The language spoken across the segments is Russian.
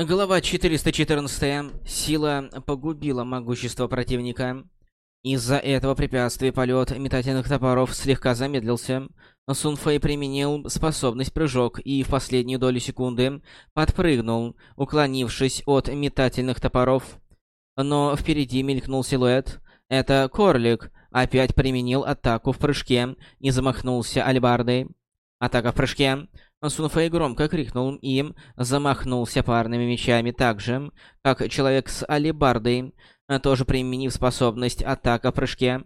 Глава 414. Сила погубила могущество противника. Из-за этого препятствия полет метательных топоров слегка замедлился. Сунфэй применил способность прыжок и в последнюю долю секунды подпрыгнул, уклонившись от метательных топоров. Но впереди мелькнул силуэт. Это Корлик опять применил атаку в прыжке и замахнулся альбардой. Атака в прыжке. Сунфэй громко крикнул им, замахнулся парными мечами так же, как человек с алебардой, тоже применив способность атака в прыжке.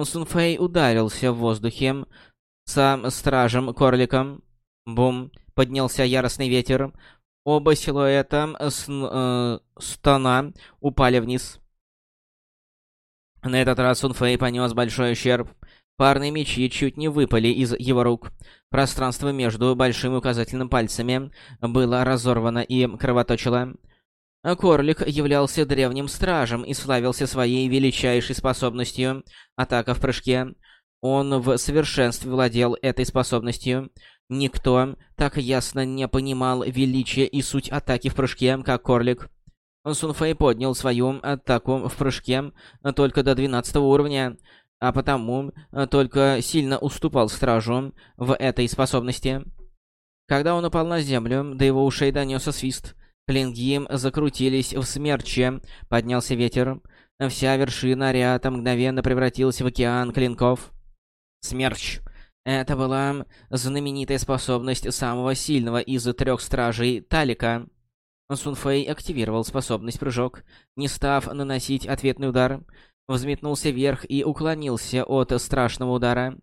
Сунфэй ударился в воздухе со стражем-корликом. Бум! Поднялся яростный ветер. Оба силуэта с, э, стона упали вниз. На этот раз Сунфэй понес большой ущерб. Парные мечи чуть не выпали из его рук. Пространство между большим и указательным пальцами было разорвано и кровоточило. Корлик являлся древним стражем и славился своей величайшей способностью — атака в прыжке. Он в совершенстве владел этой способностью. Никто так ясно не понимал величие и суть атаки в прыжке, как Корлик. Сунфэй поднял свою атаку в прыжке только до 12 уровня, а потому э, только сильно уступал стражу в этой способности. Когда он упал на землю, до его ушей донесся свист. Клинги закрутились в смерче, поднялся ветер. Вся вершина ряда мгновенно превратилась в океан клинков. Смерч. Это была знаменитая способность самого сильного из трех стражей Талика. Сунфэй активировал способность прыжок, не став наносить ответный удар взметнулся вверх и уклонился от страшного удара.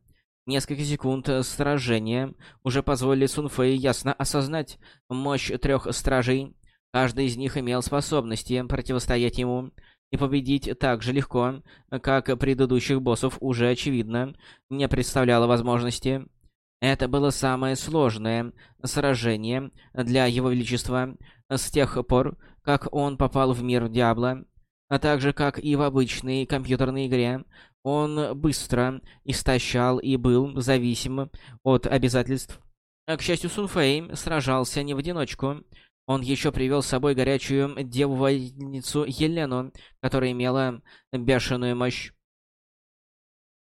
Несколько секунд сражения уже позволили Сунфэй ясно осознать мощь трех стражей. Каждый из них имел способности противостоять ему, и победить так же легко, как предыдущих боссов уже очевидно, не представляло возможности. Это было самое сложное сражение для Его Величества с тех пор, как он попал в мир Диабло. А также, как и в обычной компьютерной игре, он быстро истощал и был зависим от обязательств. А, к счастью, Сунфэй сражался не в одиночку. Он еще привел с собой горячую деву-воительницу Елену, которая имела бешеную мощь.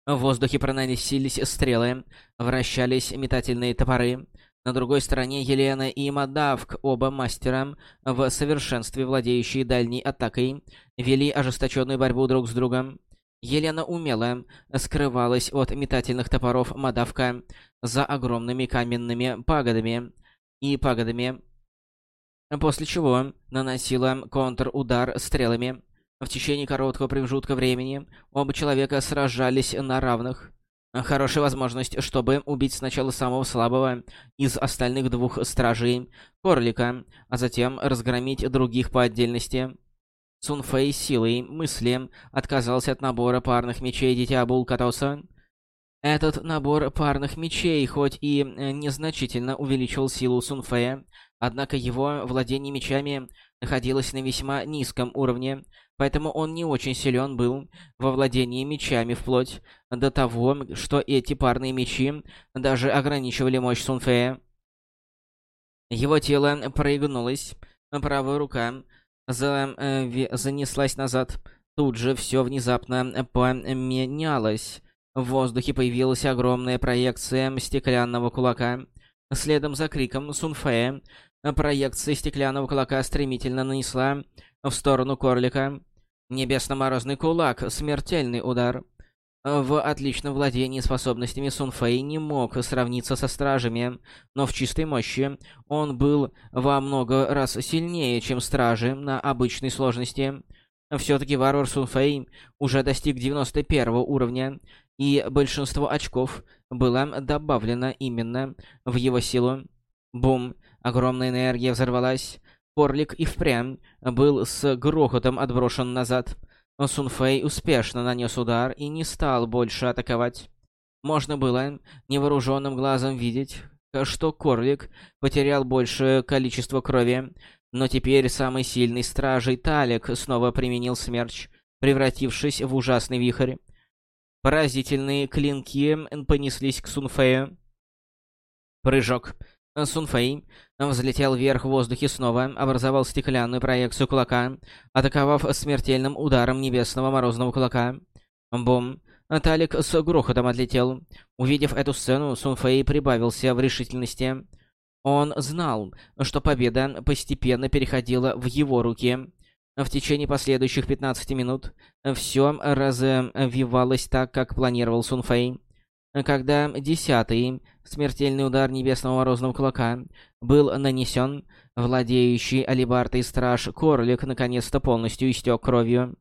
В воздухе проносились стрелы, вращались метательные топоры. На другой стороне Елена и Мадавк, оба мастера, в совершенстве владеющие дальней атакой, вели ожесточенную борьбу друг с другом. Елена умело скрывалась от метательных топоров Мадавка за огромными каменными пагодами и пагодами, после чего наносила контрудар стрелами. В течение короткого промежутка времени оба человека сражались на равных. Хорошая возможность, чтобы убить сначала самого слабого из остальных двух стражей, Корлика, а затем разгромить других по отдельности. Сунфэй силой мысли отказался от набора парных мечей Дитя Булкатоса. Этот набор парных мечей хоть и э, незначительно увеличил силу Сунфэя, однако его владение мечами находилось на весьма низком уровне, поэтому он не очень силен был во владении мечами вплоть до того, что эти парные мечи даже ограничивали мощь Сунфея. Его тело проигнулось, правая рука за, э, занеслась назад. Тут же все внезапно поменялось. В воздухе появилась огромная проекция стеклянного кулака. Следом за криком Сунфея проекция стеклянного кулака стремительно нанесла в сторону Корлика. Небесно-морозный кулак, смертельный удар. В отличном владении способностями Сунфэй не мог сравниться со стражами, но в чистой мощи он был во много раз сильнее, чем стражи на обычной сложности. Все-таки варвар Сунфэй уже достиг 91 уровня, и большинство очков было добавлено именно в его силу. Бум! Огромная энергия взорвалась. Корлик и впрямь был с грохотом отброшен назад. Сунфэй успешно нанес удар и не стал больше атаковать. Можно было невооруженным глазом видеть, что Корлик потерял большее количество крови, но теперь самый сильный стражей Талик снова применил смерч, превратившись в ужасный вихрь. Поразительные клинки понеслись к Сунфэю. Прыжок. Сунфэй взлетел вверх в воздухе снова, образовал стеклянную проекцию кулака, атаковав смертельным ударом небесного морозного кулака. Бум! Талик с грохотом отлетел. Увидев эту сцену, Сунфэй прибавился в решительности. Он знал, что победа постепенно переходила в его руки. В течение последующих 15 минут все развивалось так, как планировал Сунфэй. Когда десятый смертельный удар небесного морозного кулака был нанесен, владеющий алибартой страж Корлик наконец-то полностью истек кровью.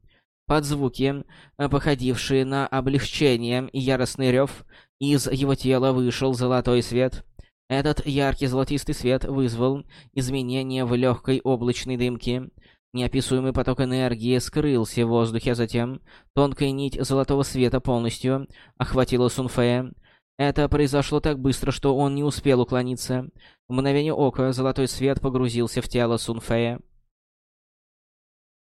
Под звуки, походившие на облегчение и яростный рев, из его тела вышел золотой свет. Этот яркий золотистый свет вызвал изменения в легкой облачной дымке, Неописуемый поток энергии скрылся в воздухе, а затем тонкая нить золотого света полностью охватила Сунфея. Это произошло так быстро, что он не успел уклониться. В мгновение ока золотой свет погрузился в тело Сунфея.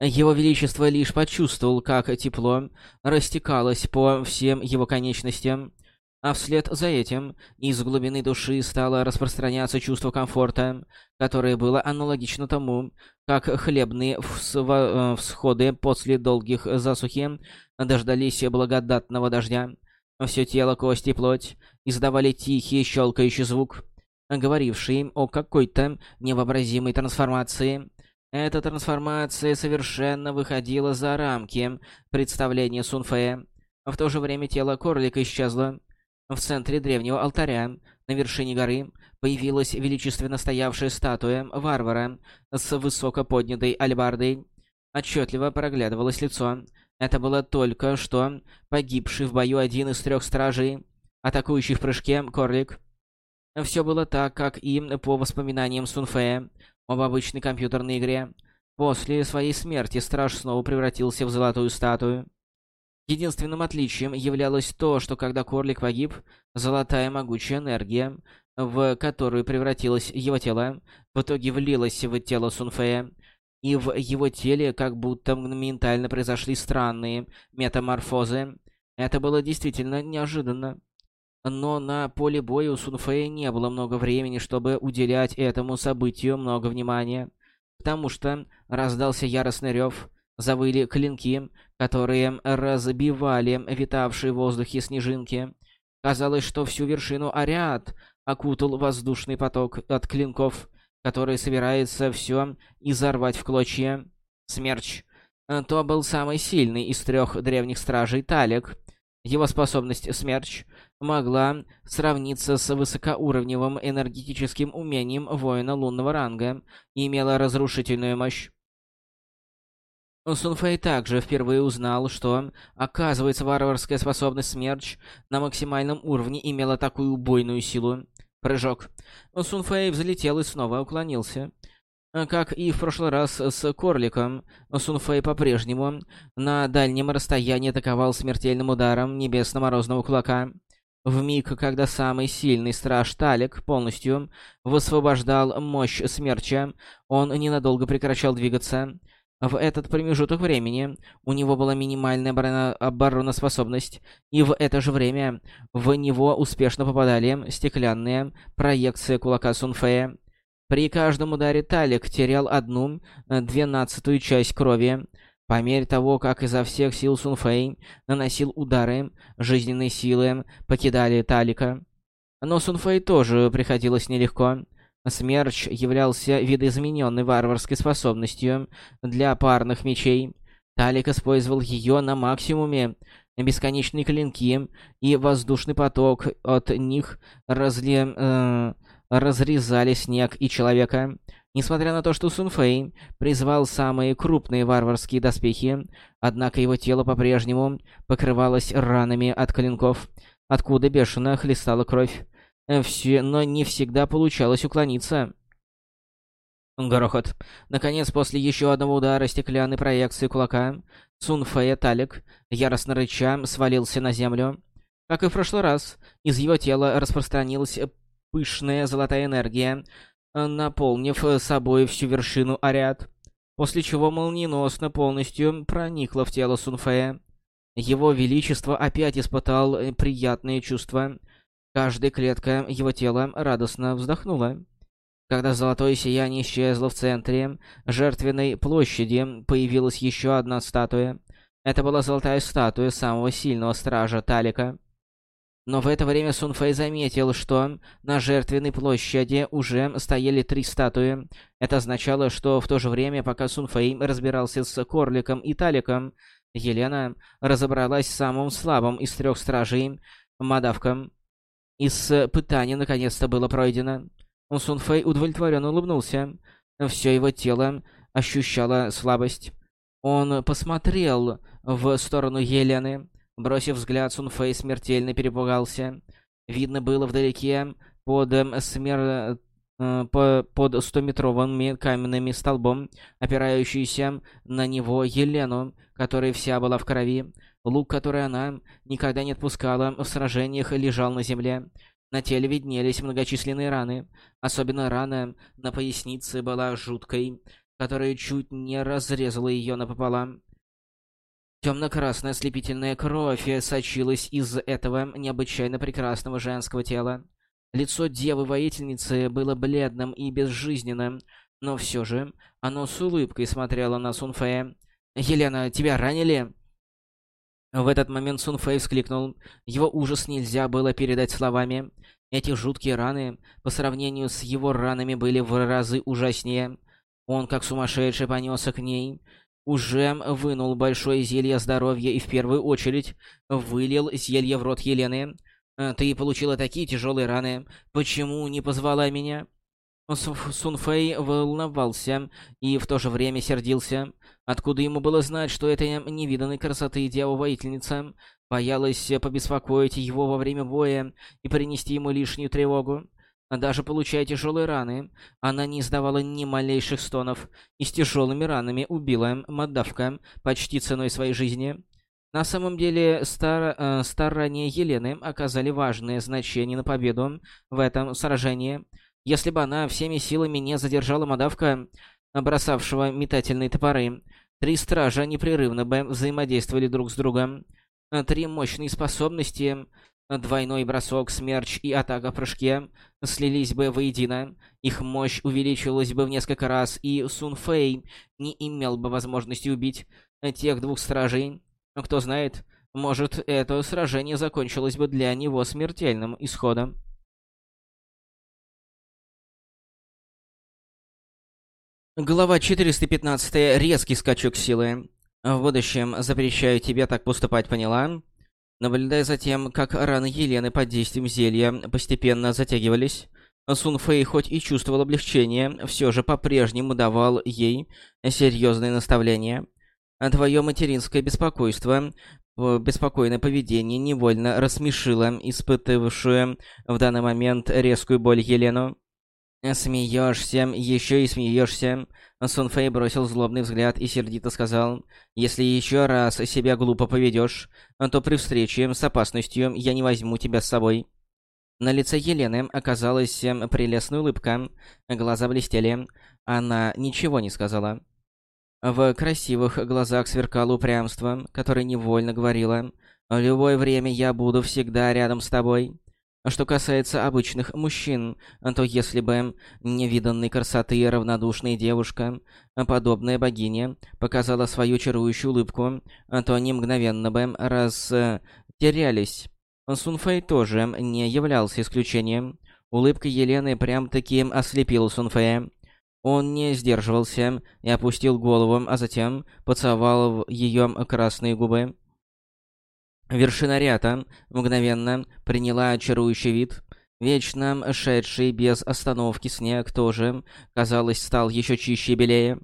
Его Величество лишь почувствовал, как тепло растекалось по всем его конечностям. А вслед за этим из глубины души стало распространяться чувство комфорта, которое было аналогично тому, как хлебные э, всходы после долгих засухи дождались благодатного дождя. Все тело, кости и плоть издавали тихий щелкающий звук, говоривший о какой-то невообразимой трансформации. Эта трансформация совершенно выходила за рамки представления Сунфея. В то же время тело Корлика исчезло. В центре древнего алтаря, на вершине горы, появилась величественно стоявшая статуя варвара с высоко поднятой альбардой. Отчетливо проглядывалось лицо. Это было только что погибший в бою один из трех стражей, атакующий в прыжке Корлик. Все было так, как и по воспоминаниям Сунфея об обычной компьютерной игре. После своей смерти страж снова превратился в золотую статую. Единственным отличием являлось то, что когда Корлик погиб, золотая могучая энергия, в которую превратилось его тело, в итоге влилась в тело Сунфея, и в его теле как будто моментально произошли странные метаморфозы. Это было действительно неожиданно. Но на поле боя у Сунфея не было много времени, чтобы уделять этому событию много внимания, потому что раздался яростный рев, завыли клинки, которые разбивали витавшие в воздухе снежинки. Казалось, что всю вершину Ариад окутал воздушный поток от клинков, который собирается все изорвать в клочья. Смерч. То был самый сильный из трех древних стражей Талик. Его способность Смерч могла сравниться с высокоуровневым энергетическим умением воина лунного ранга и имела разрушительную мощь. Сунфэй также впервые узнал, что, оказывается, варварская способность Смерч на максимальном уровне имела такую убойную силу. Прыжок. Сунфэй взлетел и снова уклонился. Как и в прошлый раз с Корликом, Сунфэй по-прежнему на дальнем расстоянии атаковал смертельным ударом небесно-морозного кулака. В миг, когда самый сильный страж Талик полностью высвобождал мощь смерча, он ненадолго прекращал двигаться. В этот промежуток времени у него была минимальная обороноспособность, и в это же время в него успешно попадали стеклянные проекции кулака Сунфея. При каждом ударе Талик терял одну э, двенадцатую часть крови. По мере того, как изо всех сил Сунфэй наносил удары, жизненные силы покидали Талика. Но Сунфэй тоже приходилось нелегко. Смерч являлся видоизмененной варварской способностью для парных мечей. Талик использовал ее на максимуме. Бесконечные клинки и воздушный поток от них разли... Э, разрезали снег и человека. Несмотря на то, что Сунфэй призвал самые крупные варварские доспехи, однако его тело по-прежнему покрывалось ранами от клинков, откуда бешено хлестала кровь. Э, все, но не всегда получалось уклониться. Грохот. Наконец, после еще одного удара стеклянной проекции кулака, Сун Фэя Талик, яростно рыча, свалился на землю. Как и в прошлый раз, из его тела распространилась пышная золотая энергия, наполнив собой всю вершину Ариад, после чего молниеносно полностью проникла в тело Сунфея. Его Величество опять испытал приятные чувства. Каждая клетка его тела радостно вздохнула. Когда золотое сияние исчезло в центре жертвенной площади, появилась еще одна статуя. Это была золотая статуя самого сильного стража Талика. Но в это время Сун Фэй заметил, что на жертвенной площади уже стояли три статуи. Это означало, что в то же время, пока Сун Фэй разбирался с Корликом и Таликом, Елена разобралась с самым слабым из трех стражей, Мадавком. Испытание наконец-то было пройдено. Сун Фэй удовлетворенно улыбнулся. Все его тело ощущало слабость. Он посмотрел в сторону Елены. Бросив взгляд, Сунфэй смертельно перепугался. Видно было вдалеке под смер... Э, под стометровым каменным столбом, опирающуюся на него Елену, которая вся была в крови. Лук, который она никогда не отпускала в сражениях, лежал на земле. На теле виднелись многочисленные раны. Особенно рана на пояснице была жуткой, которая чуть не разрезала ее напополам. Темно-красная ослепительная кровь сочилась из этого необычайно прекрасного женского тела. Лицо девы-воительницы было бледным и безжизненным, но все же оно с улыбкой смотрело на Сунфея. «Елена, тебя ранили?» В этот момент Сунфэй вскликнул. Его ужас нельзя было передать словами. Эти жуткие раны, по сравнению с его ранами, были в разы ужаснее. Он, как сумасшедший, понесся к ней уже вынул большое зелье здоровья и в первую очередь вылил зелье в рот Елены. «Э, «Ты получила такие тяжелые раны. Почему не позвала меня?» Сунфэй волновался и в то же время сердился. Откуда ему было знать, что эта невиданной красоты дева-воительница боялась побеспокоить его во время боя и принести ему лишнюю тревогу? Даже получая тяжелые раны, она не издавала ни малейших стонов и с тяжелыми ранами убила Мадавка почти ценой своей жизни. На самом деле, стар, э, старания Елены оказали важное значение на победу в этом сражении. Если бы она всеми силами не задержала Мадавка, бросавшего метательные топоры, три стража непрерывно бы взаимодействовали друг с другом. Три мощные способности Двойной бросок, смерч и атака в прыжке слились бы воедино. Их мощь увеличилась бы в несколько раз, и Сун Фэй не имел бы возможности убить тех двух стражей. Кто знает, может, это сражение закончилось бы для него смертельным исходом. Глава 415. Резкий скачок силы. В будущем запрещаю тебе так поступать, поняла? Наблюдая за тем, как раны Елены под действием зелья постепенно затягивались, Сун Фэй хоть и чувствовал облегчение, все же по-прежнему давал ей серьезные наставления. Твое материнское беспокойство, беспокойное поведение невольно рассмешило испытывавшую в данный момент резкую боль Елену. «Смеешься, еще и смеешься. Сун Фэй бросил злобный взгляд и сердито сказал, «Если еще раз себя глупо поведешь, то при встрече с опасностью я не возьму тебя с собой». На лице Елены оказалась прелестная улыбка, глаза блестели. Она ничего не сказала. В красивых глазах сверкало упрямство, которое невольно говорило, «В любое время я буду всегда рядом с тобой». Что касается обычных мужчин, то если бы невиданной красоты и равнодушная девушка, подобная богине, показала свою чарующую улыбку, то они мгновенно бы растерялись. Сунфэй тоже не являлся исключением. Улыбка Елены прям-таки ослепила Сунфэя. Он не сдерживался и опустил голову, а затем поцеловал ее красные губы. Вершина рята мгновенно приняла очарующий вид. Вечно шедший без остановки снег тоже, казалось, стал еще чище и белее.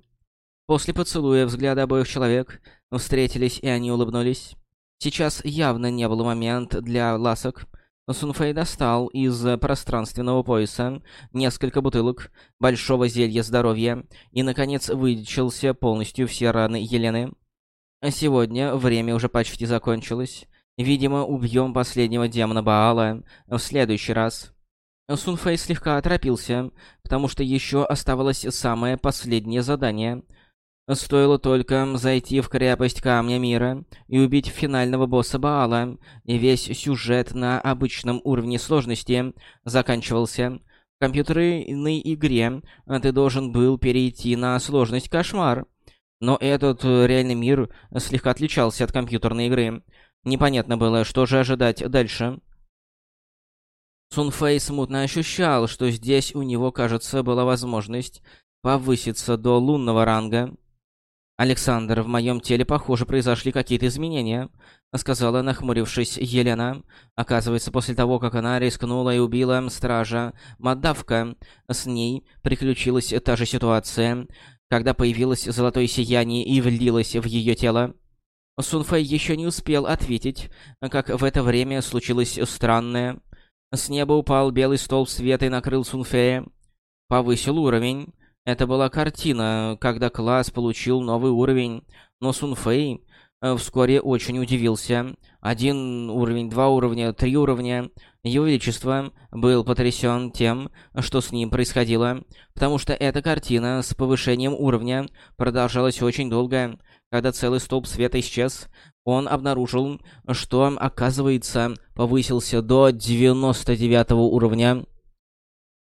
После поцелуя взгляды обоих человек встретились, и они улыбнулись. Сейчас явно не был момент для ласок. Сунфэй достал из пространственного пояса несколько бутылок большого зелья здоровья и, наконец, вылечился полностью все раны Елены. Сегодня время уже почти закончилось. Видимо, убьем последнего демона Баала в следующий раз. Сунфэй слегка оторопился, потому что еще оставалось самое последнее задание. Стоило только зайти в крепость Камня Мира и убить финального босса Баала, и весь сюжет на обычном уровне сложности заканчивался. В компьютерной игре ты должен был перейти на сложность Кошмар. Но этот реальный мир слегка отличался от компьютерной игры. Непонятно было, что же ожидать дальше. Сунфэй смутно ощущал, что здесь у него, кажется, была возможность повыситься до лунного ранга. «Александр, в моем теле, похоже, произошли какие-то изменения», — сказала, нахмурившись, Елена. Оказывается, после того, как она рискнула и убила стража Мадавка, с ней приключилась та же ситуация, когда появилось золотое сияние и влилось в ее тело. Сунфэй еще не успел ответить, как в это время случилось странное. С неба упал белый столб света и накрыл Сунфея. Повысил уровень. Это была картина, когда класс получил новый уровень, но Сунфэй э, вскоре очень удивился. Один уровень, два уровня, три уровня. Его Величество был потрясен тем, что с ним происходило, потому что эта картина с повышением уровня продолжалась очень долго. Когда целый столб света исчез, он обнаружил, что, оказывается, повысился до 99 уровня.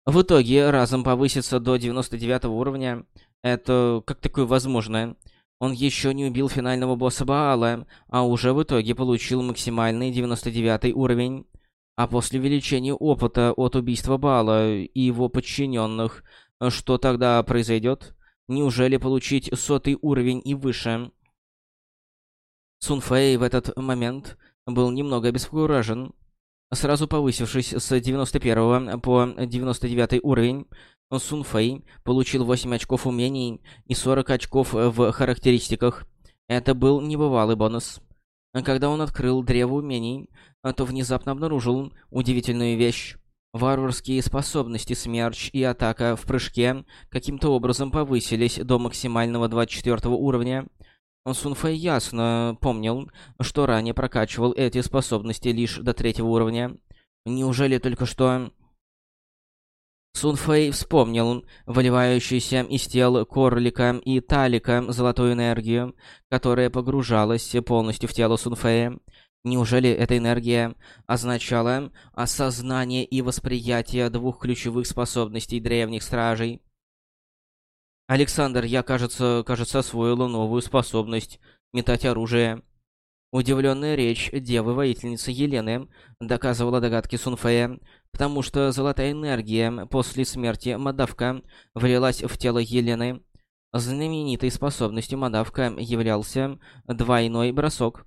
В итоге разом повыситься до 99 уровня — это как такое возможно? Он еще не убил финального босса Баала, а уже в итоге получил максимальный 99 уровень. А после увеличения опыта от убийства Баала и его подчиненных, что тогда произойдет? Неужели получить сотый уровень и выше? Сунфэй в этот момент был немного обескуражен. Сразу повысившись с 91 по 99 уровень, Сунфэй получил 8 очков умений и 40 очков в характеристиках. Это был небывалый бонус. Когда он открыл древо умений, то внезапно обнаружил удивительную вещь. Варварские способности Смерч и атака в прыжке каким-то образом повысились до максимального 24 уровня. Сунфэй ясно помнил, что ранее прокачивал эти способности лишь до третьего уровня. Неужели только что... Сунфэй вспомнил выливающуюся из тел Корлика и Талика золотую энергию, которая погружалась полностью в тело Сунфэя. Неужели эта энергия означала осознание и восприятие двух ключевых способностей древних стражей? Александр, я, кажется, кажется, освоила новую способность метать оружие. Удивленная речь девы-воительницы Елены доказывала догадки Сунфея, потому что золотая энергия после смерти Мадавка влилась в тело Елены. Знаменитой способностью Мадавка являлся двойной бросок.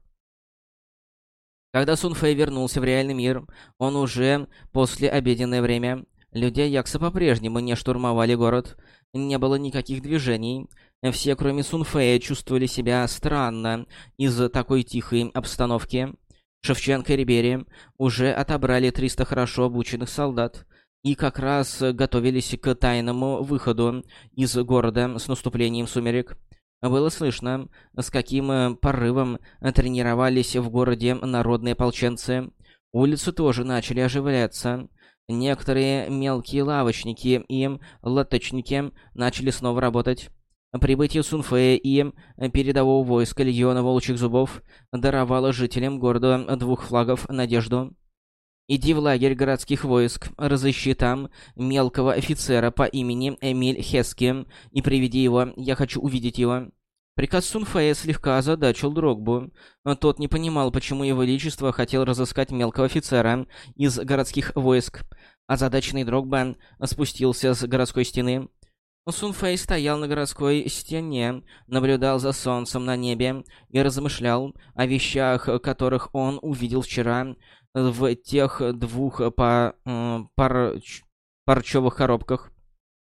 Когда Сунфэй вернулся в реальный мир, он уже после обеденное время. Люди Якса по-прежнему не штурмовали город, не было никаких движений. Все, кроме Сунфея, чувствовали себя странно из такой тихой обстановки. Шевченко и Рибери уже отобрали 300 хорошо обученных солдат и как раз готовились к тайному выходу из города с наступлением сумерек. Было слышно, с каким порывом тренировались в городе народные ополченцы. Улицы тоже начали оживляться. Некоторые мелкие лавочники и лоточники начали снова работать. Прибытие Сунфея и передового войска Легиона Волчьих Зубов даровало жителям города двух флагов надежду. «Иди в лагерь городских войск, разыщи там мелкого офицера по имени Эмиль Хески и приведи его, я хочу увидеть его». Приказ Сунфея слегка озадачил Дрогбу. Тот не понимал, почему его величество хотел разыскать мелкого офицера из городских войск. Озадаченный Дрогба спустился с городской стены. Сунфэй стоял на городской стене, наблюдал за солнцем на небе и размышлял о вещах, которых он увидел вчера в тех двух па пар парчевых коробках.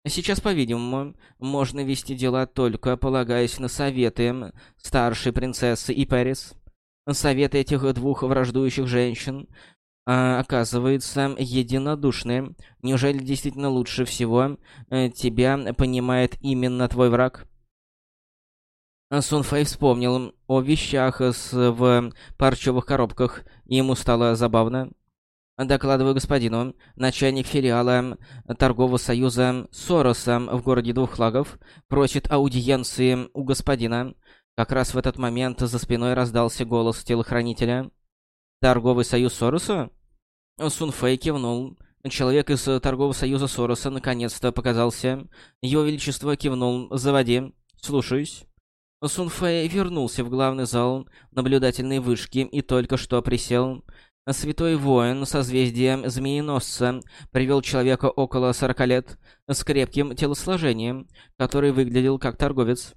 Сейчас, по-видимому, можно вести дела только полагаясь на советы старшей принцессы и Пэрис. Советы этих двух враждующих женщин а, оказываются единодушны. Неужели действительно лучше всего э, тебя понимает именно твой враг? Сун Фэй вспомнил о вещах с, в парчевых коробках, и ему стало забавно. Докладываю господину, начальник филиала торгового союза Сороса в городе Двух Флагов просит аудиенции у господина. Как раз в этот момент за спиной раздался голос телохранителя. «Торговый союз Сороса?» Сунфэй кивнул. Человек из торгового союза Сороса наконец-то показался. Его Величество кивнул. «Заводи. Слушаюсь». Сунфэй вернулся в главный зал наблюдательной вышки и только что присел. Святой воин созвездия Змееносца привел человека около 40 лет с крепким телосложением, который выглядел как торговец.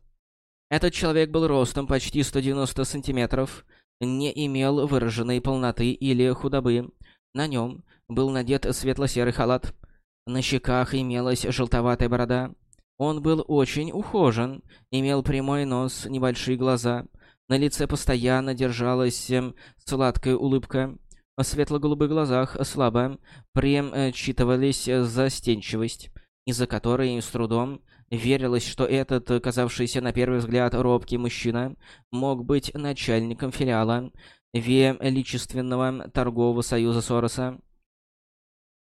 Этот человек был ростом почти 190 сантиметров, не имел выраженной полноты или худобы. На нем был надет светло-серый халат. На щеках имелась желтоватая борода. Он был очень ухожен, имел прямой нос, небольшие глаза. На лице постоянно держалась эм, сладкая улыбка. В светло-голубых глазах слабо причитывались застенчивость, из-за которой с трудом верилось, что этот, казавшийся на первый взгляд робкий мужчина, мог быть начальником филиала Величественного торгового союза Сороса.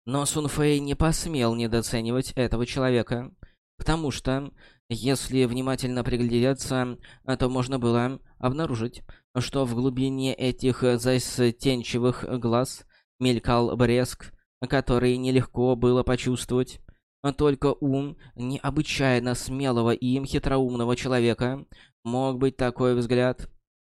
Но Сунфэй не посмел недооценивать этого человека, потому что если внимательно приглядеться, то можно было обнаружить, что в глубине этих застенчивых глаз мелькал блеск, который нелегко было почувствовать. Только ум необычайно смелого и хитроумного человека мог быть такой взгляд.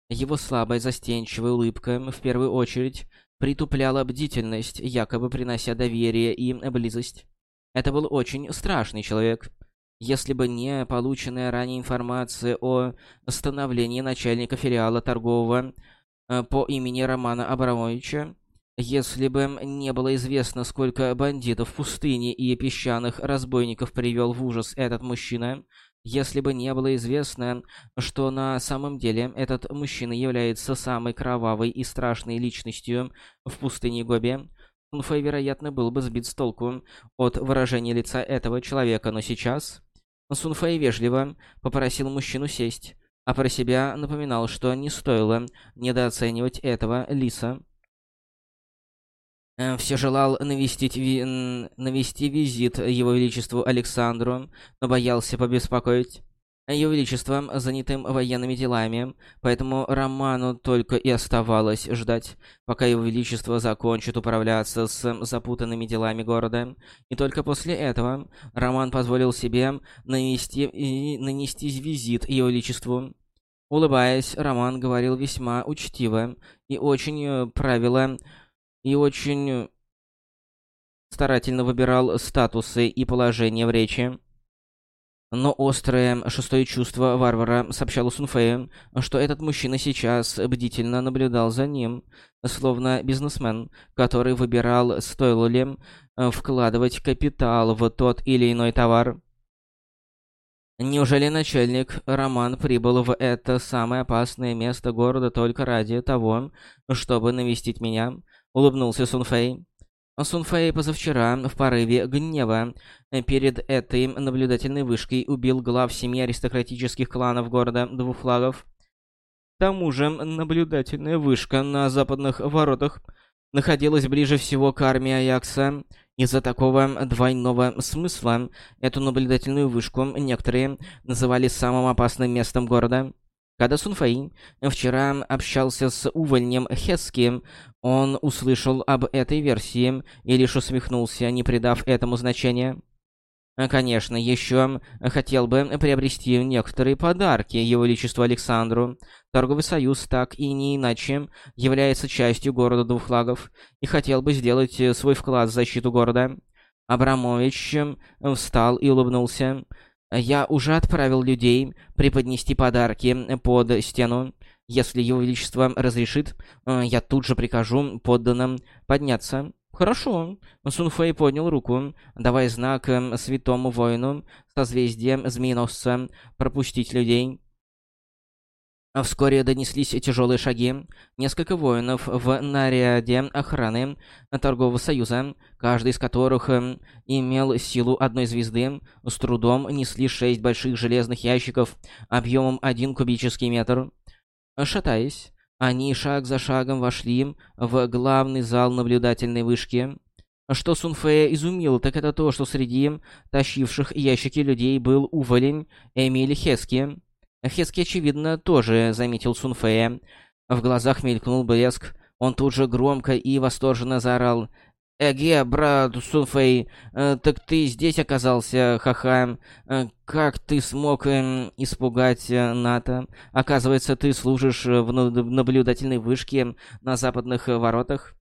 Его слабая застенчивая улыбка, в первую очередь, притупляла бдительность, якобы принося доверие и близость. Это был очень страшный человек. Если бы не полученная ранее информация о становлении начальника филиала торгового э, по имени Романа Абрамовича, если бы не было известно, сколько бандитов в пустыне и песчаных разбойников привел в ужас этот мужчина, если бы не было известно, что на самом деле этот мужчина является самой кровавой и страшной личностью в пустыне Гоби, Кунфэй, вероятно, был бы сбит с толку от выражения лица этого человека, но сейчас... Сунфэй вежливо попросил мужчину сесть, а про себя напоминал, что не стоило недооценивать этого лиса. Э, все желал навестить ви... навести визит Его Величеству Александру, но боялся побеспокоить. Его Величеством занятым военными делами, поэтому Роману только и оставалось ждать, пока Его Величество закончит управляться с запутанными делами города. И только после этого Роман позволил себе нанести, нанести визит Его Величеству. Улыбаясь, Роман говорил весьма учтиво и очень э, правило, и очень старательно выбирал статусы и положения в речи. Но острое шестое чувство варвара сообщало Сунфею, что этот мужчина сейчас бдительно наблюдал за ним, словно бизнесмен, который выбирал, стоило ли э, вкладывать капитал в тот или иной товар. Неужели начальник Роман прибыл в это самое опасное место города только ради того, чтобы навестить меня? Улыбнулся Сунфэй. Сунфэй позавчера в порыве гнева перед этой наблюдательной вышкой убил глав семи аристократических кланов города Двух Флагов. К тому же наблюдательная вышка на западных воротах находилась ближе всего к армии Аякса. Из-за такого двойного смысла эту наблюдательную вышку некоторые называли самым опасным местом города. Когда Сунфэй вчера общался с увольнем Хески, он услышал об этой версии и лишь усмехнулся, не придав этому значения. Конечно, еще хотел бы приобрести некоторые подарки Его Величеству Александру. Торговый союз так и не иначе является частью города Двух Флагов и хотел бы сделать свой вклад в защиту города. Абрамович встал и улыбнулся. Я уже отправил людей преподнести подарки под стену. Если Его Величество разрешит, э, я тут же прикажу подданным подняться. Хорошо. Сунфэй поднял руку, давая знак э, святому воину созвездия Змееносца пропустить людей. А вскоре донеслись тяжелые шаги. Несколько воинов в наряде охраны торгового союза, каждый из которых эм, имел силу одной звезды, с трудом несли шесть больших железных ящиков объемом один кубический метр. Шатаясь, Они шаг за шагом вошли в главный зал наблюдательной вышки. Что Сунфея изумило, так это то, что среди тащивших ящики людей был уволень Эмиль Хески. Хески, очевидно, тоже заметил Сунфея. В глазах мелькнул блеск. Он тут же громко и восторженно заорал «Эге, брат Сунфэй, э, так ты здесь оказался, ха-ха. Э, как ты смог э, испугать э, НАТО? Оказывается, ты служишь в наблюдательной вышке на западных воротах?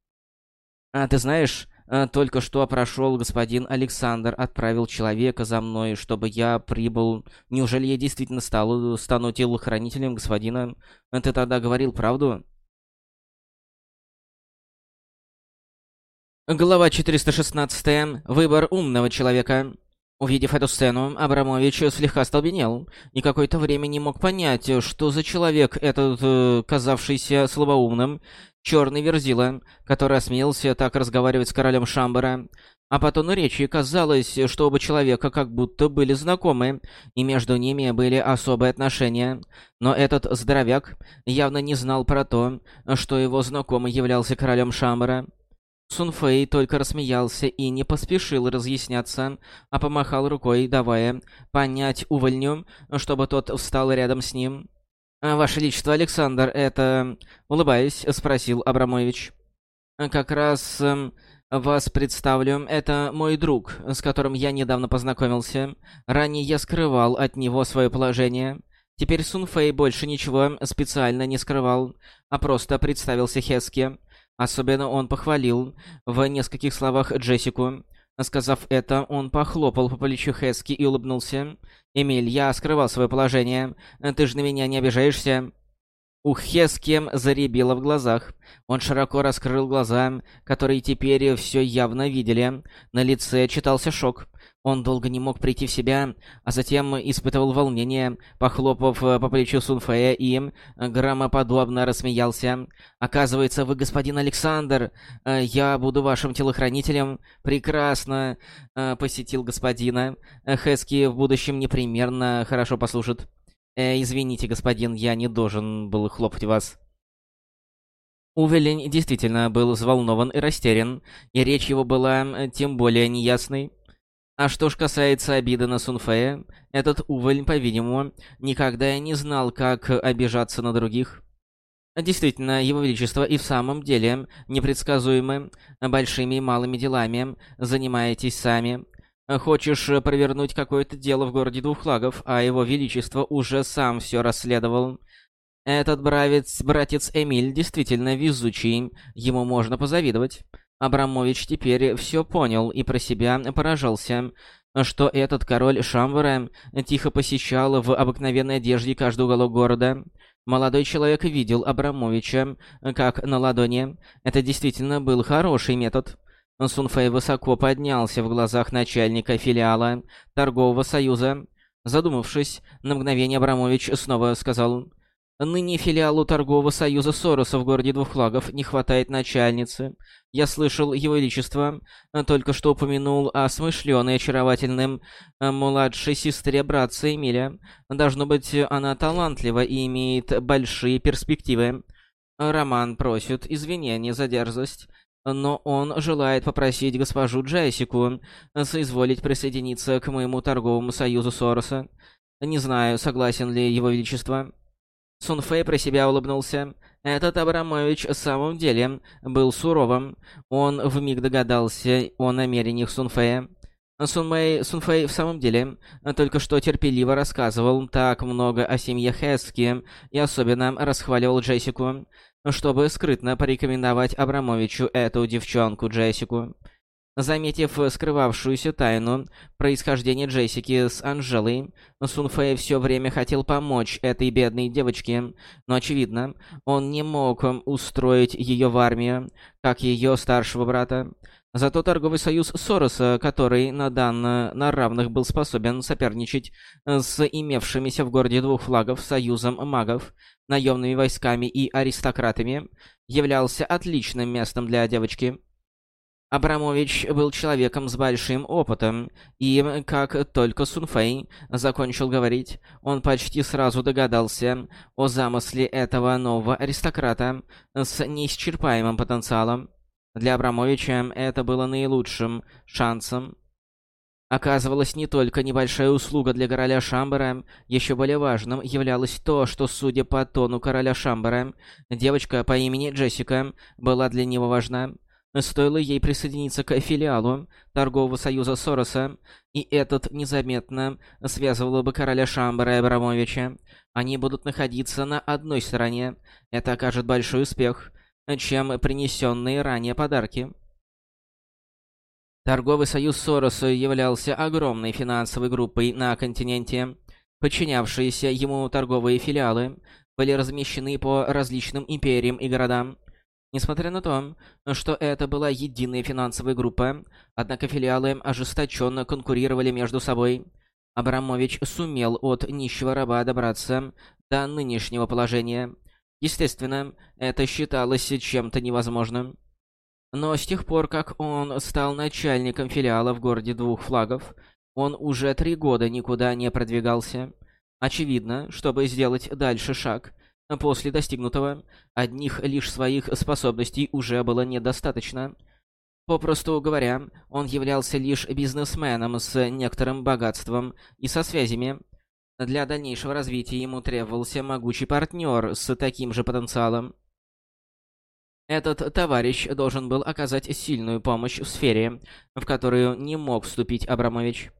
А ты знаешь, э, только что прошел господин Александр, отправил человека за мной, чтобы я прибыл. Неужели я действительно стал, стану телохранителем господина? Ты тогда говорил правду?» Глава 416. Выбор умного человека. Увидев эту сцену, Абрамович слегка столбенел и какое-то время не мог понять, что за человек этот, э, казавшийся слабоумным, черный верзила, который осмелился так разговаривать с королем Шамбара. А по тону речи казалось, что оба человека как будто были знакомы, и между ними были особые отношения. Но этот здоровяк явно не знал про то, что его знакомый являлся королем Шамбара. Сунфэй только рассмеялся и не поспешил разъясняться, а помахал рукой, давая понять увольню, чтобы тот встал рядом с ним. «А, «Ваше Величество, Александр, это...» — улыбаясь, спросил Абрамович. «Как раз эм, вас представлю. Это мой друг, с которым я недавно познакомился. Ранее я скрывал от него свое положение». Теперь Сунфэй больше ничего специально не скрывал, а просто представился Хеске. Особенно он похвалил в нескольких словах Джессику. Сказав это, он похлопал по плечу Хэски и улыбнулся. «Эмиль, я скрывал свое положение. Ты же на меня не обижаешься?» У Хески заребило в глазах. Он широко раскрыл глаза, которые теперь все явно видели. На лице читался шок. Он долго не мог прийти в себя, а затем испытывал волнение, похлопав э, по плечу Сунфея и э, громоподобно рассмеялся. «Оказывается, вы господин Александр. Э, я буду вашим телохранителем. Прекрасно!» Посетил господина. Хэски в будущем непременно хорошо послужит. «Извините, господин, я не должен был хлопать вас». Увелень действительно был взволнован и растерян, и речь его была тем более неясной. А что ж касается обиды на Сунфея, этот уволень, по-видимому, никогда не знал, как обижаться на других. Действительно, Его Величество и в самом деле непредсказуемы, большими и малыми делами занимаетесь сами. Хочешь провернуть какое-то дело в городе двух флагов, а Его Величество уже сам все расследовал. Этот бравец, братец Эмиль действительно везучий, ему можно позавидовать. Абрамович теперь все понял и про себя поражался, что этот король Шамбара тихо посещал в обыкновенной одежде каждый уголок города. Молодой человек видел Абрамовича как на ладони. Это действительно был хороший метод. Сунфэй высоко поднялся в глазах начальника филиала торгового союза. Задумавшись, на мгновение Абрамович снова сказал Ныне филиалу торгового союза Сороса в городе Двух Флагов не хватает начальницы. Я слышал, его величество э, только что упомянул о смышленой очаровательном э, младшей сестре братца Эмиля. Должно быть, она талантлива и имеет большие перспективы. Роман просит извинения за дерзость, но он желает попросить госпожу Джессику соизволить присоединиться к моему торговому союзу Сороса. Не знаю, согласен ли его величество. Сунфэй про себя улыбнулся. Этот Абрамович в самом деле был суровым. Он вмиг догадался о намерениях Сунфэя. Сунмэй, Сунфэй в самом деле только что терпеливо рассказывал так много о семье Хэски и особенно расхваливал Джессику, чтобы скрытно порекомендовать Абрамовичу эту девчонку Джессику. Заметив скрывавшуюся тайну происхождения Джессики с Анжелой, Сунфэй все время хотел помочь этой бедной девочке, но, очевидно, он не мог устроить ее в армию, как ее старшего брата. Зато торговый союз Сороса, который на данно на равных был способен соперничать с имевшимися в городе двух флагов союзом магов, наемными войсками и аристократами, являлся отличным местом для девочки. Абрамович был человеком с большим опытом, и как только Сунфэй закончил говорить, он почти сразу догадался о замысле этого нового аристократа с неисчерпаемым потенциалом. Для Абрамовича это было наилучшим шансом. Оказывалось, не только небольшая услуга для короля Шамбара, еще более важным являлось то, что, судя по тону короля Шамбара, девочка по имени Джессика была для него важна. Стоило ей присоединиться к филиалу торгового союза Сороса, и этот незаметно связывал бы короля Шамбара и Абрамовича. Они будут находиться на одной стороне. Это окажет большой успех, чем принесенные ранее подарки. Торговый союз Сороса являлся огромной финансовой группой на континенте. Подчинявшиеся ему торговые филиалы были размещены по различным империям и городам. Несмотря на то, что это была единая финансовая группа, однако филиалы ожесточенно конкурировали между собой. Абрамович сумел от нищего раба добраться до нынешнего положения. Естественно, это считалось чем-то невозможным. Но с тех пор, как он стал начальником филиала в городе двух флагов, он уже три года никуда не продвигался. Очевидно, чтобы сделать дальше шаг – После достигнутого, одних лишь своих способностей уже было недостаточно. Попросту говоря, он являлся лишь бизнесменом с некоторым богатством и со связями. Для дальнейшего развития ему требовался могучий партнер с таким же потенциалом. Этот товарищ должен был оказать сильную помощь в сфере, в которую не мог вступить Абрамович.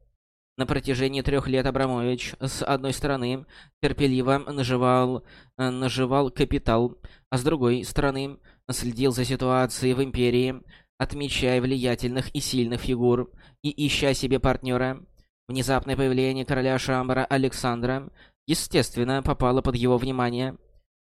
На протяжении трех лет Абрамович, с одной стороны, терпеливо наживал, э, наживал капитал, а с другой стороны, следил за ситуацией в Империи, отмечая влиятельных и сильных фигур и ища себе партнера. Внезапное появление короля Шамбара Александра, естественно, попало под его внимание.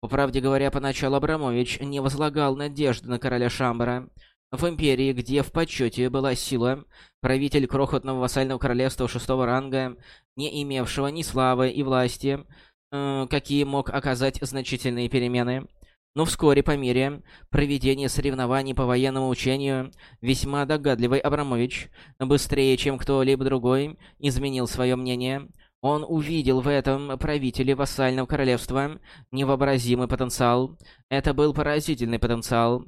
По правде говоря, поначалу Абрамович не возлагал надежды на короля Шамбара, в империи, где в почете была сила, правитель крохотного вассального королевства шестого ранга, не имевшего ни славы и власти, э, какие мог оказать значительные перемены. Но вскоре, по мере проведения соревнований по военному учению, весьма догадливый Абрамович, быстрее, чем кто-либо другой, изменил свое мнение. Он увидел в этом правителе вассального королевства невообразимый потенциал. Это был поразительный потенциал.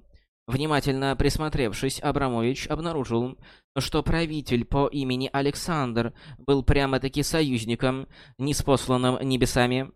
Внимательно присмотревшись, Абрамович обнаружил, что правитель по имени Александр был прямо-таки союзником, неспосланным небесами.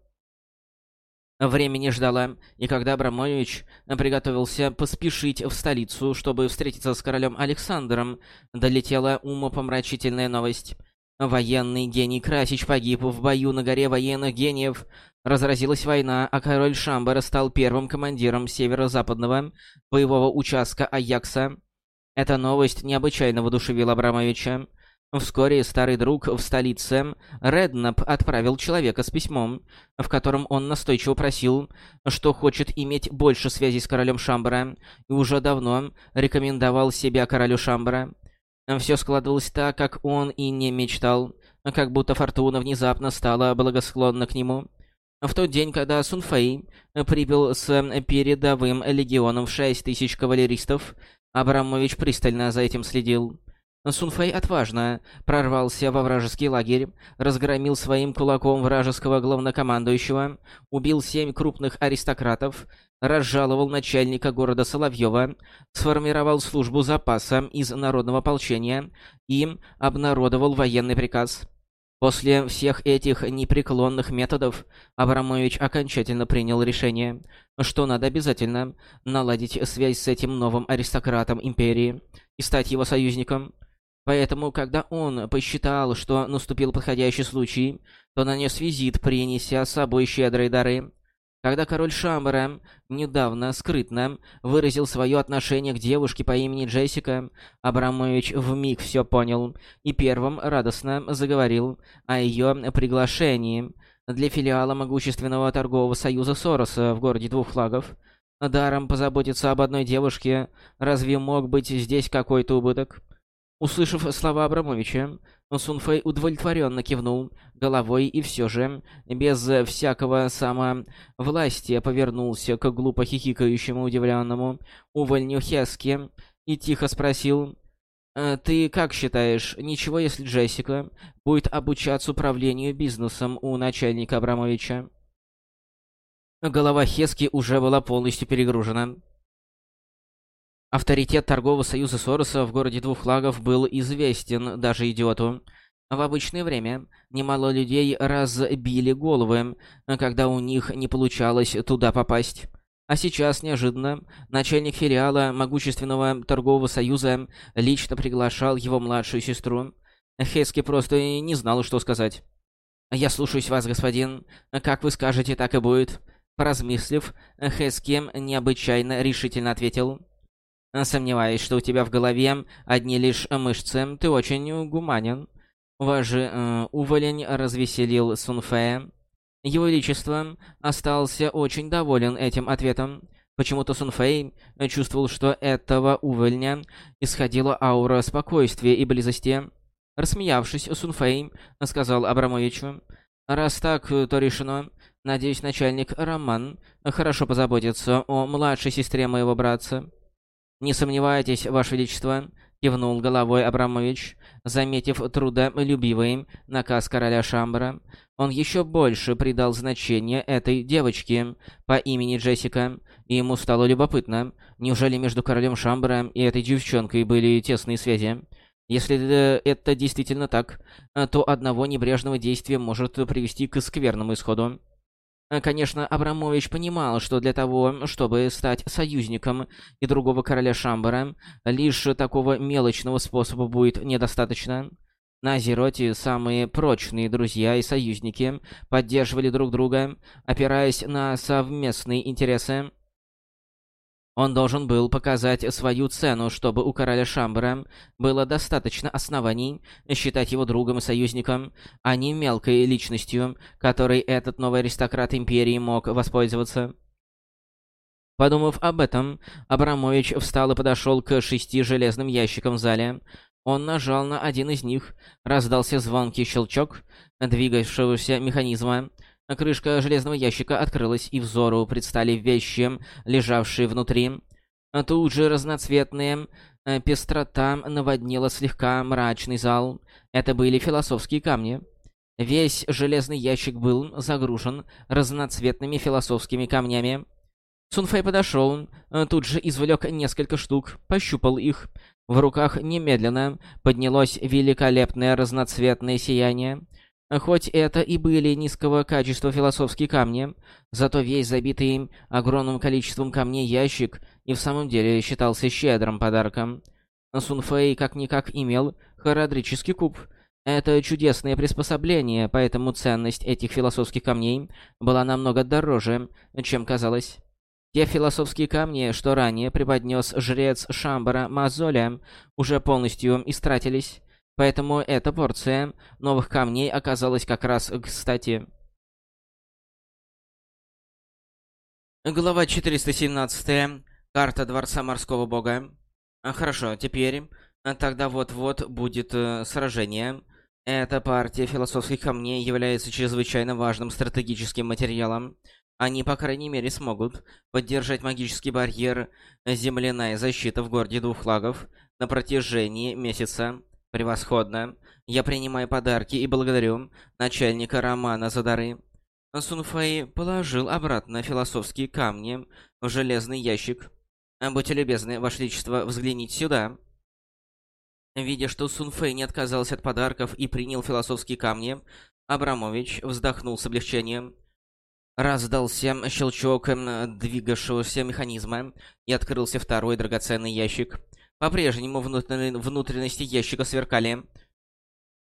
Времени ждало, и когда Абрамович приготовился поспешить в столицу, чтобы встретиться с королем Александром, долетела умопомрачительная новость. Военный гений Красич погиб в бою на горе военных гениев. Разразилась война, а король Шамбара стал первым командиром северо-западного боевого участка Аякса. Эта новость необычайно воодушевила Абрамовича. Вскоре старый друг в столице Реднап отправил человека с письмом, в котором он настойчиво просил, что хочет иметь больше связей с королем Шамбара, и уже давно рекомендовал себя королю Шамбара. Все складывалось так, как он и не мечтал, как будто фортуна внезапно стала благосклонна к нему. В тот день, когда Сун Фэй прибыл с передовым легионом в шесть тысяч кавалеристов, Абрамович пристально за этим следил. Сун Фэй отважно прорвался во вражеский лагерь, разгромил своим кулаком вражеского главнокомандующего, убил семь крупных аристократов, разжаловал начальника города Соловьева, сформировал службу запаса из народного ополчения и обнародовал военный приказ. После всех этих непреклонных методов Абрамович окончательно принял решение, что надо обязательно наладить связь с этим новым аристократом империи и стать его союзником. Поэтому, когда он посчитал, что наступил подходящий случай, то нанес визит, принеся с собой щедрые дары. Когда король Шамбара недавно скрытно выразил свое отношение к девушке по имени Джессика, Абрамович вмиг все понял и первым радостно заговорил о ее приглашении для филиала могущественного торгового союза Сороса в городе Двух Флагов. Даром позаботиться об одной девушке, разве мог быть здесь какой-то убыток? Услышав слова Абрамовича, Сунфэй удовлетворенно кивнул головой и все же, без всякого самовластия, повернулся к глупо хихикающему удивленному увольню Хески и тихо спросил, Э, ты как считаешь, ничего, если Джессика будет обучаться управлению бизнесом у начальника Абрамовича? Голова Хески уже была полностью перегружена. Авторитет торгового союза Сороса в городе двух флагов был известен даже идиоту. В обычное время немало людей разбили головы, когда у них не получалось туда попасть. А сейчас, неожиданно, начальник филиала могущественного торгового союза лично приглашал его младшую сестру. Хески просто не знал, что сказать. «Я слушаюсь вас, господин. Как вы скажете, так и будет». Поразмыслив, Хески необычайно решительно ответил. «Сомневаюсь, что у тебя в голове одни лишь мышцы. Ты очень гуманен». Же э, уволень развеселил Сунфея. Его Величество остался очень доволен этим ответом. Почему-то Сунфэй чувствовал, что этого увольня исходила аура спокойствия и близости. Рассмеявшись, Сунфэй сказал Абрамовичу, «Раз так, то решено. Надеюсь, начальник Роман хорошо позаботится о младшей сестре моего братца». «Не сомневайтесь, Ваше Величество», — кивнул головой Абрамович, заметив трудолюбивый наказ короля Шамбара. Он еще больше придал значение этой девочке по имени Джессика, и ему стало любопытно, неужели между королем Шамбара и этой девчонкой были тесные связи? Если это действительно так, то одного небрежного действия может привести к скверному исходу. Конечно, Абрамович понимал, что для того, чтобы стать союзником и другого короля Шамбара, лишь такого мелочного способа будет недостаточно. На Азероте самые прочные друзья и союзники поддерживали друг друга, опираясь на совместные интересы. Он должен был показать свою цену, чтобы у короля Шамбара было достаточно оснований считать его другом и союзником, а не мелкой личностью, которой этот новый аристократ Империи мог воспользоваться. Подумав об этом, Абрамович встал и подошел к шести железным ящикам в зале. Он нажал на один из них, раздался звонкий щелчок двигавшегося механизма. Крышка железного ящика открылась, и взору предстали вещи, лежавшие внутри. Тут же разноцветная э, пестрота наводнила слегка мрачный зал. Это были философские камни. Весь железный ящик был загружен разноцветными философскими камнями. Сунфэй подошел, э, тут же извлек несколько штук, пощупал их. В руках немедленно поднялось великолепное разноцветное сияние. Хоть это и были низкого качества философские камни, зато весь забитый им огромным количеством камней ящик и в самом деле считался щедрым подарком. Сунфэй как-никак имел хородрический куб. Это чудесное приспособление, поэтому ценность этих философских камней была намного дороже, чем казалось. Те философские камни, что ранее преподнес жрец Шамбара Мазоля, уже полностью истратились, поэтому эта порция новых камней оказалась как раз кстати. Глава 417. Карта Дворца Морского Бога. А, хорошо, теперь... А, тогда вот-вот будет э, сражение. Эта партия философских камней является чрезвычайно важным стратегическим материалом. Они, по крайней мере, смогут поддержать магический барьер «Земляная защита» в городе двух флагов на протяжении месяца. Превосходно. Я принимаю подарки и благодарю начальника Романа за дары. Сунфэй положил обратно философские камни в железный ящик. «Будьте любезны, Ваше Величество, взгляните сюда». Видя, что Сунфэй не отказался от подарков и принял философские камни, Абрамович вздохнул с облегчением. Раздался щелчок двигавшегося механизма, и открылся второй драгоценный ящик. По-прежнему внутренности ящика сверкали.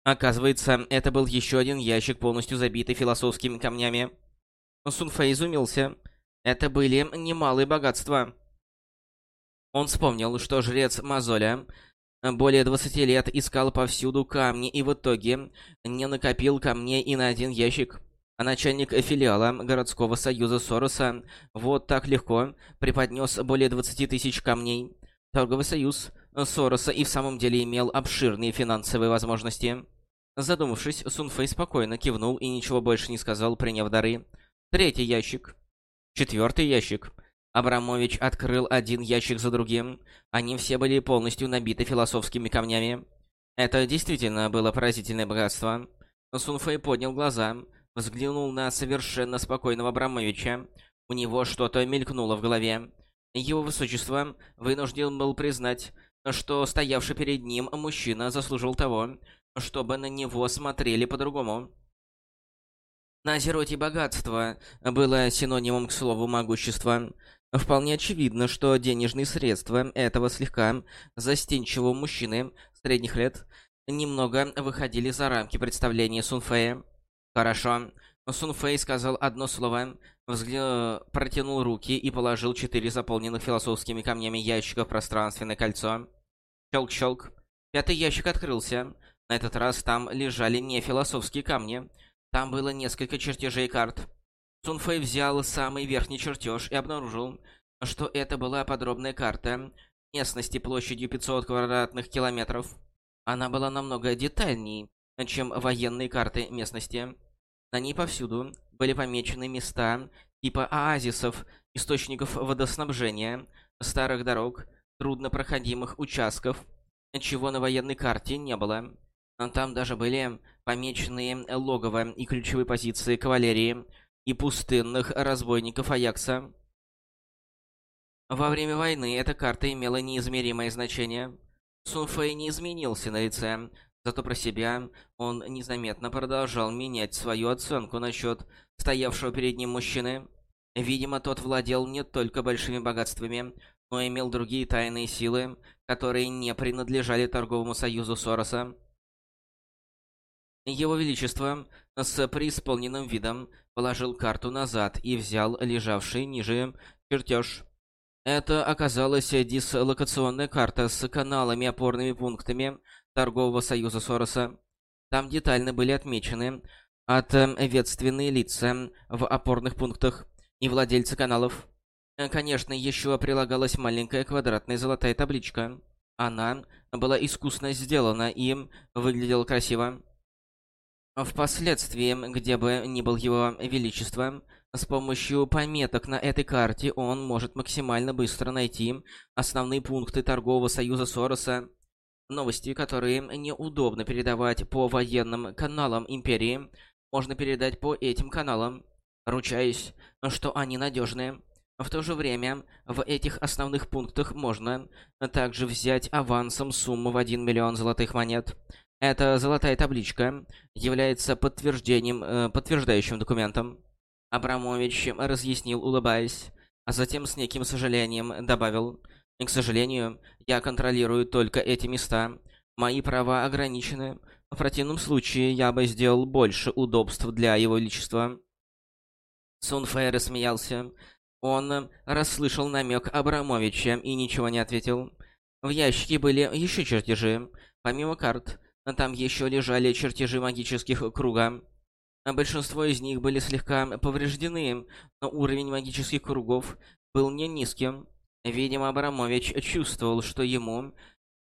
Оказывается, это был еще один ящик, полностью забитый философскими камнями. Сунфэй изумился. Это были немалые богатства. Он вспомнил, что жрец Мазоля более 20 лет искал повсюду камни и в итоге не накопил камней и на один ящик. А начальник филиала городского союза Сороса вот так легко преподнес более 20 тысяч камней. Торговый союз Сороса и в самом деле имел обширные финансовые возможности. Задумавшись, Сунфэй спокойно кивнул и ничего больше не сказал, приняв дары. Третий ящик. Четвертый ящик. Абрамович открыл один ящик за другим. Они все были полностью набиты философскими камнями. Это действительно было поразительное богатство. Сунфэй поднял глаза, взглянул на совершенно спокойного Абрамовича. У него что-то мелькнуло в голове. Его высочество вынужден был признать, что стоявший перед ним мужчина заслужил того, чтобы на него смотрели по-другому. На Азероте богатство было синонимом к слову могущества. Вполне очевидно, что денежные средства этого слегка застенчивого мужчины средних лет немного выходили за рамки представления Сунфея. «Хорошо». Сунфэй сказал одно слово, взгля... протянул руки и положил четыре заполненных философскими камнями ящика в пространственное кольцо. Щелк-щелк. Пятый ящик открылся. На этот раз там лежали не философские камни. Там было несколько чертежей карт. Сунфэй взял самый верхний чертеж и обнаружил, что это была подробная карта местности площадью 500 квадратных километров. Она была намного детальней, чем военные карты местности. На ней повсюду были помечены места типа оазисов, источников водоснабжения, старых дорог, труднопроходимых участков, чего на военной карте не было. Там даже были помечены логово и ключевые позиции кавалерии, и пустынных разбойников Аякса. Во время войны эта карта имела неизмеримое значение. Сунфэй не изменился на лице, зато про себя он незаметно продолжал менять свою оценку насчет стоявшего перед ним мужчины. Видимо, тот владел не только большими богатствами, но имел другие тайные силы, которые не принадлежали торговому союзу Сороса. Его Величество с преисполненным видом положил карту назад и взял лежавший ниже чертеж. Это оказалась дислокационная карта с каналами опорными пунктами Торгового союза Сороса. Там детально были отмечены ответственные лица в опорных пунктах и владельцы каналов. Конечно, еще прилагалась маленькая квадратная золотая табличка. Она была искусно сделана и выглядела красиво. Впоследствии, где бы ни был его величество, с помощью пометок на этой карте он может максимально быстро найти основные пункты торгового союза Сороса, новости, которые неудобно передавать по военным каналам Империи, можно передать по этим каналам, ручаясь, что они надежные. В то же время, в этих основных пунктах можно также взять авансом сумму в 1 миллион золотых монет – эта золотая табличка является подтверждением, э, подтверждающим документом. Абрамович разъяснил, улыбаясь, а затем с неким сожалением добавил, «К сожалению, я контролирую только эти места. Мои права ограничены. В противном случае я бы сделал больше удобств для его величества». Сун Фэй рассмеялся. Он расслышал намек Абрамовича и ничего не ответил. В ящике были еще чертежи. Помимо карт, там еще лежали чертежи магических круга. Большинство из них были слегка повреждены, но уровень магических кругов был не низким. Видимо, Абрамович чувствовал, что ему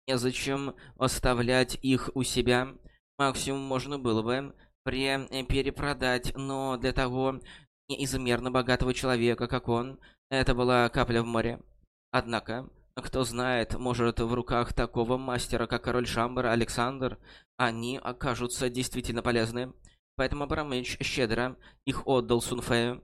незачем оставлять их у себя. Максимум можно было бы перепродать, но для того неизмерно богатого человека, как он, это была капля в море. Однако, кто знает, может, в руках такого мастера, как король Шамбар Александр, они окажутся действительно полезны. Поэтому Абрамыч щедро их отдал Сунфею.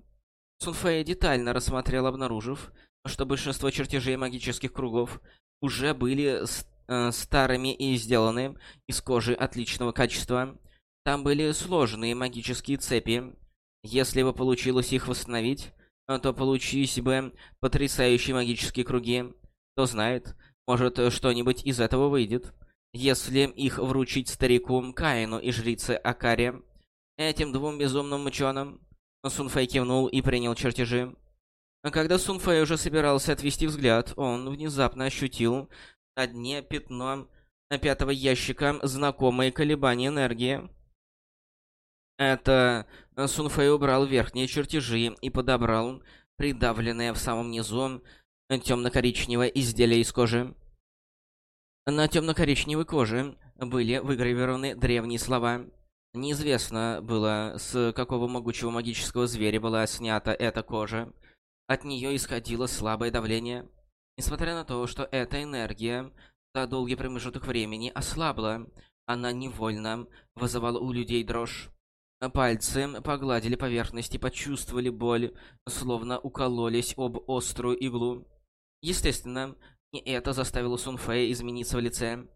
Сунфэй детально рассмотрел, обнаружив, что большинство чертежей магических кругов уже были э, старыми и сделаны из кожи отличного качества. Там были сложные магические цепи. Если бы получилось их восстановить, то получились бы потрясающие магические круги. Кто знает, может, что-нибудь из этого выйдет. Если их вручить старику Каину и жрице Акаре, этим двум безумным ученым, Сунфэй кивнул и принял чертежи. А когда Сунфэй уже собирался отвести взгляд, он внезапно ощутил на дне пятно на пятого ящика знакомые колебания энергии. Это Сунфэй убрал верхние чертежи и подобрал придавленное в самом низу темно-коричневое изделие из кожи. На темно-коричневой коже были выгравированы древние слова. Неизвестно было, с какого могучего магического зверя была снята эта кожа. От нее исходило слабое давление. Несмотря на то, что эта энергия за долгий промежуток времени ослабла, она невольно вызывала у людей дрожь. Пальцы погладили поверхность и почувствовали боль, словно укололись об острую иглу. Естественно, не это заставило Сунфея измениться в лице.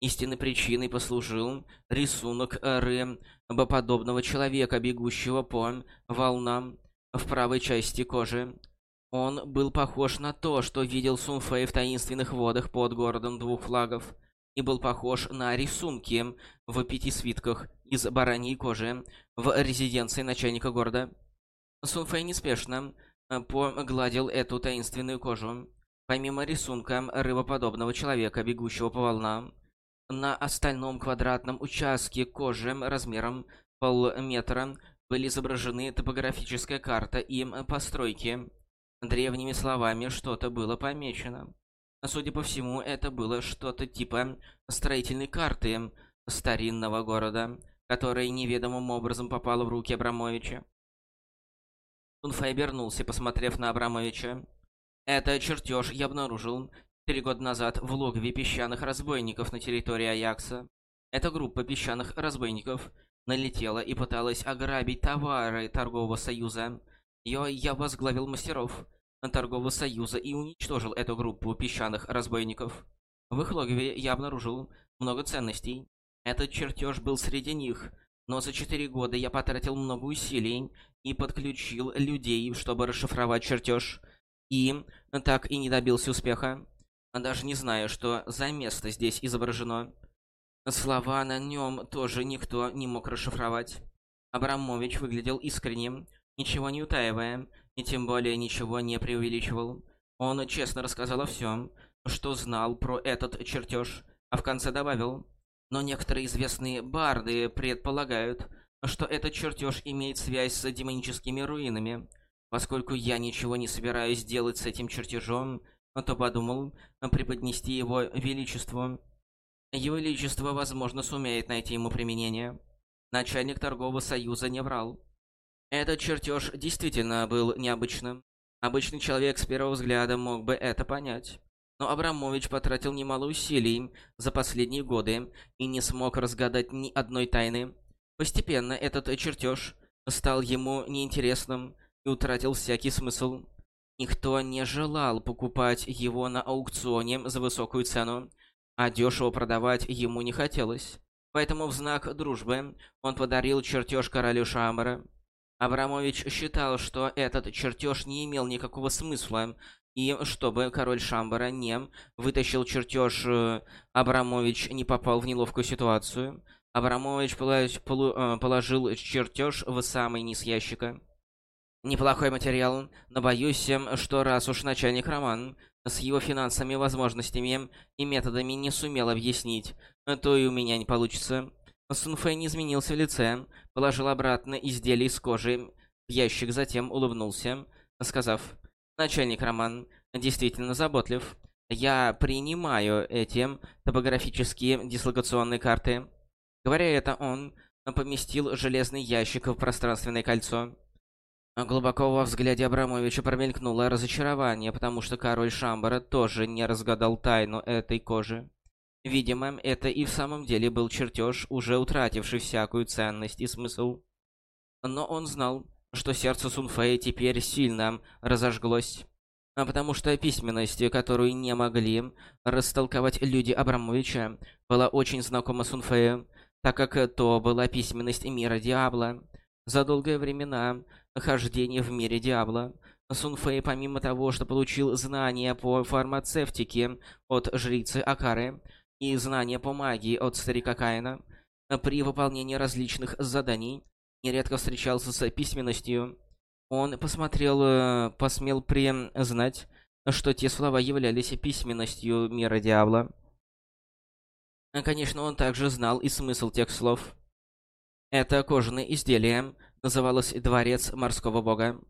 Истинной причиной послужил рисунок рыбоподобного человека, бегущего по волнам в правой части кожи. Он был похож на то, что видел Сунфэй в таинственных водах под городом двух флагов, и был похож на рисунки в пяти свитках из бараньей кожи в резиденции начальника города. Сунфэй неспешно э, погладил эту таинственную кожу. Помимо рисунка рыбоподобного человека, бегущего по волнам, на остальном квадратном участке кожи размером полметра были изображены топографическая карта и постройки. Древними словами что-то было помечено. Судя по всему, это было что-то типа строительной карты старинного города, которая неведомым образом попала в руки Абрамовича. Тунфай обернулся, посмотрев на Абрамовича. Это чертеж я обнаружил три года назад в логове песчаных разбойников на территории Аякса. Эта группа песчаных разбойников налетела и пыталась ограбить товары торгового союза. Ее я возглавил мастеров торгового союза и уничтожил эту группу песчаных разбойников. В их логове я обнаружил много ценностей. Этот чертеж был среди них, но за четыре года я потратил много усилий и подключил людей, чтобы расшифровать чертеж, и так и не добился успеха. Даже не знаю, что за место здесь изображено. Слова на нем тоже никто не мог расшифровать. Абрамович выглядел искренним, ничего не утаивая, и тем более ничего не преувеличивал. Он честно рассказал о всем, что знал про этот чертеж, а в конце добавил, но некоторые известные барды предполагают, что этот чертеж имеет связь с демоническими руинами. Поскольку я ничего не собираюсь делать с этим чертежом, то подумал преподнести его Величеству. Его Величество, возможно, сумеет найти ему применение. Начальник торгового союза не врал. Этот чертеж действительно был необычным. Обычный человек с первого взгляда мог бы это понять. Но Абрамович потратил немало усилий за последние годы и не смог разгадать ни одной тайны. Постепенно этот чертеж стал ему неинтересным и утратил всякий смысл. Никто не желал покупать его на аукционе за высокую цену, а дешево продавать ему не хотелось. Поэтому в знак дружбы он подарил чертеж королю Шамбара. Абрамович считал, что этот чертеж не имел никакого смысла, и чтобы король Шамбара не вытащил чертеж, э, Абрамович не попал в неловкую ситуацию. Абрамович э, положил чертеж в самый низ ящика. Неплохой материал, но боюсь, эм, что раз уж начальник Роман с его финансовыми возможностями и методами не сумел объяснить, то и у меня не получится. Сунфэй не изменился в лице, положил обратно изделие из кожи в ящик, затем улыбнулся, сказав, «Начальник Роман действительно заботлив. Я принимаю эти топографические дислокационные карты». Говоря это, он поместил железный ящик в пространственное кольцо. Глубоко во взгляде Абрамовича промелькнуло разочарование, потому что король Шамбара тоже не разгадал тайну этой кожи. Видимо, это и в самом деле был чертеж, уже утративший всякую ценность и смысл. Но он знал, что сердце Сунфея теперь сильно разожглось. А потому что письменность, которую не могли растолковать люди Абрамовича, была очень знакома Сунфею, так как то была письменность мира Диабло. За долгое времена хождения в мире Диабло, Сунфэй, помимо того, что получил знания по фармацевтике от жрицы Акары и знания по магии от старика Каина, при выполнении различных заданий нередко встречался с письменностью. Он посмотрел, э, посмел признать, что те слова являлись письменностью мира Диабло. Конечно, он также знал и смысл тех слов. Это кожаное изделие называлось «Дворец морского бога».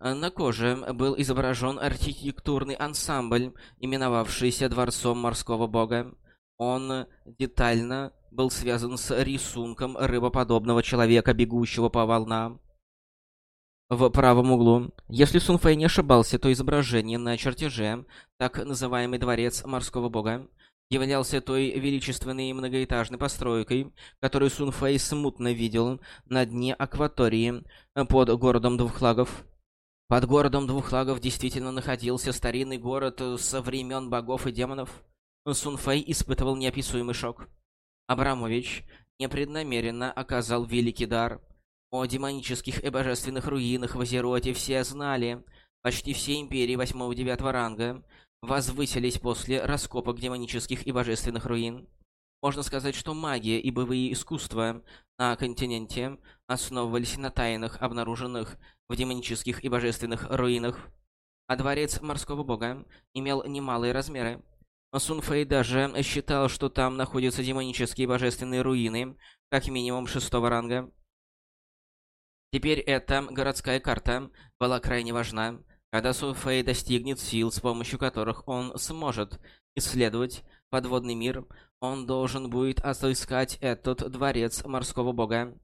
На коже был изображен архитектурный ансамбль, именовавшийся Дворцом морского бога. Он детально был связан с рисунком рыбоподобного человека, бегущего по волнам. в правом углу. Если Сун Фэй не ошибался, то изображение на чертеже, так называемый дворец морского бога, являлся той величественной многоэтажной постройкой, которую Сун Фэй смутно видел на дне акватории под городом Двух Флагов. Под городом Двух Флагов действительно находился старинный город со времен богов и демонов. Сун Фэй испытывал неописуемый шок. Абрамович непреднамеренно оказал великий дар. О демонических и божественных руинах в Азероте все знали. Почти все империи 8-9 ранга возвысились после раскопок демонических и божественных руин. Можно сказать, что магия и боевые искусства на континенте основывались на тайнах, обнаруженных в демонических и божественных руинах. А дворец морского бога имел немалые размеры. Сун Фэй даже считал, что там находятся демонические и божественные руины, как минимум шестого ранга. Теперь эта городская карта была крайне важна. Когда Суфэй достигнет сил, с помощью которых он сможет исследовать подводный мир, он должен будет отыскать этот дворец морского бога.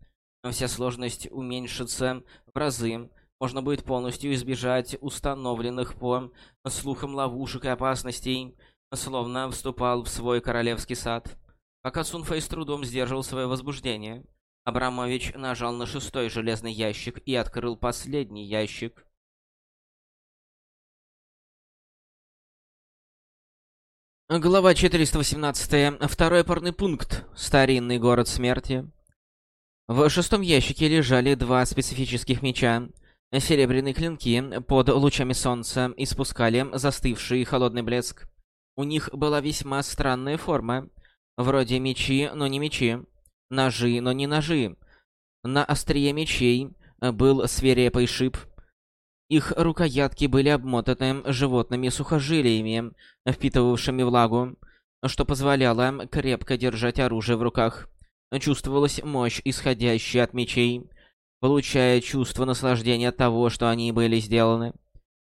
Вся сложность уменьшится в разы. Можно будет полностью избежать установленных по слухам ловушек и опасностей, словно вступал в свой королевский сад. Пока Сунфэй с трудом сдерживал свое возбуждение, Абрамович нажал на шестой железный ящик и открыл последний ящик. Глава 418. Второй опорный пункт. Старинный город смерти. В шестом ящике лежали два специфических меча. Серебряные клинки под лучами солнца испускали застывший холодный блеск. У них была весьма странная форма. Вроде мечи, но не мечи. Ножи, но не ножи. На острие мечей был свирепый шип — их рукоятки были обмотаны животными сухожилиями, впитывавшими влагу, что позволяло крепко держать оружие в руках. Чувствовалась мощь, исходящая от мечей, получая чувство наслаждения от того, что они были сделаны.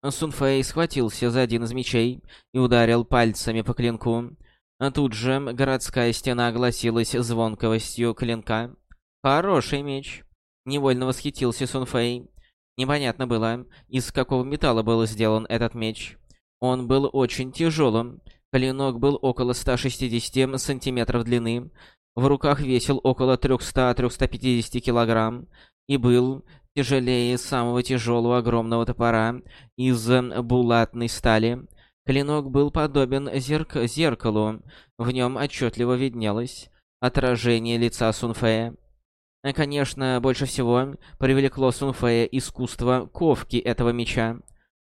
Сунфэй схватился за один из мечей и ударил пальцами по клинку. Тут же городская стена огласилась звонковостью клинка. «Хороший меч!» Невольно восхитился Сунфэй. Непонятно было, из какого металла был сделан этот меч. Он был очень тяжелым. Клинок был около 160 сантиметров длины, в руках весил около 300-350 килограмм и был тяжелее самого тяжелого огромного топора из булатной стали. Клинок был подобен зерк зеркалу, в нем отчетливо виднелось отражение лица Сунфея. Конечно, больше всего привлекло Сунфея искусство ковки этого меча.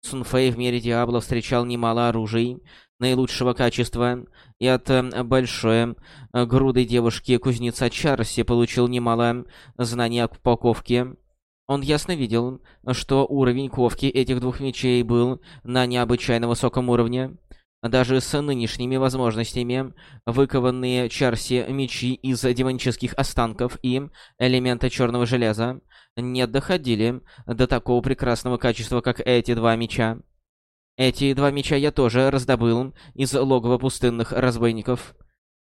Сунфэй в мире Диабло встречал немало оружий наилучшего качества, и от э, большой э, грудой девушки-кузнеца Чарси получил немало знаний по ковке. Он ясно видел, что уровень ковки этих двух мечей был на необычайно высоком уровне. Даже с нынешними возможностями выкованные Чарси мечи из демонических останков и элемента черного железа не доходили до такого прекрасного качества, как эти два меча. Эти два меча я тоже раздобыл из логова пустынных разбойников.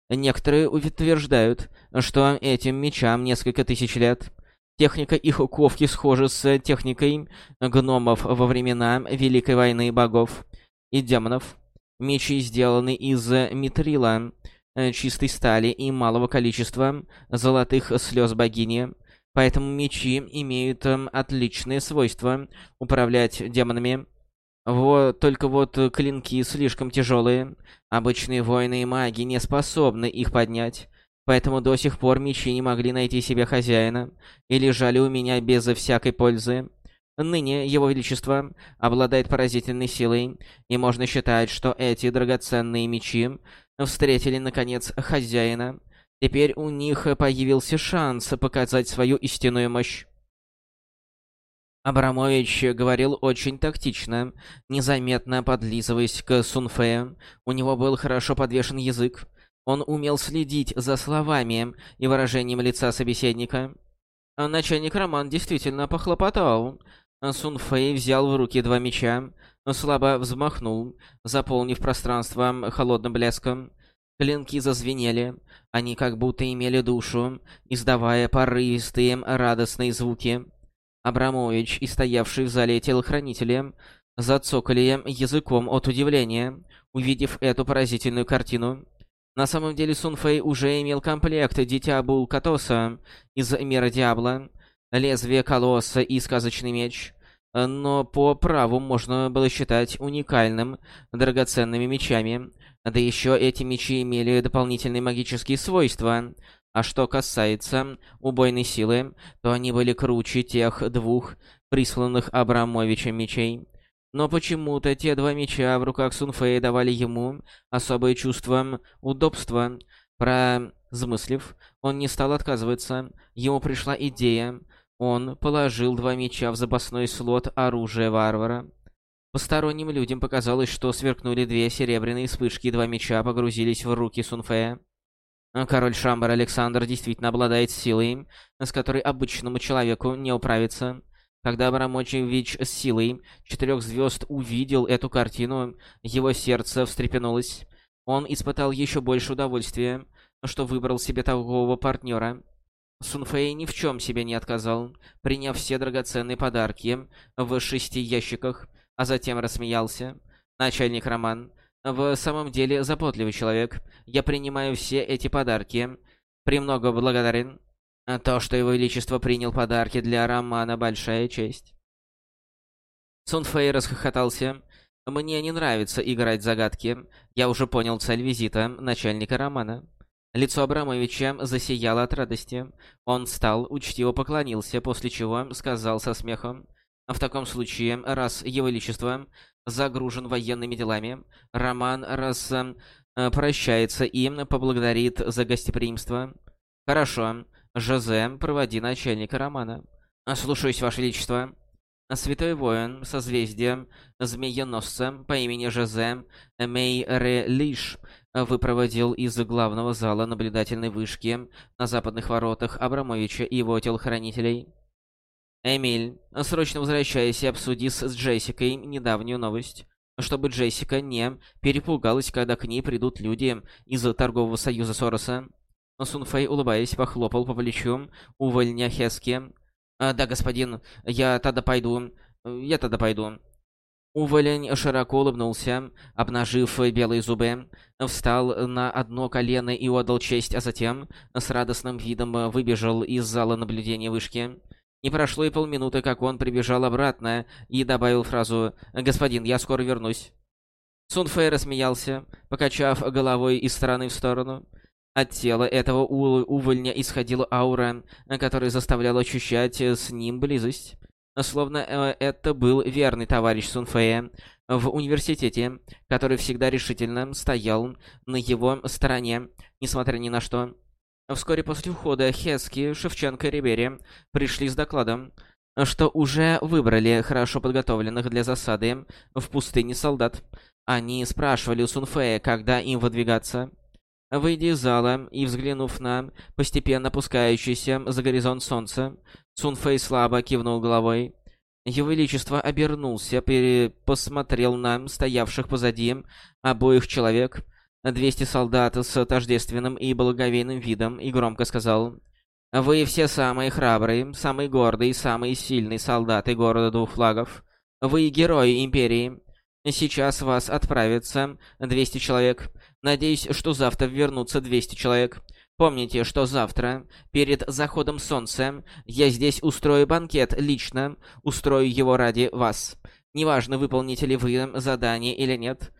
Некоторые утверждают, что этим мечам несколько тысяч лет. Техника их ковки схожа с техникой гномов во времена Великой войны богов и демонов. Мечи сделаны из митрила, э, чистой стали и малого количества золотых слез богини. Поэтому мечи имеют эм, отличные свойства управлять демонами. Вот, только вот клинки слишком тяжелые. Обычные воины и маги не способны их поднять. Поэтому до сих пор мечи не могли найти себе хозяина и лежали у меня без всякой пользы. Ныне Его Величество обладает поразительной силой, и можно считать, что эти драгоценные мечи встретили, наконец, хозяина. Теперь у них появился шанс показать свою истинную мощь. Абрамович говорил очень тактично, незаметно подлизываясь к Сунфею. У него был хорошо подвешен язык. Он умел следить за словами и выражением лица собеседника. Начальник Роман действительно похлопотал. Сун Фэй взял в руки два меча, но слабо взмахнул, заполнив пространство холодным блеском. Клинки зазвенели, они как будто имели душу, издавая порывистые радостные звуки. Абрамович и стоявший в зале телохранители зацокали языком от удивления, увидев эту поразительную картину. На самом деле Сун Фэй уже имел комплект Дитя Бул Катоса из Мира Диабла, Лезвие Колосса и Сказочный Меч, но по праву можно было считать уникальным драгоценными мечами, да еще эти мечи имели дополнительные магические свойства. А что касается убойной силы, то они были круче тех двух присланных Абрамовичем мечей. Но почему-то те два меча в руках Сунфея давали ему особое чувство удобства. Прозмыслив, он не стал отказываться. Ему пришла идея. Он положил два меча в запасной слот оружия варвара. Посторонним людям показалось, что сверкнули две серебряные вспышки, два меча погрузились в руки Сунфея. Король Шамбар Александр действительно обладает силой, с которой обычному человеку не управиться. Когда Абрамович с силой четырех звезд увидел эту картину, его сердце встрепенулось. Он испытал еще больше удовольствия, что выбрал себе такого партнера. Сунфэй ни в чем себе не отказал, приняв все драгоценные подарки в шести ящиках, а затем рассмеялся. Начальник Роман, в самом деле заботливый человек. Я принимаю все эти подарки. Премного благодарен. То, что его величество принял подарки для Романа, большая честь. Сун Фэй расхохотался. Мне не нравится играть загадки. Я уже понял цель визита начальника Романа. Лицо Абрамовича засияло от радости. Он встал, учтиво поклонился, после чего сказал со смехом. В таком случае, раз Его Величество загружен военными делами, Роман раз э, прощается и поблагодарит за гостеприимство. Хорошо, Жозе, проводи начальника Романа. Слушаюсь, Ваше Величество. Святой воин созвездия Змееносца по имени Жозе Мейрелиш выпроводил из главного зала наблюдательной вышки на западных воротах Абрамовича и его телохранителей. «Эмиль, срочно возвращайся и обсуди с Джессикой недавнюю новость, чтобы Джессика не перепугалась, когда к ней придут люди из торгового союза Сороса». Сунфэй, улыбаясь, похлопал по плечу увольня Хески. «А, «Да, господин, я тогда пойду. Я тогда пойду». Уволень широко улыбнулся, обнажив белые зубы, встал на одно колено и отдал честь, а затем с радостным видом выбежал из зала наблюдения вышки. Не прошло и полминуты, как он прибежал обратно и добавил фразу «Господин, я скоро вернусь». Сун Фэй рассмеялся, покачав головой из стороны в сторону. От тела этого увольня исходила аура, которая заставляла ощущать с ним близость. Словно э, это был верный товарищ Сун Фэя в университете, который всегда решительно стоял на его стороне, несмотря ни на что. Вскоре после ухода Хески, Шевченко и Рибери пришли с докладом, что уже выбрали хорошо подготовленных для засады в пустыне солдат. Они спрашивали у Сунфея, когда им выдвигаться. Выйдя из зала и взглянув на постепенно опускающееся за горизонт солнце, Сунфэй слабо кивнул головой. Его Величество обернулся, посмотрел на стоявших позади обоих человек, 200 солдат с тождественным и благовейным видом и громко сказал «Вы все самые храбрые, самые гордые, самые сильные солдаты города двух флагов. Вы герои Империи. Сейчас вас отправится 200 человек. Надеюсь, что завтра вернутся 200 человек. Помните, что завтра, перед заходом солнца, я здесь устрою банкет лично, устрою его ради вас. Неважно, выполните ли вы задание или нет».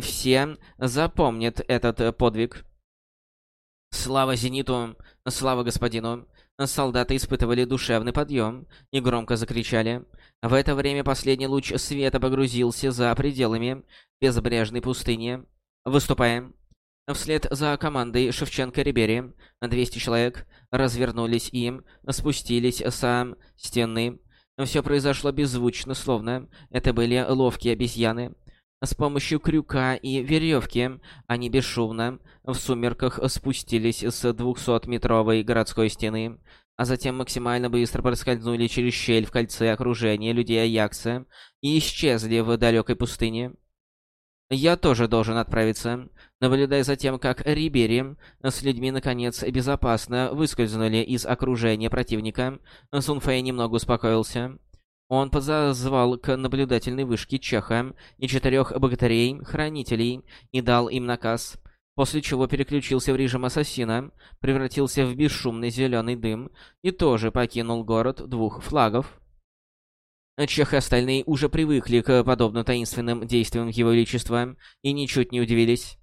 Все запомнят этот э, подвиг. Слава Зениту! Слава господину! Солдаты испытывали душевный подъем и громко закричали. В это время последний луч света погрузился за пределами безбрежной пустыни. Выступаем. Вслед за командой Шевченко-Рибери 200 человек развернулись и спустились со стены. Все произошло беззвучно, словно это были ловкие обезьяны. С помощью крюка и веревки они бесшумно в сумерках спустились с 200-метровой городской стены, а затем максимально быстро проскользнули через щель в кольце окружения людей Аякса и исчезли в далекой пустыне. Я тоже должен отправиться. Наблюдая за тем, как Рибери с людьми наконец безопасно выскользнули из окружения противника, Сунфэй немного успокоился. Он подозвал к наблюдательной вышке Чеха и четырех богатырей-хранителей и дал им наказ, после чего переключился в режим ассасина, превратился в бесшумный зеленый дым и тоже покинул город двух флагов. Чех и остальные уже привыкли к подобным таинственным действиям Его Величества и ничуть не удивились.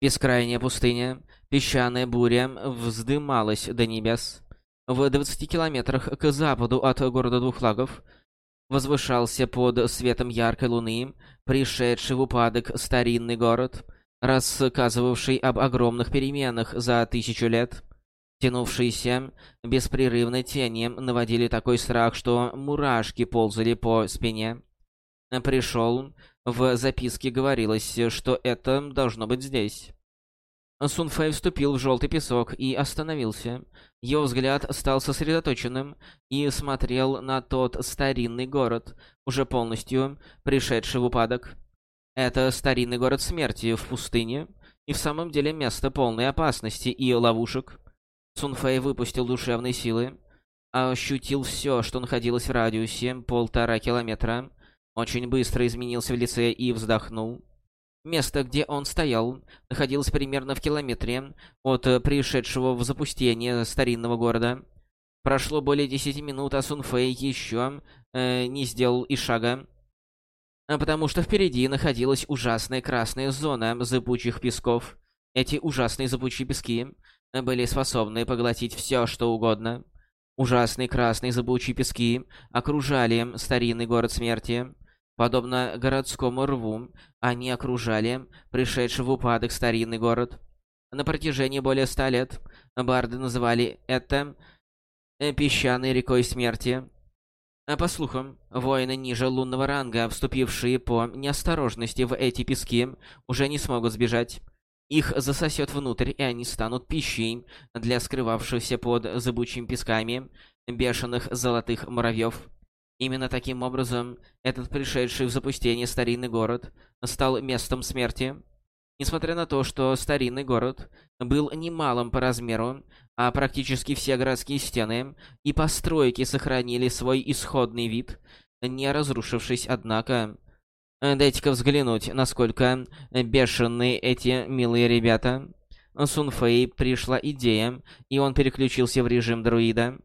Бескрайняя пустыня, песчаная буря вздымалась до небес. В 20 километрах к западу от города Двух Флагов возвышался под светом яркой луны пришедший в упадок старинный город, рассказывавший об огромных переменах за тысячу лет. Тянувшиеся беспрерывно тени наводили такой страх, что мурашки ползали по спине. Пришел, в записке говорилось, что это должно быть здесь. Сунфэй вступил в желтый песок и остановился. Его взгляд стал сосредоточенным и смотрел на тот старинный город, уже полностью пришедший в упадок. Это старинный город смерти в пустыне, и в самом деле место полной опасности и ловушек. Сунфэй выпустил душевные силы, ощутил все, что находилось в радиусе полтора километра, очень быстро изменился в лице и вздохнул. Место, где он стоял, находилось примерно в километре от э, пришедшего в запустение старинного города. Прошло более десяти минут, а Сунфэй еще э, не сделал и шага. А потому что впереди находилась ужасная красная зона зыбучих песков. Эти ужасные зыбучие пески были способны поглотить все, что угодно. Ужасные красные зыбучие пески окружали старинный город смерти. Подобно городскому рву, они окружали пришедший в упадок старинный город. На протяжении более ста лет барды называли это э, «песчаной рекой смерти». А по слухам, воины ниже лунного ранга, вступившие по неосторожности в эти пески, уже не смогут сбежать. Их засосет внутрь, и они станут пищей для скрывавшихся под зыбучими песками бешеных золотых муравьев. Именно таким образом этот пришедший в запустение старинный город стал местом смерти. Несмотря на то, что старинный город был немалым по размеру, а практически все городские стены и постройки сохранили свой исходный вид, не разрушившись, однако... Дайте-ка взглянуть, насколько бешеные эти милые ребята. Сунфэй пришла идея, и он переключился в режим друида.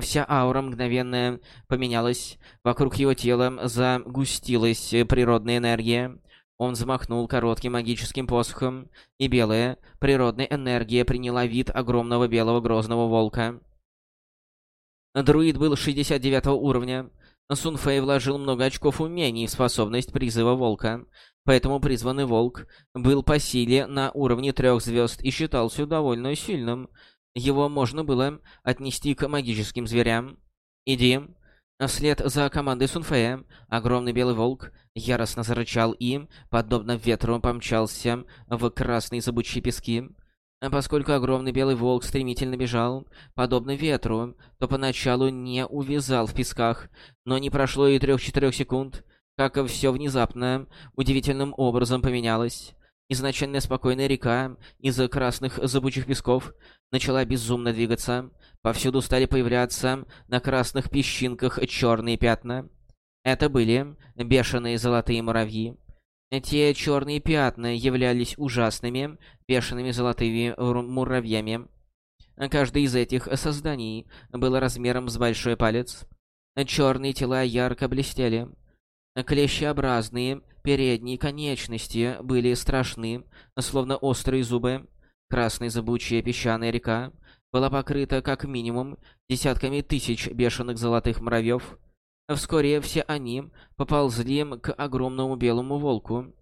Вся аура мгновенно поменялась. Вокруг его тела загустилась природная энергия. Он взмахнул коротким магическим посохом, и белая, природная энергия приняла вид огромного белого грозного волка. Друид был 69 уровня. Сунфэй вложил много очков умений в способность призыва волка, поэтому призванный волк был по силе на уровне трех звезд и считался довольно сильным. Его можно было отнести к магическим зверям. «Иди». Вслед за командой Сунфея, огромный белый волк яростно зарычал и, подобно ветру, помчался в красные зыбучие пески. Поскольку огромный белый волк стремительно бежал, подобно ветру, то поначалу не увязал в песках, но не прошло и трех-четырех секунд, как все внезапно, удивительным образом поменялось. Изначально спокойная река из красных зыбучих песков начала безумно двигаться. Повсюду стали появляться на красных песчинках черные пятна. Это были бешеные золотые муравьи. Эти черные пятна являлись ужасными, бешеными золотыми муравьями. Каждый из этих созданий был размером с большой палец. Черные тела ярко блестели. Клещеобразные передние конечности были страшны, словно острые зубы. Красная зыбучая песчаная река была покрыта как минимум десятками тысяч бешеных золотых муравьев. Вскоре все они поползли к огромному белому волку.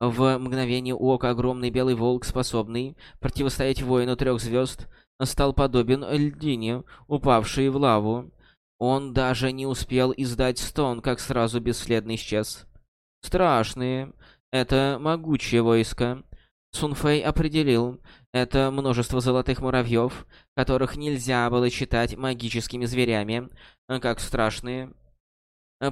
В мгновение ока огромный белый волк, способный противостоять воину трех звезд, стал подобен льдине, упавшей в лаву. Он даже не успел издать стон, как сразу бесследно исчез. Страшные. Это могучее войско. Сунфэй определил, это множество золотых муравьев, которых нельзя было считать магическими зверями, как страшные.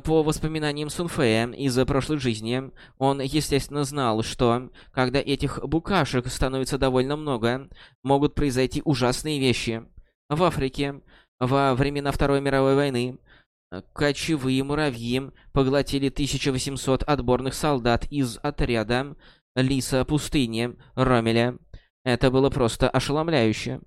По воспоминаниям Сунфея из прошлой жизни, он, естественно, знал, что, когда этих букашек становится довольно много, могут произойти ужасные вещи. В Африке, во времена Второй мировой войны, кочевые муравьи поглотили 1800 отборных солдат из отряда Лиса пустыни Ромеля. Это было просто ошеломляюще.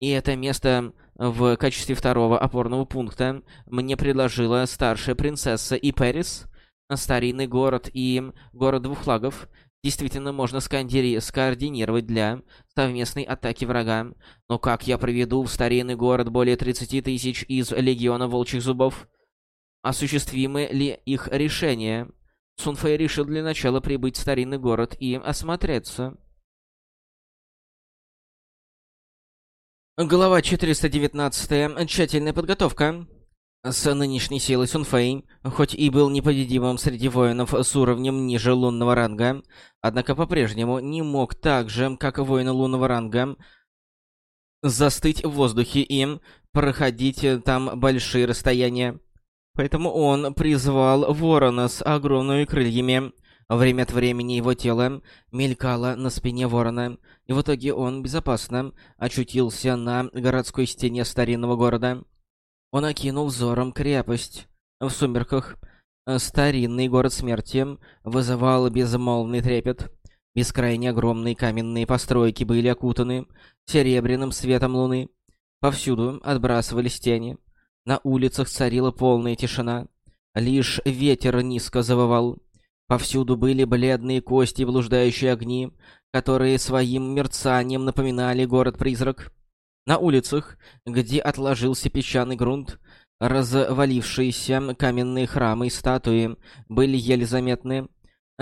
И это место в качестве второго опорного пункта мне предложила старшая принцесса и Пэрис, старинный город и город двух флагов. Действительно можно скоординировать для совместной атаки врага. Но как я проведу в старинный город более 30 тысяч из Легиона Волчьих Зубов? Осуществимы ли их решения? Сунфэй решил для начала прибыть в старинный город и осмотреться. Глава 419. Тщательная подготовка. С нынешней силой Сунфэй, хоть и был непобедимым среди воинов с уровнем ниже лунного ранга, однако по-прежнему не мог так же, как воины лунного ранга, застыть в воздухе и проходить там большие расстояния. Поэтому он призвал ворона с огромными крыльями, Время от времени его тело мелькало на спине ворона, и в итоге он безопасно очутился на городской стене старинного города. Он окинул взором крепость. В сумерках старинный город смерти вызывал безмолвный трепет. Бескрайне огромные каменные постройки были окутаны серебряным светом луны. Повсюду отбрасывались тени. На улицах царила полная тишина. Лишь ветер низко завывал. Повсюду были бледные кости и блуждающие огни, которые своим мерцанием напоминали город-призрак. На улицах, где отложился песчаный грунт, развалившиеся каменные храмы и статуи были еле заметны.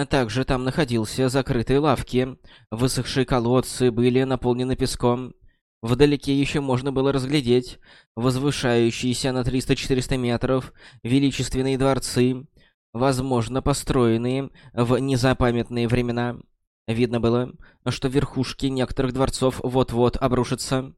Также там находился закрытые лавки, высохшие колодцы были наполнены песком. Вдалеке еще можно было разглядеть возвышающиеся на 300-400 метров величественные дворцы, возможно, построенные в незапамятные времена. Видно было, что верхушки некоторых дворцов вот-вот обрушатся.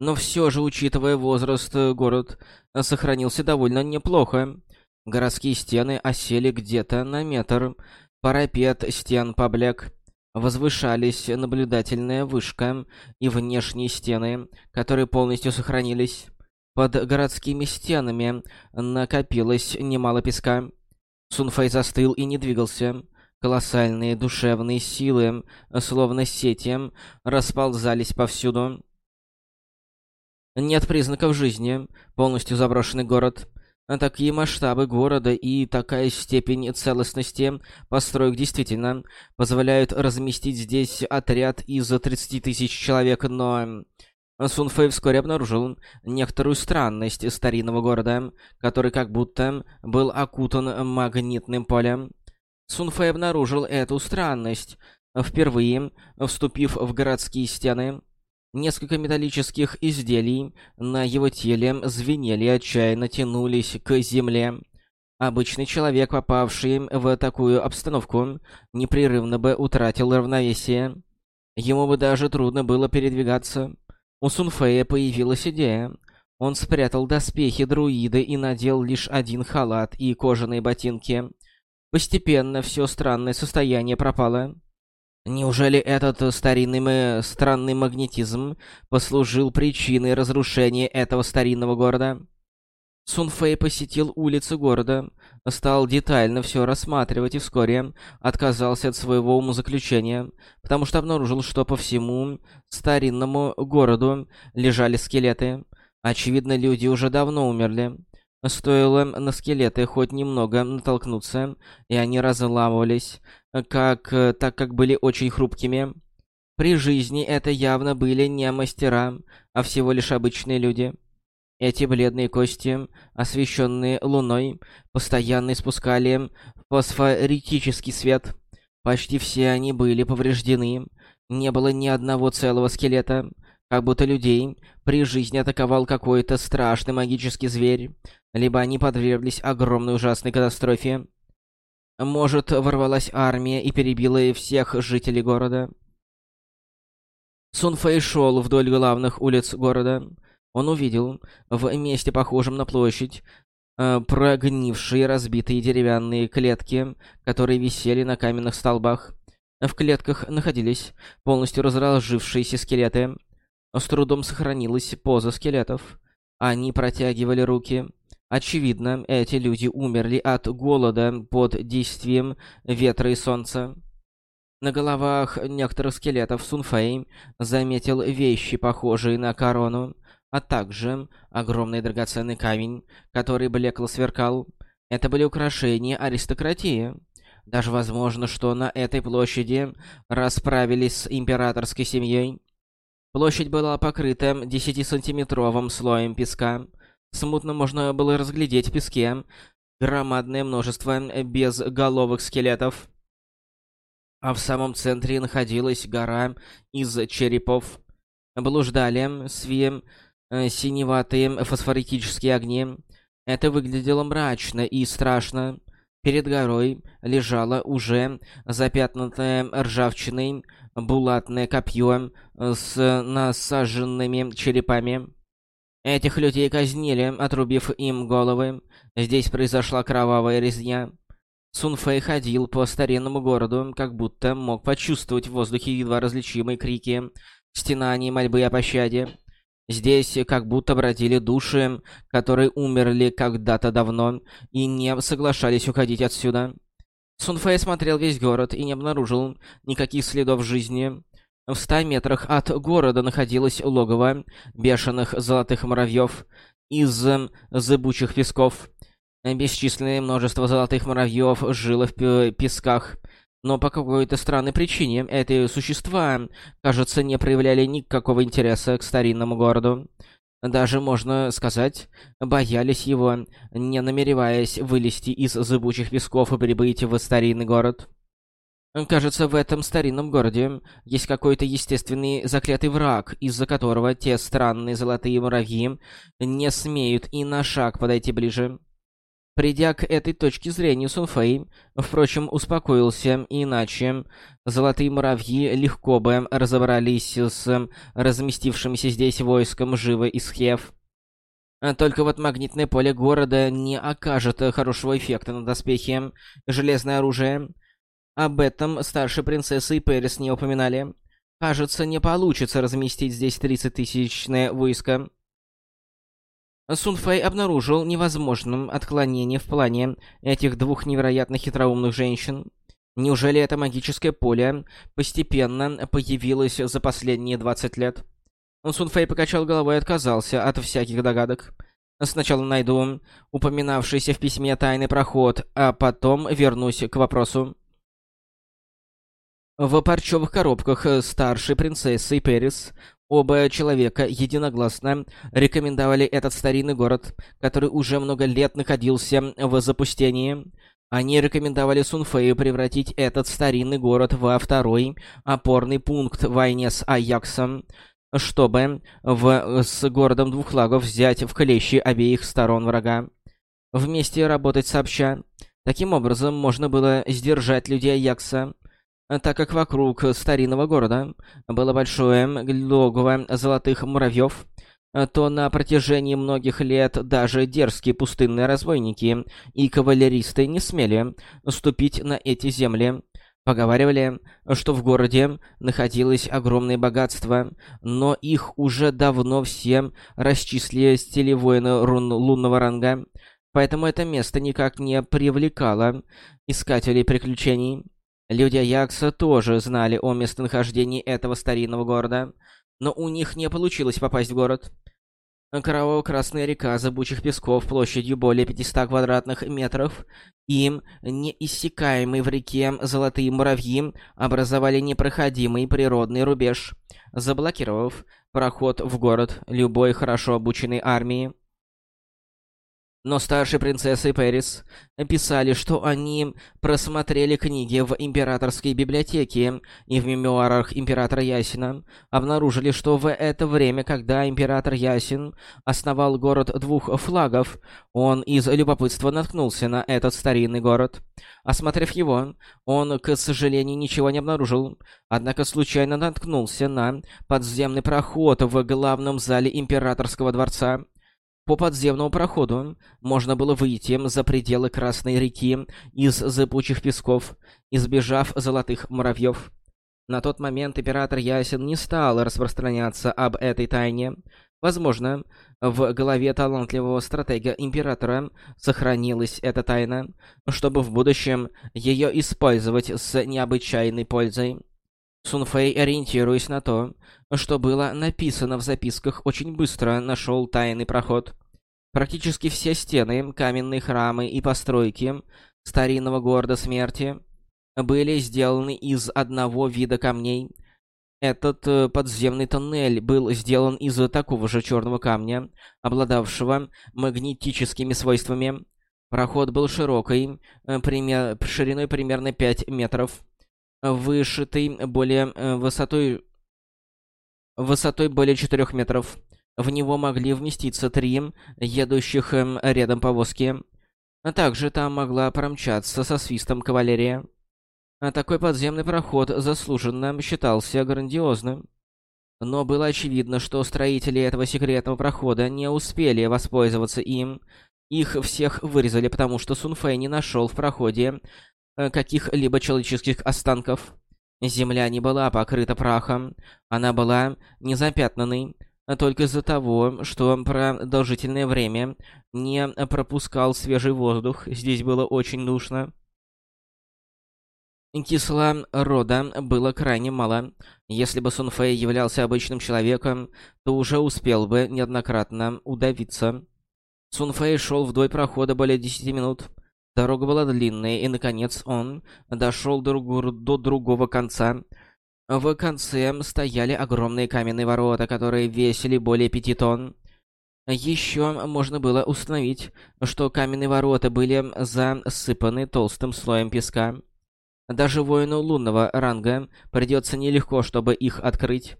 Но все же, учитывая возраст, город сохранился довольно неплохо. Городские стены осели где-то на метр, парапет стен поблек, возвышались наблюдательная вышка и внешние стены, которые полностью сохранились. Под городскими стенами накопилось немало песка. Сунфэй застыл и не двигался. Колоссальные душевные силы, словно сети, расползались повсюду. Нет признаков жизни, полностью заброшенный город. Такие масштабы города и такая степень целостности построек действительно позволяют разместить здесь отряд из 30 тысяч человек, но Сунфэй вскоре обнаружил некоторую странность старинного города, который как будто был окутан магнитным полем. Сунфэй обнаружил эту странность, впервые вступив в городские стены. Несколько металлических изделий на его теле звенели и отчаянно тянулись к земле. Обычный человек, попавший в такую обстановку, непрерывно бы утратил равновесие. Ему бы даже трудно было передвигаться. У Сунфея появилась идея. Он спрятал доспехи друида и надел лишь один халат и кожаные ботинки. Постепенно все странное состояние пропало. Неужели этот старинный странный магнетизм послужил причиной разрушения этого старинного города? Сунфэй посетил улицы города, стал детально все рассматривать и вскоре отказался от своего умозаключения, потому что обнаружил, что по всему старинному городу лежали скелеты. Очевидно, люди уже давно умерли. Стоило на скелеты хоть немного натолкнуться, и они разламывались, как, так как были очень хрупкими. При жизни это явно были не мастера, а всего лишь обычные люди. Эти бледные кости, освещенные луной, постоянно испускали фосфоритический свет. Почти все они были повреждены. Не было ни одного целого скелета. Как будто людей при жизни атаковал какой-то страшный магический зверь. Либо они подверглись огромной ужасной катастрофе. Может, ворвалась армия и перебила всех жителей города. Сунфэй шел вдоль главных улиц города. Он увидел, в месте, похожем на площадь, э, прогнившие разбитые деревянные клетки, которые висели на каменных столбах. В клетках находились полностью разложившиеся скелеты. С трудом сохранилась поза скелетов. Они протягивали руки. Очевидно, эти люди умерли от голода под действием ветра и солнца. На головах некоторых скелетов Сунфэй заметил вещи, похожие на корону, а также огромный драгоценный камень, который блекло сверкал. Это были украшения аристократии. Даже возможно, что на этой площади расправились с императорской семьей. Площадь была покрыта 10-сантиметровым слоем песка. Смутно можно было разглядеть в песке громадное множество безголовых скелетов. А в самом центре находилась гора из черепов. Блуждали сви э, синеватые фосфоритические огни. Это выглядело мрачно и страшно. Перед горой лежало уже запятнанное ржавчиной булатное копье с насаженными черепами. Этих людей казнили, отрубив им головы. Здесь произошла кровавая резня. Сунфэй ходил по старинному городу, как будто мог почувствовать в воздухе едва различимые крики, стенания мольбы о пощаде. Здесь как будто бродили души, которые умерли когда-то давно и не соглашались уходить отсюда. Сунфэй смотрел весь город и не обнаружил никаких следов жизни. В ста метрах от города находилось логово бешеных золотых муравьев из зыбучих песков. Бесчисленное множество золотых муравьев жило в песках, но по какой-то странной причине эти существа, кажется, не проявляли никакого интереса к старинному городу. Даже, можно сказать, боялись его, не намереваясь вылезти из зыбучих песков и прибыть в старинный город. Кажется, в этом старинном городе есть какой-то естественный заклятый враг, из-за которого те странные золотые муравьи не смеют и на шаг подойти ближе. Придя к этой точке зрения, Сунфэй, впрочем, успокоился, иначе золотые муравьи легко бы разобрались с разместившимся здесь войском живо из Хев. Только вот магнитное поле города не окажет хорошего эффекта на доспехи железное оружие. Об этом старшие принцессы и Перес не упоминали. Кажется, не получится разместить здесь 30-тысячное войско. Сунфэй обнаружил невозможным отклонение в плане этих двух невероятно хитроумных женщин. Неужели это магическое поле постепенно появилось за последние 20 лет? Сунфэй покачал головой и отказался от всяких догадок. Сначала найду упоминавшийся в письме тайный проход, а потом вернусь к вопросу. В парчевых коробках старшей принцессы Перис Оба человека единогласно рекомендовали этот старинный город, который уже много лет находился в запустении. Они рекомендовали Сунфею превратить этот старинный город во второй опорный пункт в войне с Аяксом, чтобы в, с городом двух лагов взять в клещи обеих сторон врага. Вместе работать сообща. Таким образом, можно было сдержать людей Аякса, так как вокруг старинного города было большое логово золотых муравьев, то на протяжении многих лет даже дерзкие пустынные разбойники и кавалеристы не смели ступить на эти земли. Поговаривали, что в городе находилось огромное богатство, но их уже давно все расчислили воина рун лунного ранга, поэтому это место никак не привлекало искателей приключений. Люди Аякса тоже знали о местонахождении этого старинного города, но у них не получилось попасть в город. Кроваво-красная река зыбучих песков площадью более 500 квадратных метров и неиссякаемые в реке золотые муравьи образовали непроходимый природный рубеж, заблокировав проход в город любой хорошо обученной армии. Но старшие принцессы Пэрис писали, что они просмотрели книги в императорской библиотеке и в мемуарах императора Ясина, обнаружили, что в это время, когда император Ясин основал город двух флагов, он из любопытства наткнулся на этот старинный город. Осмотрев его, он, к сожалению, ничего не обнаружил, однако случайно наткнулся на подземный проход в главном зале императорского дворца. По подземному проходу можно было выйти за пределы Красной реки из зыбучих песков, избежав золотых муравьев. На тот момент император Ясен не стал распространяться об этой тайне. Возможно, в голове талантливого стратега Императора сохранилась эта тайна, чтобы в будущем ее использовать с необычайной пользой. Сунфэй, ориентируясь на то, что было написано в записках, очень быстро нашел тайный проход. Практически все стены, каменные храмы и постройки старинного города смерти были сделаны из одного вида камней. Этот э, подземный тоннель был сделан из такого же черного камня, обладавшего магнетическими свойствами. Проход был широкой, э, пример, шириной примерно 5 метров вышитый более э, высотой высотой более 4 метров. В него могли вместиться три едущих эм, рядом повозки. А также там могла промчаться со свистом кавалерия. Такой подземный проход заслуженно считался грандиозным. Но было очевидно, что строители этого секретного прохода не успели воспользоваться им. Их всех вырезали, потому что Сунфэй не нашел в проходе каких-либо человеческих останков. Земля не была покрыта прахом, она была незапятнанной, только из-за того, что продолжительное время не пропускал свежий воздух, здесь было очень душно. Кислорода было крайне мало. Если бы Сунфэй являлся обычным человеком, то уже успел бы неоднократно удавиться. Сунфэй шел вдоль прохода более 10 минут. Дорога была длинная, и, наконец, он дошел до, другого конца. В конце стояли огромные каменные ворота, которые весили более пяти тонн. Еще можно было установить, что каменные ворота были засыпаны толстым слоем песка. Даже воину лунного ранга придется нелегко, чтобы их открыть.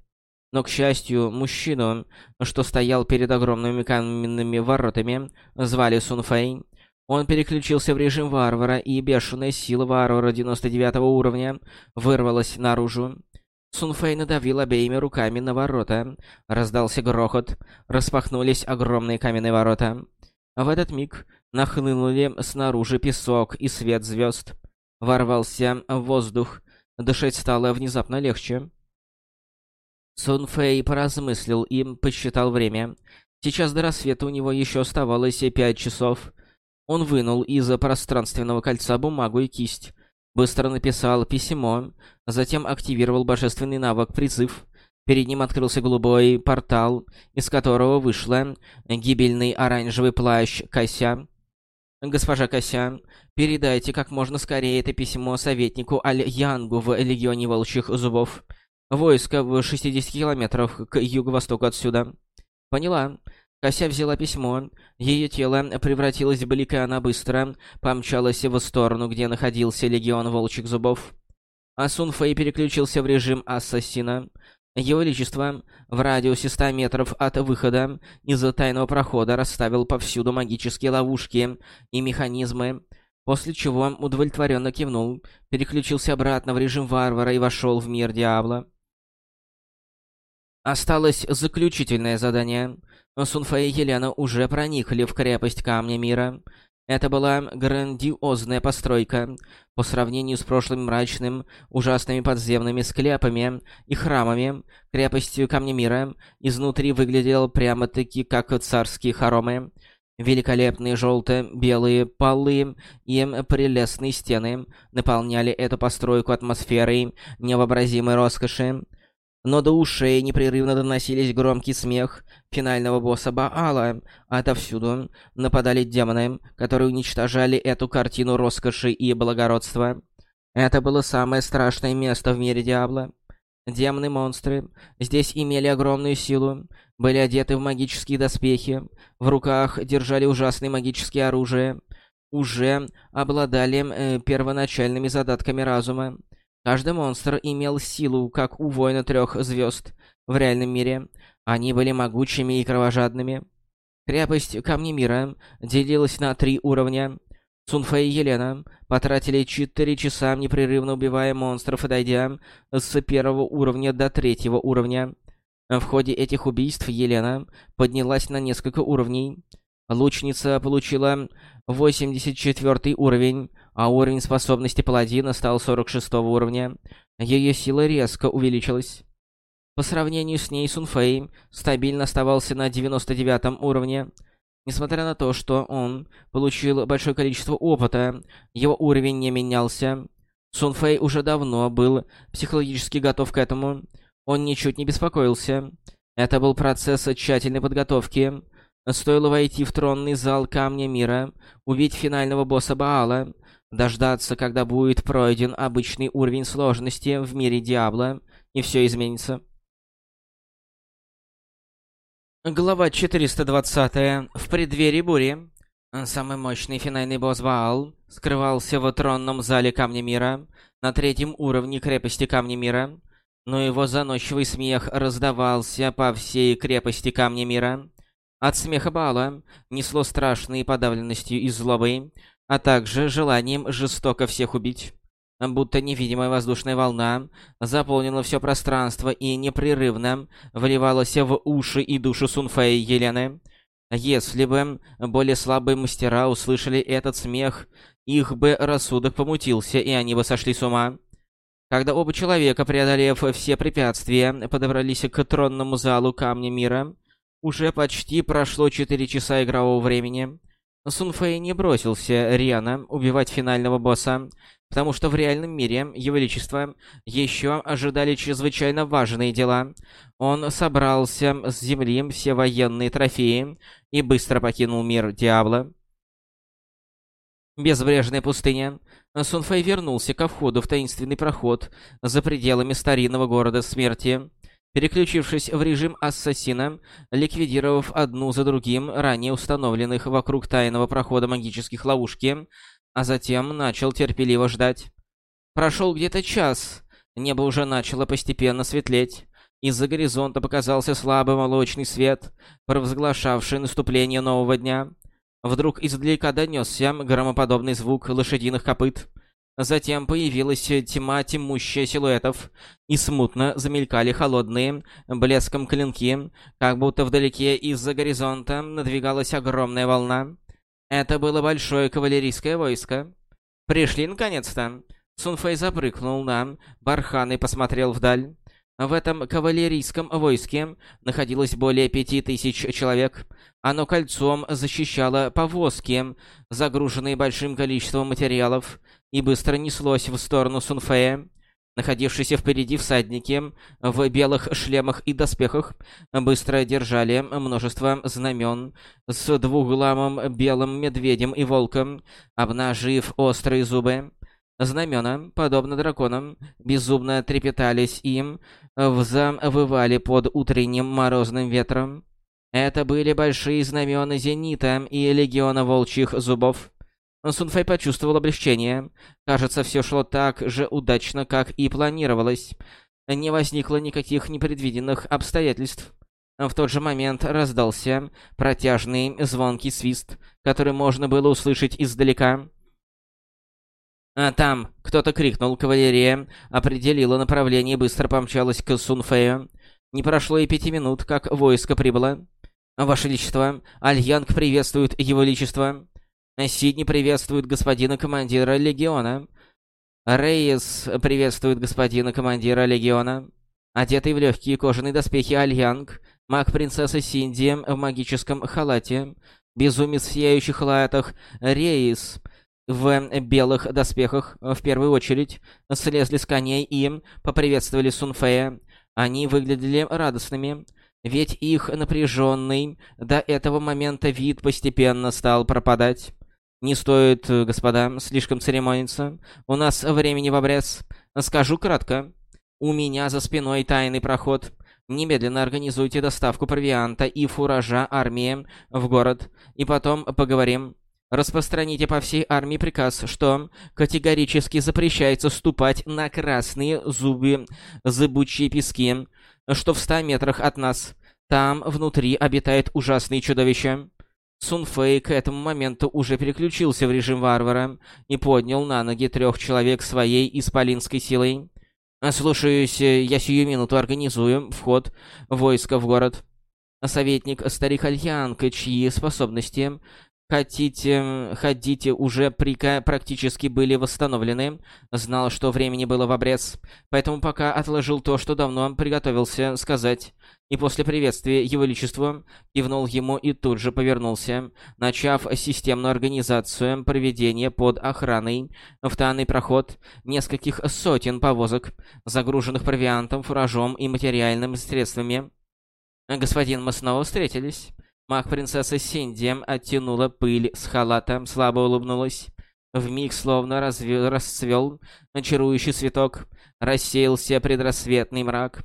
Но, к счастью, мужчину, что стоял перед огромными каменными воротами, звали Сунфэй. Он переключился в режим варвара, и бешеная сила варвара 99 уровня вырвалась наружу. Сунфэй надавил обеими руками на ворота. Раздался грохот. Распахнулись огромные каменные ворота. В этот миг нахлынули снаружи песок и свет звезд. Ворвался воздух. Дышать стало внезапно легче. Сунфэй поразмыслил и посчитал время. Сейчас до рассвета у него еще оставалось пять часов. Он вынул из пространственного кольца бумагу и кисть, быстро написал письмо, затем активировал божественный навык «Призыв». Перед ним открылся голубой портал, из которого вышла гибельный оранжевый плащ Кося. «Госпожа Кося, передайте как можно скорее это письмо советнику Аль-Янгу в Легионе Волчьих Зубов. Войско в 60 километрах к юго-востоку отсюда». «Поняла. Кося взяла письмо. Ее тело превратилось в блик, и она быстро помчалась в сторону, где находился легион волчьих зубов. Асун Фэй переключился в режим ассасина. Его Величество в радиусе 100 метров от выхода из тайного прохода расставил повсюду магические ловушки и механизмы, после чего удовлетворенно кивнул, переключился обратно в режим варвара и вошел в мир Диабло. Осталось заключительное задание — Сунфэй и Елена уже проникли в крепость Камня Мира. Это была грандиозная постройка. По сравнению с прошлым мрачным, ужасными подземными склепами и храмами, крепостью Камня Мира изнутри выглядел прямо-таки как царские хоромы. Великолепные желто-белые полы и прелестные стены наполняли эту постройку атмосферой невообразимой роскоши но до ушей непрерывно доносились громкий смех финального босса Баала. Отовсюду нападали демоны, которые уничтожали эту картину роскоши и благородства. Это было самое страшное место в мире Диабло. Демоны-монстры здесь имели огромную силу, были одеты в магические доспехи, в руках держали ужасные магические оружия, уже обладали э, первоначальными задатками разума. Каждый монстр имел силу, как у воина трех звезд в реальном мире. Они были могучими и кровожадными. Крепость Камни Мира делилась на три уровня. Сунфэй и Елена потратили четыре часа, непрерывно убивая монстров и дойдя с первого уровня до третьего уровня. В ходе этих убийств Елена поднялась на несколько уровней. Лучница получила 84 уровень, а уровень способности паладина стал 46 уровня. Ее сила резко увеличилась. По сравнению с ней Сунфэй стабильно оставался на 99 уровне. Несмотря на то, что он получил большое количество опыта, его уровень не менялся. Сунфэй уже давно был психологически готов к этому. Он ничуть не беспокоился. Это был процесс тщательной подготовки. Стоило войти в тронный зал Камня Мира, увидеть финального босса Баала, дождаться, когда будет пройден обычный уровень сложности в мире Диабло, и все изменится. Глава 420. В преддверии бури. Самый мощный финальный босс Баал скрывался в тронном зале Камня Мира на третьем уровне крепости Камня Мира, но его заносчивый смех раздавался по всей крепости Камня Мира. От смеха Баала несло страшной подавленностью и злобой, а также желанием жестоко всех убить. Будто невидимая воздушная волна заполнила все пространство и непрерывно вливалась в уши и душу Сунфэй Елены. Если бы более слабые мастера услышали этот смех, их бы рассудок помутился, и они бы сошли с ума. Когда оба человека, преодолев все препятствия, подобрались к тронному залу Камня Мира, уже почти прошло 4 часа игрового времени. Сунфэй не бросился рьяно убивать финального босса, потому что в реальном мире Его Величество еще ожидали чрезвычайно важные дела. Он собрался с земли все военные трофеи и быстро покинул мир Диабло. Безбрежная пустыня. Сунфэй вернулся ко входу в таинственный проход за пределами старинного города смерти. Переключившись в режим ассасина, ликвидировав одну за другим ранее установленных вокруг тайного прохода магических ловушки, а затем начал терпеливо ждать. Прошел где-то час, небо уже начало постепенно светлеть. Из-за горизонта показался слабый молочный свет, провозглашавший наступление нового дня. Вдруг издалека донесся громоподобный звук лошадиных копыт — Затем появилась тьма тьмущая силуэтов, и смутно замелькали холодные, блеском клинки, как будто вдалеке из-за горизонта надвигалась огромная волна. Это было большое кавалерийское войско. Пришли наконец-то. Сунфэй запрыгнул на бархан и посмотрел вдаль. В этом кавалерийском войске находилось более пяти тысяч человек. Оно кольцом защищало повозки, загруженные большим количеством материалов, и быстро неслось в сторону Сунфея. Находившиеся впереди всадники в белых шлемах и доспехах быстро держали множество знамен с двуглавым белым медведем и волком, обнажив острые зубы. Знамена, подобно драконам, безумно трепетались им, взавывали под утренним морозным ветром. Это были большие знамена Зенита и Легиона Волчьих Зубов. Сунфэй почувствовал облегчение. Кажется, все шло так же удачно, как и планировалось. Не возникло никаких непредвиденных обстоятельств. В тот же момент раздался протяжный звонкий свист, который можно было услышать издалека. А там кто-то крикнул, кавалерия определила направление и быстро помчалась к Сунфэю. Не прошло и пяти минут, как войско прибыло. «Ваше Величество, Альянг приветствует Его Величество». Сидни приветствует господина командира легиона. Рейс приветствует господина командира легиона. Одетый в легкие кожаные доспехи Альянг, маг принцессы Синди в магическом халате, безумец в сияющих латах Рейс в белых доспехах в первую очередь слезли с коней и поприветствовали Сунфея. Они выглядели радостными, ведь их напряженный до этого момента вид постепенно стал пропадать. Не стоит, э, господа, слишком церемониться. У нас времени в обрез. Скажу кратко. У меня за спиной тайный проход. Немедленно организуйте доставку провианта и фуража армии в город. И потом поговорим. Распространите по всей армии приказ, что категорически запрещается ступать на красные зубы зыбучие пески, что в ста метрах от нас. Там внутри обитает ужасные чудовища. Сунфэй к этому моменту уже переключился в режим варвара и поднял на ноги трех человек своей исполинской силой. «Слушаюсь, я сию минуту организую вход войска в город». Советник старик Альянг, чьи способности хотите, ходите уже прика практически были восстановлены, знал, что времени было в обрез, поэтому пока отложил то, что давно приготовился сказать, и после приветствия Его Величеству кивнул ему и тут же повернулся, начав системную организацию проведения под охраной в тайный проход нескольких сотен повозок, загруженных провиантом, фуражом и материальными средствами. «Господин, мы снова встретились». Маг-принцесса Синди оттянула пыль с халата, слабо улыбнулась. Вмиг словно разве... расцвел чарующий цветок, рассеялся предрассветный мрак.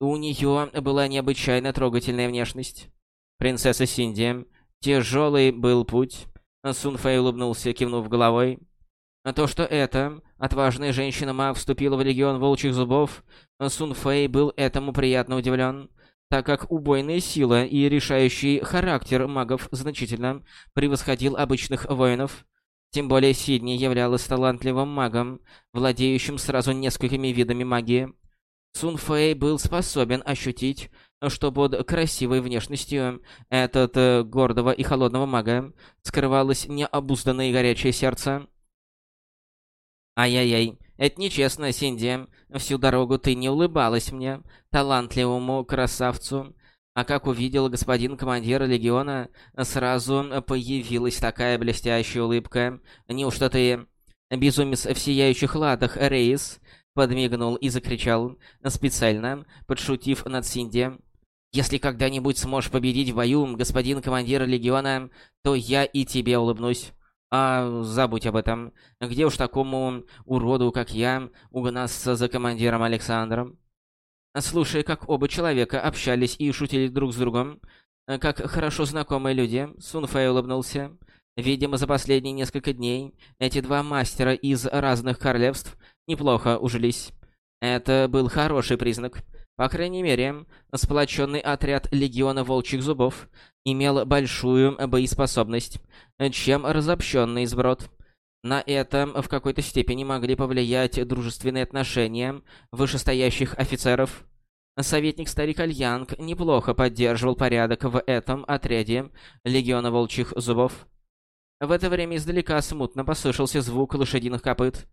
У нее была необычайно трогательная внешность. Принцесса Синди. Тяжелый был путь. Сунфэй улыбнулся, кивнув головой. То, что эта отважная женщина-маг вступила в Легион Волчьих Зубов, Сунфэй был этому приятно удивлен так как убойная сила и решающий характер магов значительно превосходил обычных воинов. Тем более Сидни являлась талантливым магом, владеющим сразу несколькими видами магии. Сун Фэй был способен ощутить, что под красивой внешностью этот э, гордого и холодного мага скрывалось необузданное горячее сердце. «Ай-яй-яй, это нечестно, Синди. Всю дорогу ты не улыбалась мне, талантливому красавцу. А как увидел господин командир легиона, сразу появилась такая блестящая улыбка. Неужто ты, безумец в сияющих ладах, Рейс?» Подмигнул и закричал, специально, подшутив над Синди. «Если когда-нибудь сможешь победить в бою, господин командир легиона, то я и тебе улыбнусь». А забудь об этом. Где уж такому уроду, как я, угнаться за командиром Александром? Слушая, как оба человека общались и шутили друг с другом, как хорошо знакомые люди, Сун Фэй улыбнулся. Видимо, за последние несколько дней эти два мастера из разных королевств неплохо ужились. Это был хороший признак. По крайней мере, сплоченный отряд Легиона Волчьих Зубов имел большую боеспособность, чем разобщенный сброд. На это в какой-то степени могли повлиять дружественные отношения вышестоящих офицеров. Советник Старик Альянг неплохо поддерживал порядок в этом отряде Легиона Волчьих Зубов. В это время издалека смутно послышался звук лошадиных копыт.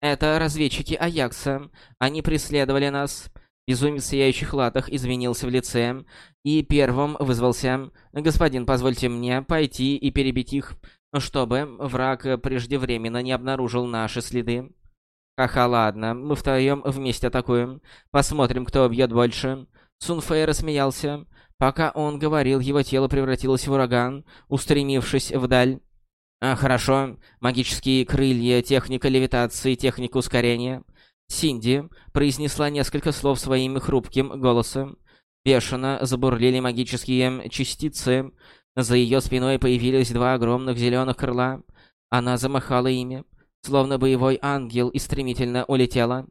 «Это разведчики Аякса. Они преследовали нас. Безумец в сияющих латах извинился в лице и первым вызвался. «Господин, позвольте мне пойти и перебить их, чтобы враг преждевременно не обнаружил наши следы». «Ха-ха, ладно, мы втроем вместе атакуем. Посмотрим, кто бьет больше». Сунфэй рассмеялся. Пока он говорил, его тело превратилось в ураган, устремившись вдаль. А, «Хорошо. Магические крылья, техника левитации, техника ускорения». Синди произнесла несколько слов своим хрупким голосом. Бешено забурлили магические частицы. За ее спиной появились два огромных зеленых крыла. Она замахала ими, словно боевой ангел, и стремительно улетела.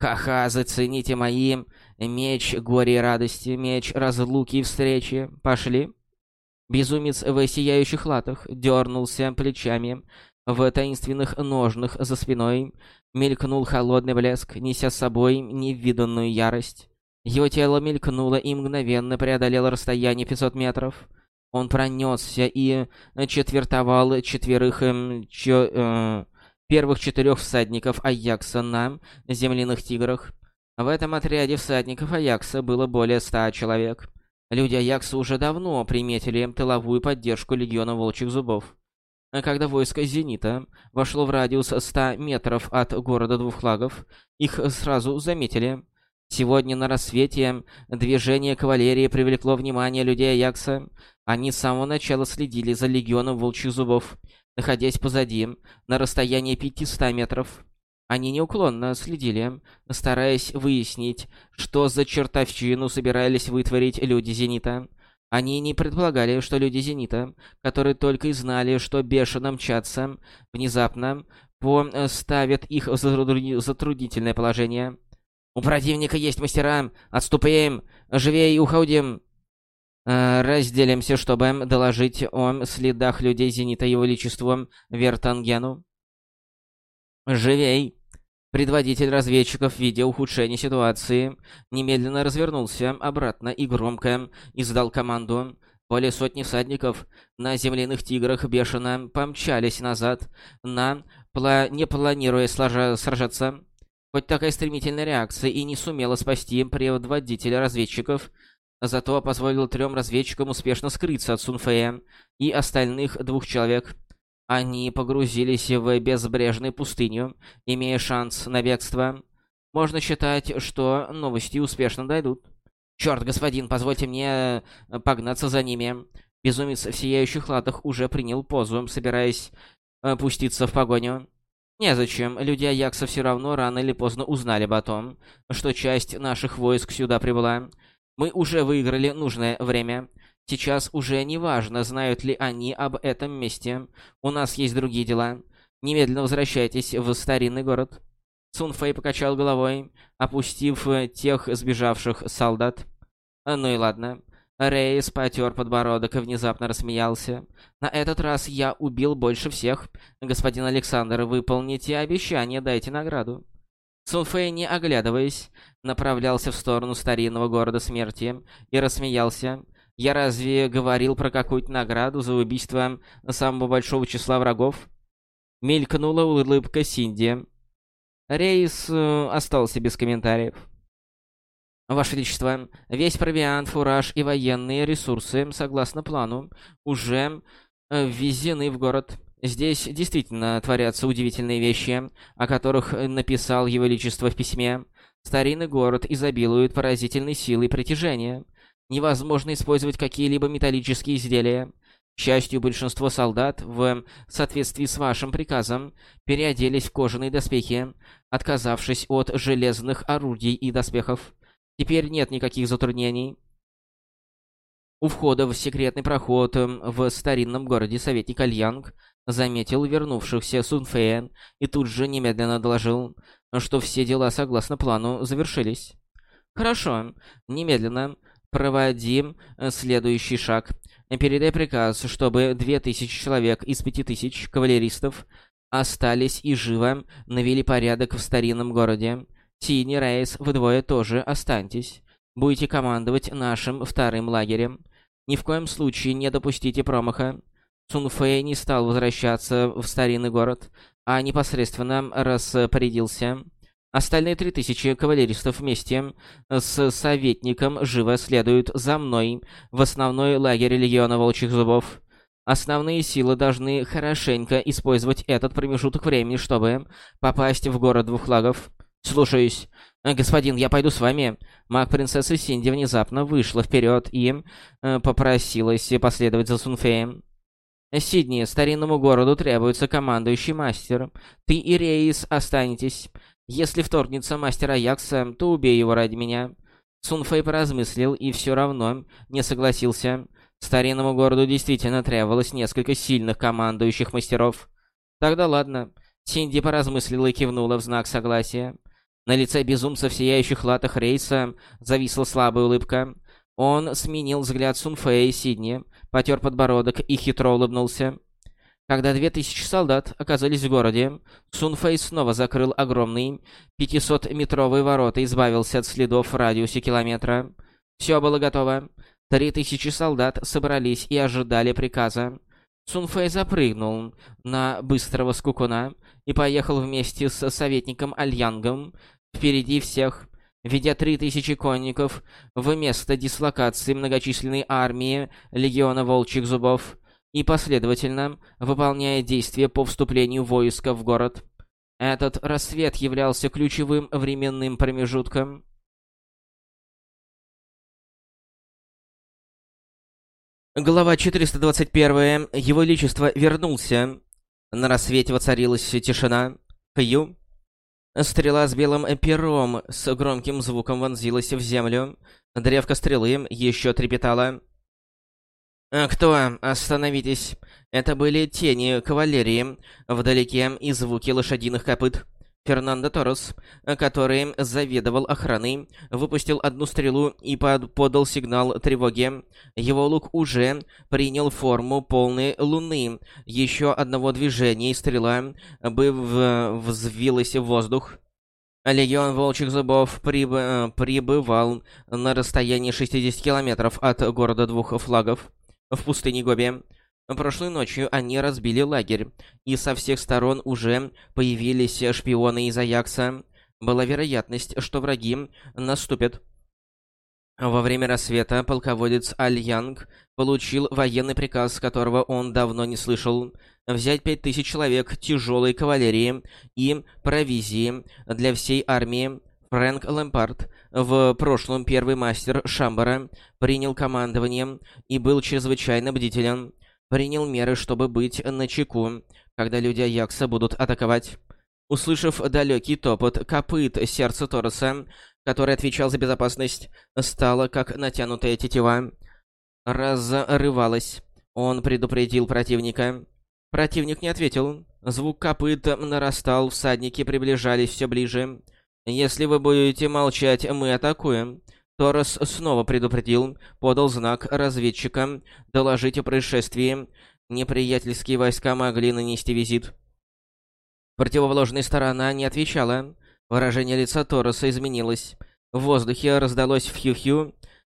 «Ха-ха, зацените мои меч горе и радости, меч разлуки и встречи. Пошли!» Безумец в сияющих латах дернулся плечами в таинственных ножнах за спиной, Мелькнул холодный блеск, неся с собой невиданную ярость. Его тело мелькнуло и мгновенно преодолело расстояние 500 метров. Он пронесся и четвертовал четверых эм, чё, э, первых четырех всадников Аякса на земляных тиграх. В этом отряде всадников Аякса было более ста человек. Люди Аякса уже давно приметили тыловую поддержку Легиона Волчьих Зубов. Когда войско Зенита вошло в радиус 100 метров от города Двух Флагов, их сразу заметили. Сегодня на рассвете движение кавалерии привлекло внимание людей Аякса. Они с самого начала следили за легионом волчьих зубов, находясь позади, на расстоянии 500 метров. Они неуклонно следили, стараясь выяснить, что за чертовщину собирались вытворить люди Зенита. Они не предполагали, что люди Зенита, которые только и знали, что бешено мчатся, внезапно поставят их в затруднительное положение. «У противника есть мастера! Отступаем! Живее уходим!» э, «Разделимся, чтобы доложить о следах людей Зенита Его Величеству Вертангену». «Живей!» Предводитель разведчиков, видя ухудшение ситуации, немедленно развернулся обратно и громко издал команду. Более сотни всадников на земляных тиграх бешено помчались назад, на пла не планируя сложа сражаться. Хоть такая стремительная реакция и не сумела спасти предводителя разведчиков, зато позволил трем разведчикам успешно скрыться от Сунфея и остальных двух человек. Они погрузились в безбрежную пустыню, имея шанс на бегство. Можно считать, что новости успешно дойдут. «Чёрт, господин, позвольте мне погнаться за ними». Безумец в сияющих латах уже принял позу, собираясь э, пуститься в погоню. Незачем, люди Аякса все равно рано или поздно узнали бы о том, что часть наших войск сюда прибыла. Мы уже выиграли нужное время. Сейчас уже не важно, знают ли они об этом месте. У нас есть другие дела. Немедленно возвращайтесь в старинный город. Цун Фэй покачал головой, опустив тех сбежавших солдат. Ну и ладно. Рейс потер подбородок и внезапно рассмеялся. «На этот раз я убил больше всех. Господин Александр, выполните обещание, дайте награду». Сунфэй, не оглядываясь, направлялся в сторону старинного города смерти и рассмеялся. «Я разве говорил про какую-то награду за убийство самого большого числа врагов?» Мелькнула улыбка Синди. Рейс э, остался без комментариев. Ваше Величество, весь провиант, фураж и военные ресурсы, согласно плану, уже э, ввезены в город. Здесь действительно творятся удивительные вещи, о которых написал Его Величество в письме. Старинный город изобилует поразительной силой притяжения. Невозможно использовать какие-либо металлические изделия. К счастью, большинство солдат, в соответствии с вашим приказом, переоделись в кожаные доспехи, отказавшись от железных орудий и доспехов. Теперь нет никаких затруднений. У входа в секретный проход эм, в старинном городе советник Альянг заметил вернувшихся Сунфея и тут же немедленно доложил, что все дела согласно плану завершились. «Хорошо, немедленно проводим э, следующий шаг. Передай приказ, чтобы две тысячи человек из пяти тысяч кавалеристов остались и живо навели порядок в старинном городе. Тини, Рейс, вы двое тоже останьтесь. Будете командовать нашим вторым лагерем. Ни в коем случае не допустите промаха. Цунфэй не стал возвращаться в старинный город, а непосредственно распорядился. Остальные три тысячи кавалеристов вместе с советником живо следуют за мной в основной лагерь Легиона Волчьих Зубов. Основные силы должны хорошенько использовать этот промежуток времени, чтобы попасть в город двух лагов. «Слушаюсь. Э, господин, я пойду с вами». Маг-принцессы Синди внезапно вышла вперед и э, попросилась последовать за Сунфеем. «Сидни, старинному городу требуется командующий мастер. Ты и Рейс останетесь. Если вторгнется мастер Аякса, то убей его ради меня». Сунфэй поразмыслил и все равно не согласился. Старинному городу действительно требовалось несколько сильных командующих мастеров. Тогда ладно. Синди поразмыслила и кивнула в знак согласия. На лице безумца в сияющих латах рейса зависла слабая улыбка. Он сменил взгляд Сунфея и Сидни, потер подбородок и хитро улыбнулся. Когда две тысячи солдат оказались в городе, Сунфэй снова закрыл огромные 500-метровые ворота и избавился от следов в радиусе километра. Все было готово. Три тысячи солдат собрались и ожидали приказа. Сунфэй запрыгнул на быстрого скукуна и поехал вместе с советником Альянгом впереди всех, ведя три тысячи конников в место дислокации многочисленной армии Легиона Волчьих Зубов и последовательно выполняя действия по вступлению войска в город. Этот рассвет являлся ключевым временным промежутком. Глава 421. Его Величество вернулся. На рассвете воцарилась тишина. Хью Стрела с белым пером с громким звуком вонзилась в землю. Древко стрелы еще трепетало. «Э, «Кто? Остановитесь!» Это были тени кавалерии, вдалеке и звуки лошадиных копыт. Фернандо Торос, который заведовал охраной, выпустил одну стрелу и под подал сигнал тревоги. Его лук уже принял форму полной луны. Еще одного движения и стрела бы взвилась в воздух. Легион Волчьих Зубов приб... э, прибывал на расстоянии 60 километров от города Двух Флагов в пустыне Гоби. Прошлой ночью они разбили лагерь, и со всех сторон уже появились шпионы из Аякса. Была вероятность, что враги наступят. Во время рассвета полководец Аль Янг получил военный приказ, которого он давно не слышал взять 5000 человек тяжелой кавалерии и провизии для всей армии. Фрэнк Лэмпард, в прошлом первый мастер Шамбара, принял командование и был чрезвычайно бдителен. Принял меры, чтобы быть начеку, когда люди Аякса будут атаковать. Услышав далекий топот копыт сердца Тороса, который отвечал за безопасность, стало как натянутая тетива. Разрывалась. Он предупредил противника. Противник не ответил. Звук копыт нарастал, всадники приближались все ближе. «Если вы будете молчать, мы атакуем». Торос снова предупредил, подал знак разведчикам доложить о происшествии. Неприятельские войска могли нанести визит. Противоположная сторона не отвечала. Выражение лица Тороса изменилось. В воздухе раздалось фью-фью,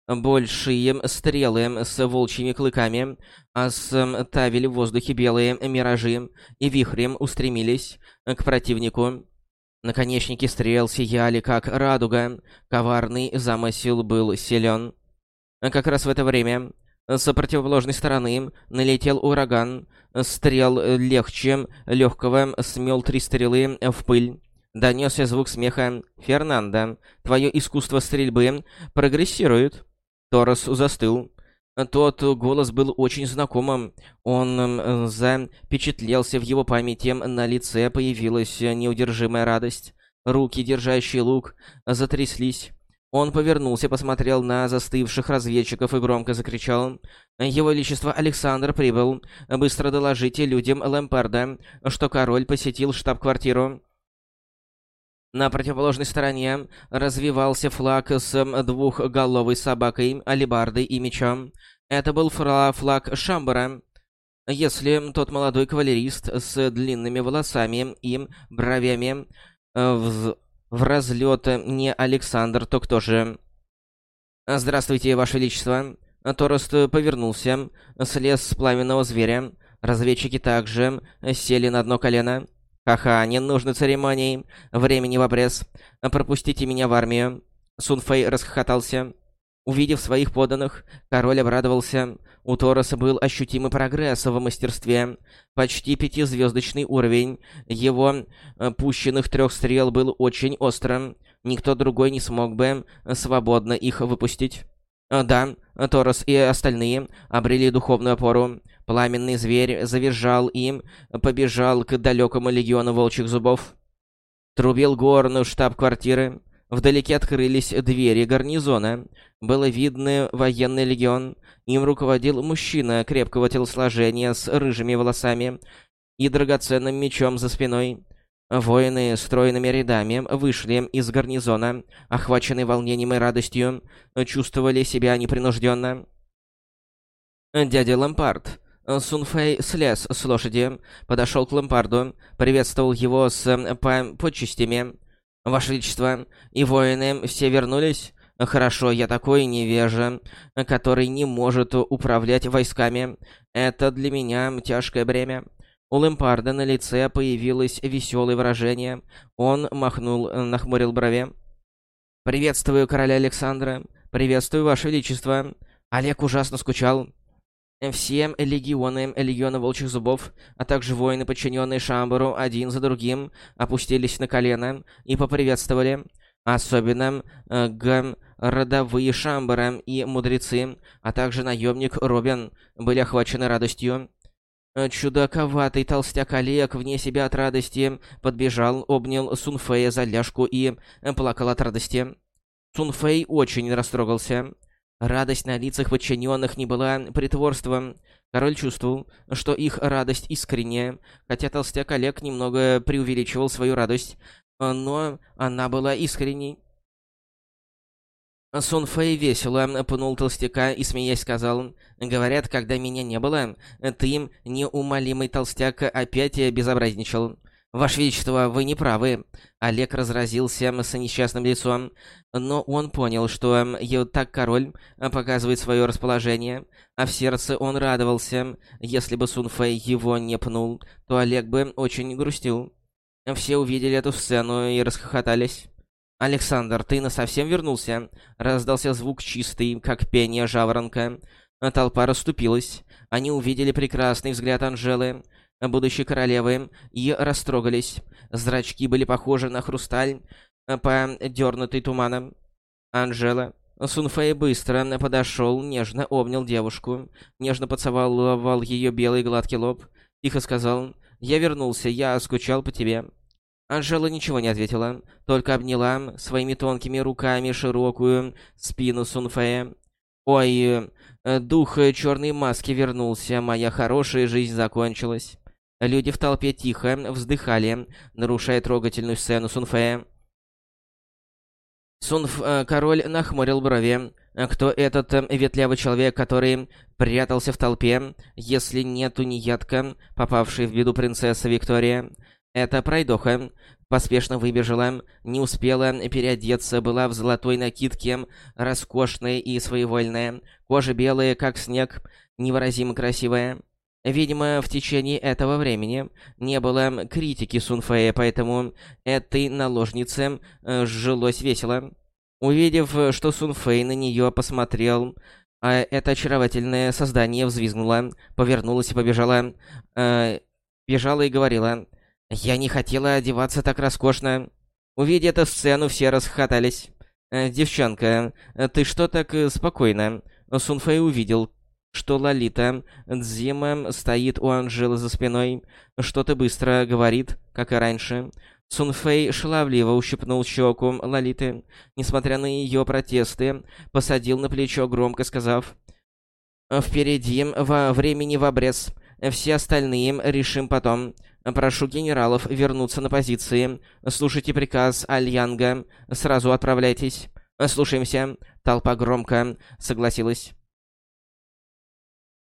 большие стрелы с волчьими клыками, а с тавили в воздухе белые миражи и вихрем устремились к противнику. Наконечники стрел сияли, как радуга. Коварный замысел был силен. Как раз в это время с противоположной стороны налетел ураган. Стрел легче легкого смел три стрелы в пыль. Донесся звук смеха. «Фернандо, твое искусство стрельбы прогрессирует». Торос застыл. Тот голос был очень знакомым. Он запечатлелся в его памяти. На лице появилась неудержимая радость. Руки, держащие лук, затряслись. Он повернулся, посмотрел на застывших разведчиков и громко закричал. «Его Величество Александр прибыл. Быстро доложите людям Лэмпарда, что король посетил штаб-квартиру». На противоположной стороне развивался флаг с двухголовой собакой, алебардой и мечом. Это был флаг Шамбара. Если тот молодой кавалерист с длинными волосами и бровями э, в, в разлет не Александр, то кто же? «Здравствуйте, Ваше Величество!» Торост повернулся, слез с пламенного зверя. Разведчики также сели на одно колено. «Ха-ха, не нужно церемоний. Времени в обрез. Пропустите меня в армию». Сунфэй расхохотался. Увидев своих подданных, король обрадовался. У Тороса был ощутимый прогресс в мастерстве. Почти пятизвездочный уровень. Его э, пущенных трех стрел был очень острым. Никто другой не смог бы свободно их выпустить. Э, да, Торос и остальные обрели духовную опору. Пламенный зверь завизжал им, побежал к далекому легиону волчьих зубов. Трубил горну штаб-квартиры. Вдалеке открылись двери гарнизона. Было видно военный легион. Им руководил мужчина крепкого телосложения с рыжими волосами и драгоценным мечом за спиной. Воины стройными рядами вышли из гарнизона, охваченные волнением и радостью, чувствовали себя непринужденно. Дядя Лампард Сунфэй слез с лошади, подошел к Лампарду, приветствовал его с по почестями. «Ваше Величество, и воины все вернулись?» «Хорошо, я такой невежа, который не может управлять войсками. Это для меня тяжкое бремя». У Лэмпарда на лице появилось веселое выражение. Он махнул, нахмурил брови. «Приветствую короля Александра. Приветствую, Ваше Величество. Олег ужасно скучал. Все легионы Легиона Волчьих Зубов, а также воины, подчиненные Шамбару, один за другим, опустились на колено и поприветствовали. Особенно э, родовые Шамбара и мудрецы, а также наемник Робин были охвачены радостью. Э, чудаковатый толстяк Олег вне себя от радости подбежал, обнял Сунфея за ляжку и плакал от радости. Сунфей очень растрогался. Радость на лицах подчиненных не была притворством. Король чувствовал, что их радость искренняя, хотя толстяк Олег немного преувеличивал свою радость, но она была искренней. Сун Фэй весело пнул толстяка и, смеясь, сказал, «Говорят, когда меня не было, ты, неумолимый толстяк, опять безобразничал. «Ваше Величество, вы не правы». Олег разразился с несчастным лицом, но он понял, что так король показывает свое расположение, а в сердце он радовался. Если бы Сунфэй его не пнул, то Олег бы очень грустил. Все увидели эту сцену и расхохотались. «Александр, ты насовсем вернулся?» Раздался звук чистый, как пение жаворонка. Толпа расступилась. Они увидели прекрасный взгляд Анжелы будущей королевы, и растрогались. Зрачки были похожи на хрусталь, э, подернутый туманом. Анжела. Сунфэй быстро подошел, нежно обнял девушку, нежно поцеловал ее белый гладкий лоб, тихо сказал «Я вернулся, я скучал по тебе». Анжела ничего не ответила, только обняла своими тонкими руками широкую спину Сунфэя. «Ой, э, дух черной маски вернулся, моя хорошая жизнь закончилась». Люди в толпе тихо вздыхали, нарушая трогательную сцену Сунфея. Сунф, э, король нахмурил брови. Кто этот э, ветлявый человек, который прятался в толпе, если не тунеядка, попавшая в беду принцесса Виктория? Это пройдоха. Поспешно выбежала, не успела переодеться, была в золотой накидке, роскошная и своевольная, кожа белая, как снег, невыразимо красивая. Видимо, в течение этого времени не было критики Сунфея, поэтому этой наложнице э, жилось весело. Увидев, что Сунфэй на нее посмотрел, а это очаровательное создание взвизгнуло, повернулось и побежала, э, бежала и говорила, «Я не хотела одеваться так роскошно». Увидев эту сцену, все расхохотались. «Э, «Девчонка, ты что так э, спокойно?» Сунфэй увидел, что Лолита Дзима стоит у Анжелы за спиной, что-то быстро говорит, как и раньше. Сунфэй шаловливо ущипнул щеку Лолиты, несмотря на ее протесты, посадил на плечо, громко сказав «Впереди, во времени в обрез, все остальные решим потом. Прошу генералов вернуться на позиции. Слушайте приказ Альянга, сразу отправляйтесь. Слушаемся». Толпа громко согласилась.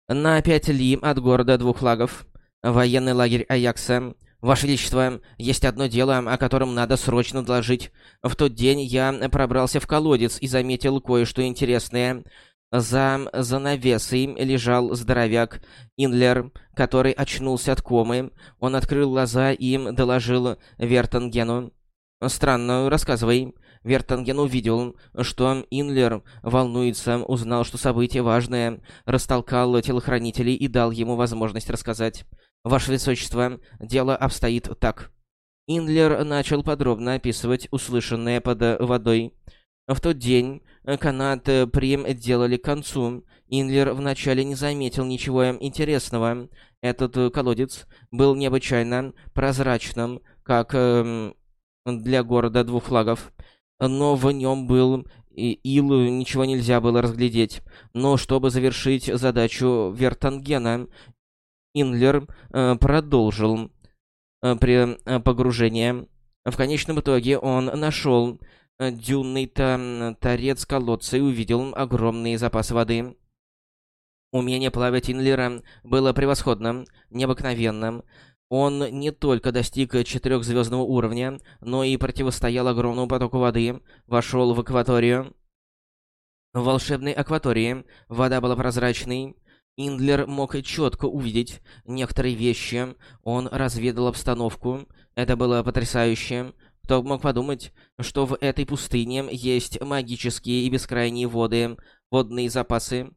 На пять ли от города двух флагов. Военный лагерь Аякса. Ваше Величество, есть одно дело, о котором надо срочно доложить. В тот день я пробрался в колодец и заметил кое-что интересное. За занавесой лежал здоровяк Инлер, который очнулся от комы. Он открыл глаза и доложил Вертангену. «Странно, рассказывай». Вертанген увидел, что Инлер волнуется, узнал, что событие важное, растолкал телохранителей и дал ему возможность рассказать. «Ваше Высочество, дело обстоит так». Инлер начал подробно описывать услышанное под водой. В тот день канат Прим делали к концу. Инлер вначале не заметил ничего интересного. Этот колодец был необычайно прозрачным, как э, для города двух флагов но в нем был ил, ничего нельзя было разглядеть. Но чтобы завершить задачу Вертангена, Инлер э, продолжил э, при э, погружении. В конечном итоге он нашел э, дюнный та торец колодца и увидел огромные запасы воды. Умение плавать Инлера было превосходным, необыкновенным. Он не только достиг четырехзвездного уровня, но и противостоял огромному потоку воды, вошел в акваторию. В волшебной акватории вода была прозрачной. Индлер мог четко увидеть некоторые вещи, он разведал обстановку. Это было потрясающе. Кто мог подумать, что в этой пустыне есть магические и бескрайние воды, водные запасы.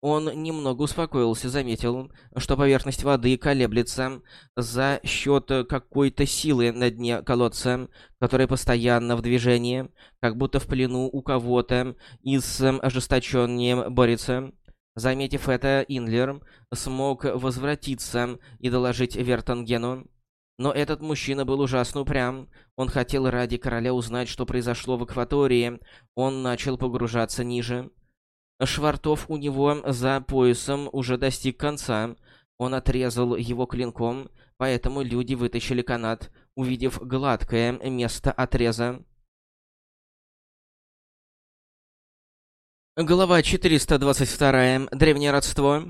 Он немного успокоился, заметил, что поверхность воды колеблется за счет какой-то силы на дне колодца, которая постоянно в движении, как будто в плену у кого-то и с ожесточением борется. Заметив это, Инлер смог возвратиться и доложить Вертангену. Но этот мужчина был ужасно упрям. Он хотел ради короля узнать, что произошло в акватории. Он начал погружаться ниже. Швартов у него за поясом уже достиг конца. Он отрезал его клинком, поэтому люди вытащили канат, увидев гладкое место отреза. Глава 422. Древнее родство.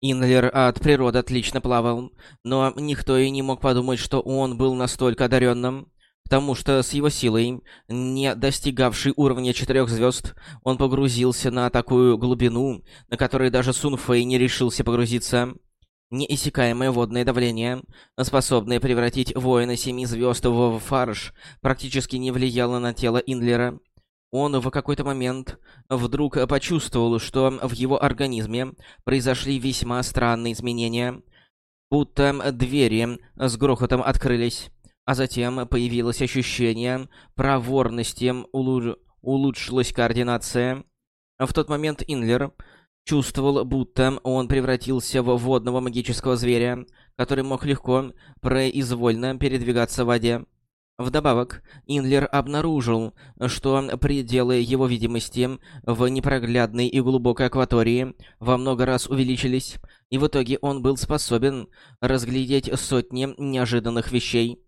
Инлер от природы отлично плавал, но никто и не мог подумать, что он был настолько одаренным, потому что с его силой, не достигавшей уровня четырех звезд, он погрузился на такую глубину, на которой даже Сун Фэй не решился погрузиться. Неиссякаемое водное давление, способное превратить воина семи звезд в фарш, практически не влияло на тело Инлера. Он в какой-то момент вдруг почувствовал, что в его организме произошли весьма странные изменения, будто двери с грохотом открылись, а затем появилось ощущение проворности, улу... улучшилась координация. В тот момент Инлер чувствовал, будто он превратился в водного магического зверя, который мог легко, произвольно передвигаться в воде. Вдобавок, Инлер обнаружил, что пределы его видимости в непроглядной и глубокой акватории во много раз увеличились, и в итоге он был способен разглядеть сотни неожиданных вещей.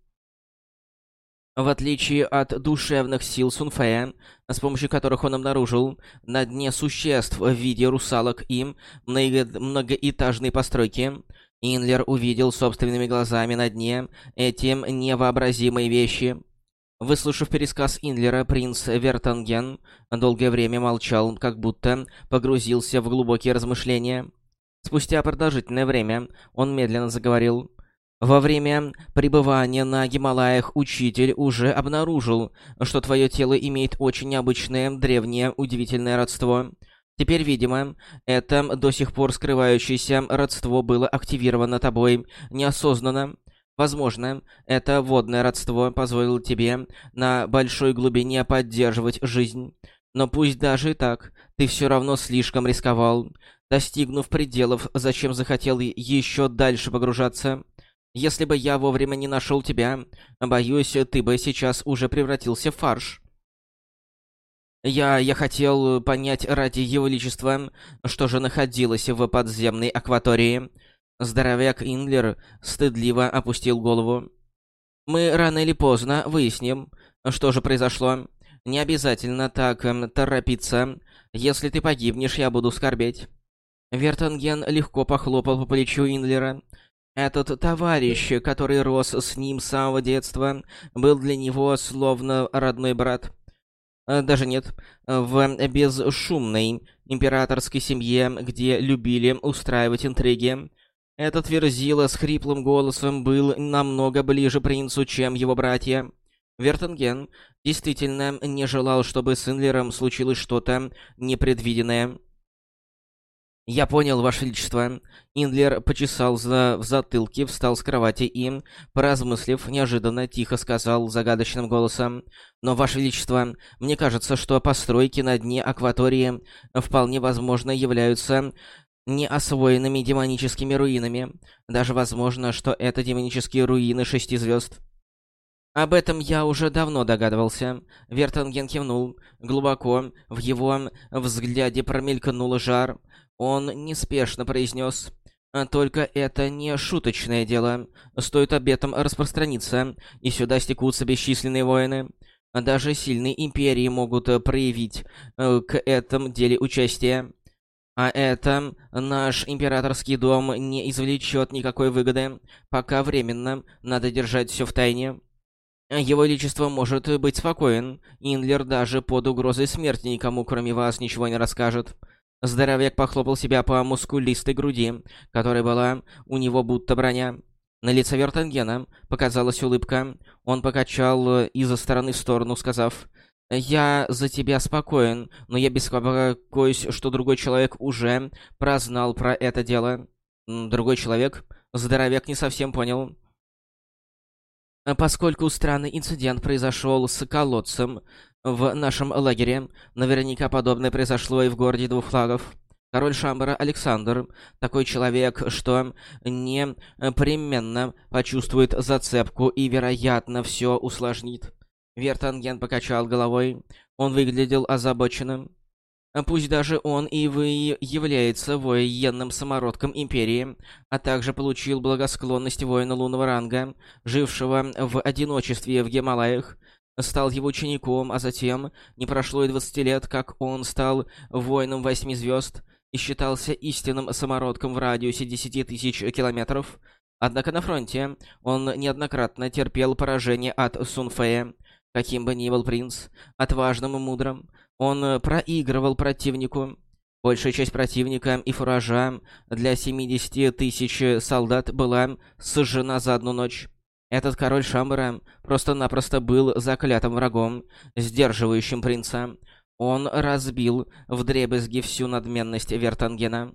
В отличие от душевных сил Сунфея, с помощью которых он обнаружил на дне существ в виде русалок и многоэтажной постройки, Инлер увидел собственными глазами на дне эти невообразимые вещи. Выслушав пересказ Инлера, принц Вертанген долгое время молчал, как будто погрузился в глубокие размышления. Спустя продолжительное время он медленно заговорил. «Во время пребывания на Гималаях учитель уже обнаружил, что твое тело имеет очень необычное, древнее, удивительное родство». Теперь, видимо, это до сих пор скрывающееся родство было активировано тобой неосознанно. Возможно, это водное родство позволило тебе на большой глубине поддерживать жизнь. Но пусть даже и так, ты все равно слишком рисковал. Достигнув пределов, зачем захотел еще дальше погружаться? Если бы я вовремя не нашел тебя, боюсь, ты бы сейчас уже превратился в фарш. Я... я хотел понять ради его величества, что же находилось в подземной акватории. Здоровяк Инглер стыдливо опустил голову. Мы рано или поздно выясним, что же произошло. Не обязательно так эм, торопиться. Если ты погибнешь, я буду скорбеть. Вертанген легко похлопал по плечу Инлера. Этот товарищ, который рос с ним с самого детства, был для него словно родной брат. Э, даже нет, в безшумной императорской семье, где любили устраивать интриги. Этот Верзила с хриплым голосом был намного ближе принцу, чем его братья. Вертенген действительно не желал, чтобы с Инлером случилось что-то непредвиденное. «Я понял, Ваше Величество». Индлер почесал за... в затылке, встал с кровати и, поразмыслив, неожиданно тихо сказал загадочным голосом. «Но, Ваше Величество, мне кажется, что постройки на дне акватории вполне возможно являются неосвоенными демоническими руинами. Даже возможно, что это демонические руины шести звезд». Об этом я уже давно догадывался. Вертанген кивнул. Глубоко в его взгляде промелькнул жар. Он неспешно произнес... «А «Только это не шуточное дело. Стоит об этом распространиться, и сюда стекутся бесчисленные воины. Даже сильные империи могут э, проявить э, к этому деле участие. А это наш императорский дом не извлечет никакой выгоды. Пока временно надо держать все в тайне». Его Величество может быть спокоен. Инлер даже под угрозой смерти никому, кроме вас, ничего не расскажет. Здоровяк похлопал себя по мускулистой груди, которая была у него будто броня. На лице Вертангена показалась улыбка. Он покачал из-за стороны в сторону, сказав, «Я за тебя спокоен, но я беспокоюсь, что другой человек уже прознал про это дело». «Другой человек?» Здоровяк не совсем понял. Поскольку странный инцидент произошел с колодцем, в нашем лагере наверняка подобное произошло и в городе двух флагов. Король Шамбара Александр такой человек, что непременно почувствует зацепку и, вероятно, все усложнит. Вертанген покачал головой. Он выглядел озабоченным. Пусть даже он и вы является военным самородком Империи, а также получил благосклонность воина лунного ранга, жившего в одиночестве в Гималаях, стал его учеником, а затем не прошло и 20 лет, как он стал воином восьми звезд. и считался истинным самородком в радиусе 10 тысяч километров. Однако на фронте он неоднократно терпел поражение от Сунфея. Каким бы ни был принц, отважным и мудрым, он проигрывал противнику. Большая часть противника и фуража для 70 тысяч солдат была сожжена за одну ночь. Этот король Шамбара просто-напросто был заклятым врагом, сдерживающим принца. Он разбил вдребезги всю надменность Вертангена.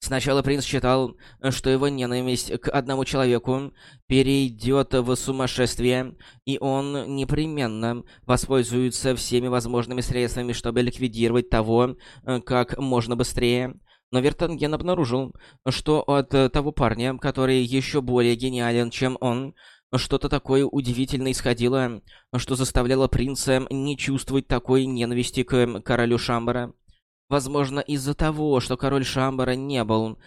Сначала принц считал, что его ненависть к одному человеку перейдет в сумасшествие, и он непременно воспользуется всеми возможными средствами, чтобы ликвидировать того как можно быстрее. Но Вертанген обнаружил, что от того парня, который еще более гениален, чем он, что-то такое удивительное исходило, что заставляло принца не чувствовать такой ненависти к королю Шамбара. Возможно, из-за того, что король Шамбара не был,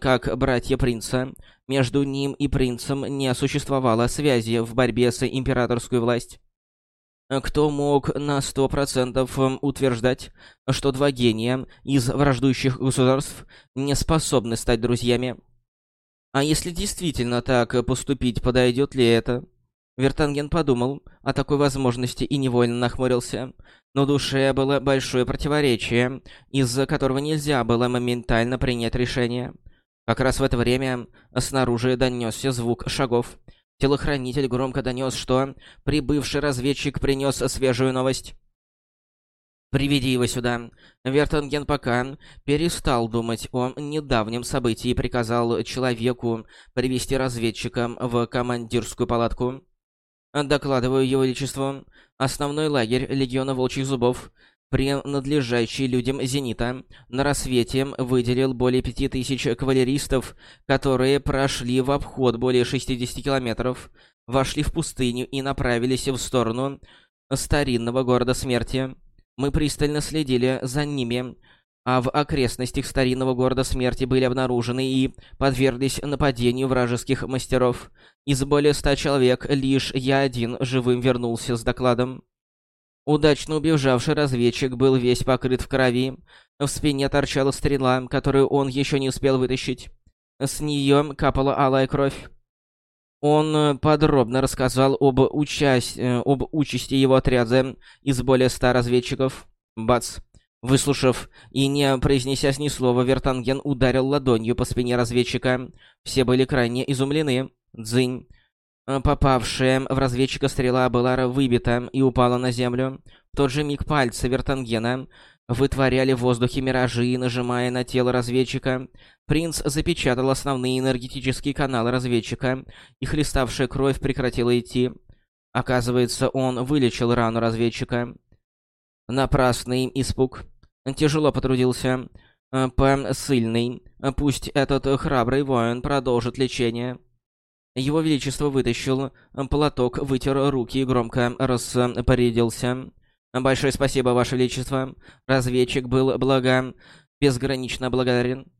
как братья принца, между ним и принцем не существовало связи в борьбе с императорской властью. Кто мог на сто процентов утверждать, что два гения из враждующих государств не способны стать друзьями? А если действительно так поступить, подойдет ли это? Вертанген подумал о такой возможности и невольно нахмурился. Но в душе было большое противоречие, из-за которого нельзя было моментально принять решение. Как раз в это время снаружи донесся звук шагов. Телохранитель громко донес, что прибывший разведчик принес свежую новость. «Приведи его сюда». Вертанген пока перестал думать о недавнем событии и приказал человеку привести разведчика в командирскую палатку. «Докладываю, Его Величеству. Основной лагерь Легиона Волчьих Зубов, принадлежащий людям Зенита, на рассвете выделил более пяти тысяч кавалеристов, которые прошли в обход более 60 километров, вошли в пустыню и направились в сторону старинного города смерти». Мы пристально следили за ними, а в окрестностях старинного города смерти были обнаружены и подверглись нападению вражеских мастеров. Из более ста человек лишь я один живым вернулся с докладом. Удачно убежавший разведчик был весь покрыт в крови. В спине торчала стрела, которую он еще не успел вытащить. С нее капала алая кровь. Он э, подробно рассказал об, участь... Э, об участи его отряда из более ста разведчиков. Бац. Выслушав и не произнеся ни слова, Вертанген ударил ладонью по спине разведчика. Все были крайне изумлены. Дзынь. Э, попавшая в разведчика стрела была выбита и упала на землю. В тот же миг пальцы Вертангена вытворяли в воздухе миражи, нажимая на тело разведчика. Принц запечатал основные энергетические каналы разведчика, и хлеставшая кровь прекратила идти. Оказывается, он вылечил рану разведчика. Напрасный испуг. Тяжело потрудился. Э, Посыльный. Пусть этот храбрый воин продолжит лечение. Его Величество вытащил платок, вытер руки и громко распорядился. Большое спасибо, Ваше Величество. Разведчик был блага... безгранично благодарен.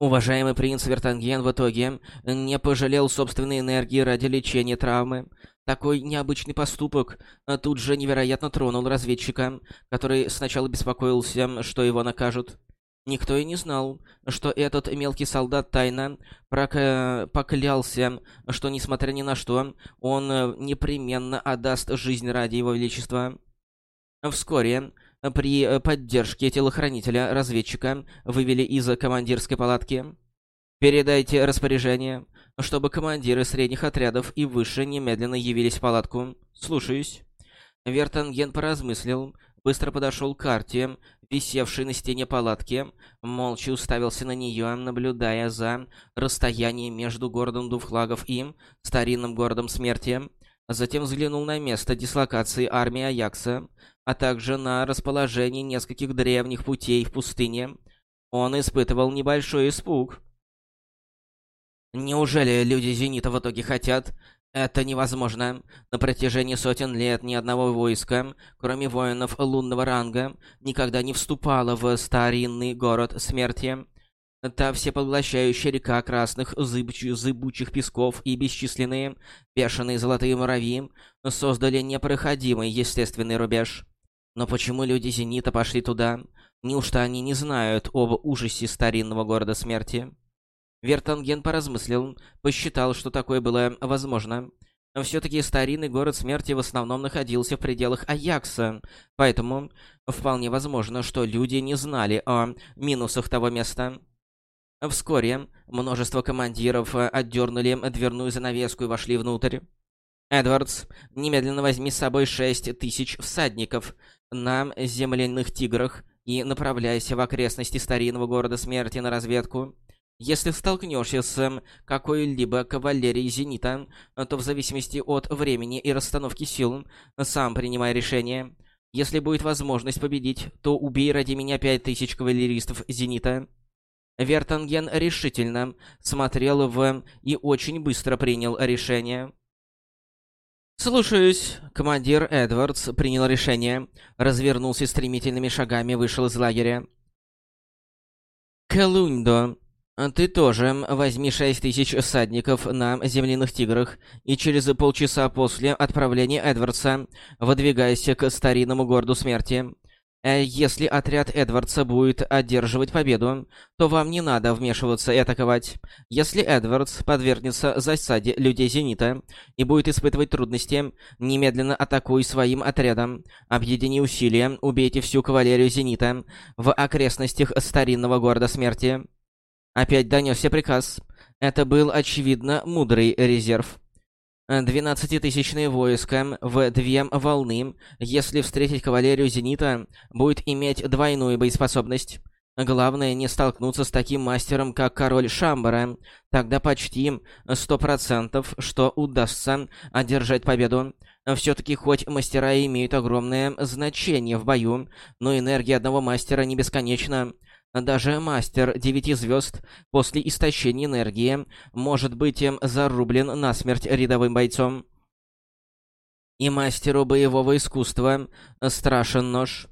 Уважаемый принц Вертанген в итоге не пожалел собственной энергии ради лечения травмы. Такой необычный поступок тут же невероятно тронул разведчика, который сначала беспокоился, что его накажут. Никто и не знал, что этот мелкий солдат тайно поклялся, что, несмотря ни на что, он э, непременно отдаст жизнь ради его величества. Вскоре, при поддержке телохранителя-разведчика, вывели из командирской палатки. «Передайте распоряжение, чтобы командиры средних отрядов и выше немедленно явились в палатку. Слушаюсь». Вертанген поразмыслил, быстро подошел к карте, висевшей на стене палатки, молча уставился на нее, наблюдая за расстоянием между городом Дуфхлагов и старинным городом Смерти. Затем взглянул на место дислокации армии Аякса, а также на расположение нескольких древних путей в пустыне. Он испытывал небольшой испуг. Неужели люди Зенита в итоге хотят это невозможно. На протяжении сотен лет ни одного войска, кроме воинов лунного ранга, никогда не вступало в старинный город смерти. Та всепоглощающая река красных зыбучих, зыбучих песков и бесчисленные бешеные золотые муравьи создали непроходимый естественный рубеж. Но почему люди Зенита пошли туда? Неужто они не знают об ужасе старинного города смерти? Вертанген поразмыслил, посчитал, что такое было возможно. Все-таки старинный город смерти в основном находился в пределах Аякса, поэтому вполне возможно, что люди не знали о минусах того места. Вскоре множество командиров отдернули дверную занавеску и вошли внутрь. «Эдвардс, немедленно возьми с собой шесть тысяч всадников на земляных тиграх и направляйся в окрестности старинного города смерти на разведку. Если столкнешься с какой-либо кавалерией Зенита, то в зависимости от времени и расстановки сил, сам принимай решение. Если будет возможность победить, то убей ради меня пять тысяч кавалеристов Зенита. Вертанген решительно смотрел в и очень быстро принял решение. «Слушаюсь». Командир Эдвардс принял решение, развернулся стремительными шагами, вышел из лагеря. «Калундо, ты тоже возьми шесть тысяч всадников на земляных тиграх, и через полчаса после отправления Эдвардса выдвигайся к старинному городу смерти. Э, если отряд Эдвардса будет одерживать победу, то вам не надо вмешиваться и атаковать. Если Эдвардс подвергнется засаде людей Зенита и будет испытывать трудности, немедленно атакуй своим отрядом. Объедини усилия, убейте всю кавалерию Зенита в окрестностях старинного города смерти. Опять донесся приказ. Это был, очевидно, мудрый резерв. Двенадцатитысячные войска в две волны, если встретить кавалерию Зенита, будет иметь двойную боеспособность. Главное не столкнуться с таким мастером, как король Шамбара. Тогда почти сто процентов, что удастся одержать победу. Все-таки хоть мастера имеют огромное значение в бою, но энергия одного мастера не бесконечна. Даже мастер девяти звезд после истощения энергии может быть зарублен насмерть рядовым бойцом. И мастеру боевого искусства страшен нож.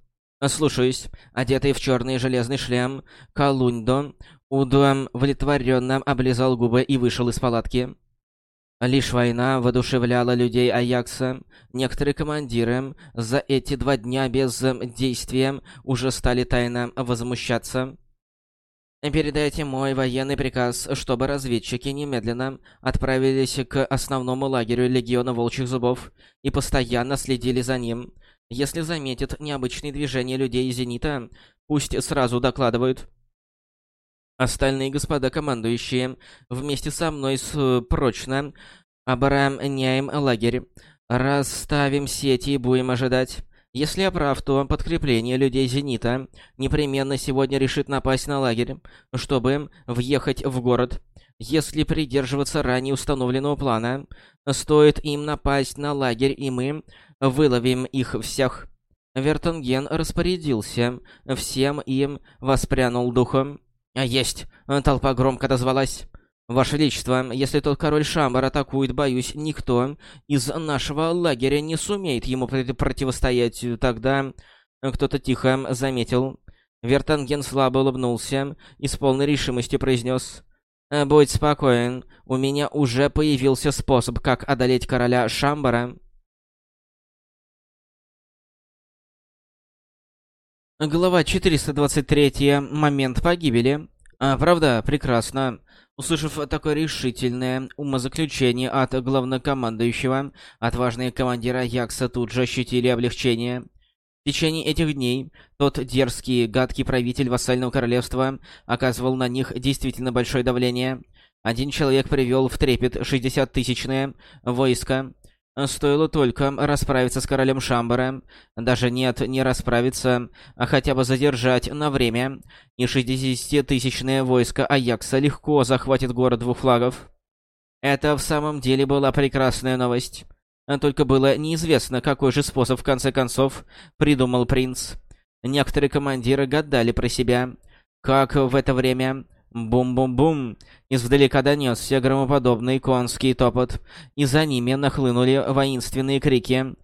Слушаюсь, одетый в черный железный шлем, Калуньдо удовлетворенно облизал губы и вышел из палатки. Лишь война воодушевляла людей Аякса. Некоторые командиры за эти два дня без действия уже стали тайно возмущаться. Передайте мой военный приказ, чтобы разведчики немедленно отправились к основному лагерю Легиона Волчьих Зубов и постоянно следили за ним. Если заметят необычные движения людей Зенита, пусть сразу докладывают. Остальные господа командующие вместе со мной с прочно обороняем лагерь. Расставим сети и будем ожидать. Если я прав, то подкрепление людей Зенита непременно сегодня решит напасть на лагерь, чтобы въехать в город. Если придерживаться ранее установленного плана, стоит им напасть на лагерь, и мы выловим их всех. Вертонген распорядился всем им воспрянул духом. «Есть!» — толпа громко дозвалась. «Ваше Величество, если тот король Шамбар атакует, боюсь, никто из нашего лагеря не сумеет ему противостоять. Тогда...» Кто-то тихо заметил. Вертанген слабо улыбнулся и с полной решимостью произнес... «Будь спокоен, у меня уже появился способ, как одолеть короля Шамбара». Глава 423. Момент погибели. А, правда, прекрасно. Услышав такое решительное умозаключение от главнокомандующего, отважные командиры Якса тут же ощутили облегчение. В течение этих дней тот дерзкий, гадкий правитель вассального королевства оказывал на них действительно большое давление. Один человек привел в трепет 60-тысячное войско, Стоило только расправиться с королем Шамбара, даже нет, не расправиться, а хотя бы задержать на время, и 60-тысячное войско Аякса легко захватит город двух флагов. Это в самом деле была прекрасная новость. Только было неизвестно, какой же способ в конце концов придумал принц. Некоторые командиры гадали про себя, как в это время Бум-бум-бум! Издалека донесся громоподобный конский топот, и за ними нахлынули воинственные крики.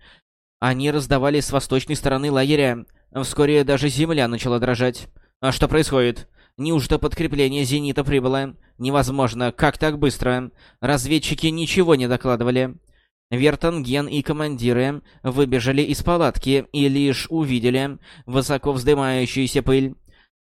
Они раздавались с восточной стороны лагеря. Вскоре даже земля начала дрожать. А что происходит? Неужто подкрепление «Зенита» прибыло? Невозможно. Как так быстро? Разведчики ничего не докладывали. Вертанген и командиры выбежали из палатки и лишь увидели высоко вздымающуюся пыль.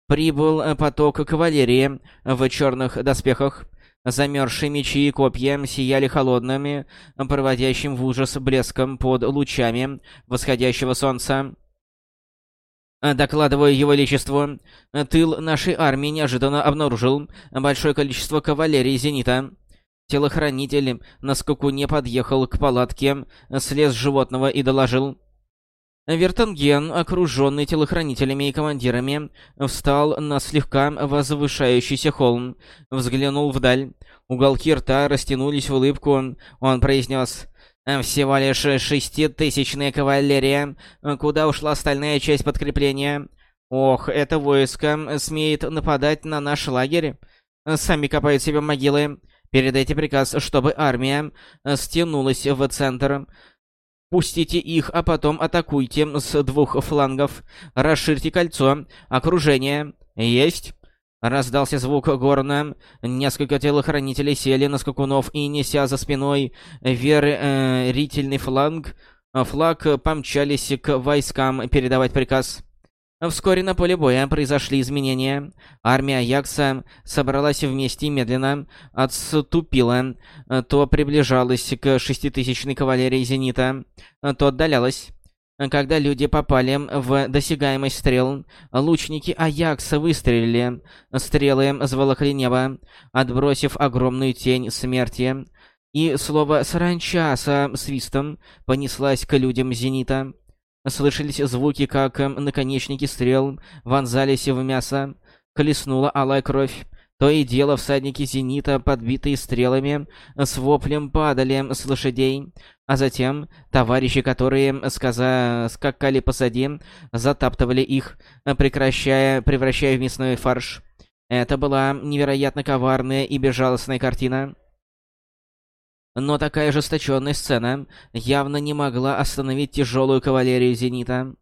Прибыл поток кавалерии в черных доспехах. Замерзшие мечи и копья сияли холодными, проводящим в ужас блеском под лучами восходящего солнца. Докладываю его величеству, тыл нашей армии неожиданно обнаружил большое количество кавалерии «Зенита». Телохранитель на скакуне подъехал к палатке, слез с животного и доложил. Вертанген, окруженный телохранителями и командирами, встал на слегка возвышающийся холм, взглянул вдаль. Уголки рта растянулись в улыбку. Он произнес «Всего лишь шеститысячная кавалерия. Куда ушла остальная часть подкрепления? Ох, это войско смеет нападать на наш лагерь. Сами копают себе могилы. Передайте приказ, чтобы армия стянулась в центр». Пустите их, а потом атакуйте с двух флангов. Расширьте кольцо. Окружение. Есть. Раздался звук горна. Несколько телохранителей сели на скакунов и, неся за спиной верительный э, фланг, флаг помчались к войскам передавать приказ. Вскоре на поле боя произошли изменения. Армия Якса собралась вместе медленно отступила. То приближалась к шеститысячной кавалерии Зенита, то отдалялась. Когда люди попали в досягаемость стрел, лучники Аякса выстрелили. Стрелы заволокли небо, отбросив огромную тень смерти. И слово «саранча» со свистом понеслась к людям Зенита. Слышались звуки, как эм, наконечники стрел вонзались в мясо. Колеснула алая кровь. То и дело всадники зенита, подбитые стрелами, с воплем падали с лошадей, а затем товарищи, которые сказа... скакали позади, затаптывали их, прекращая, превращая в мясной фарш. Это была невероятно коварная и безжалостная картина. Но такая ожесточенная сцена явно не могла остановить тяжелую кавалерию «Зенита».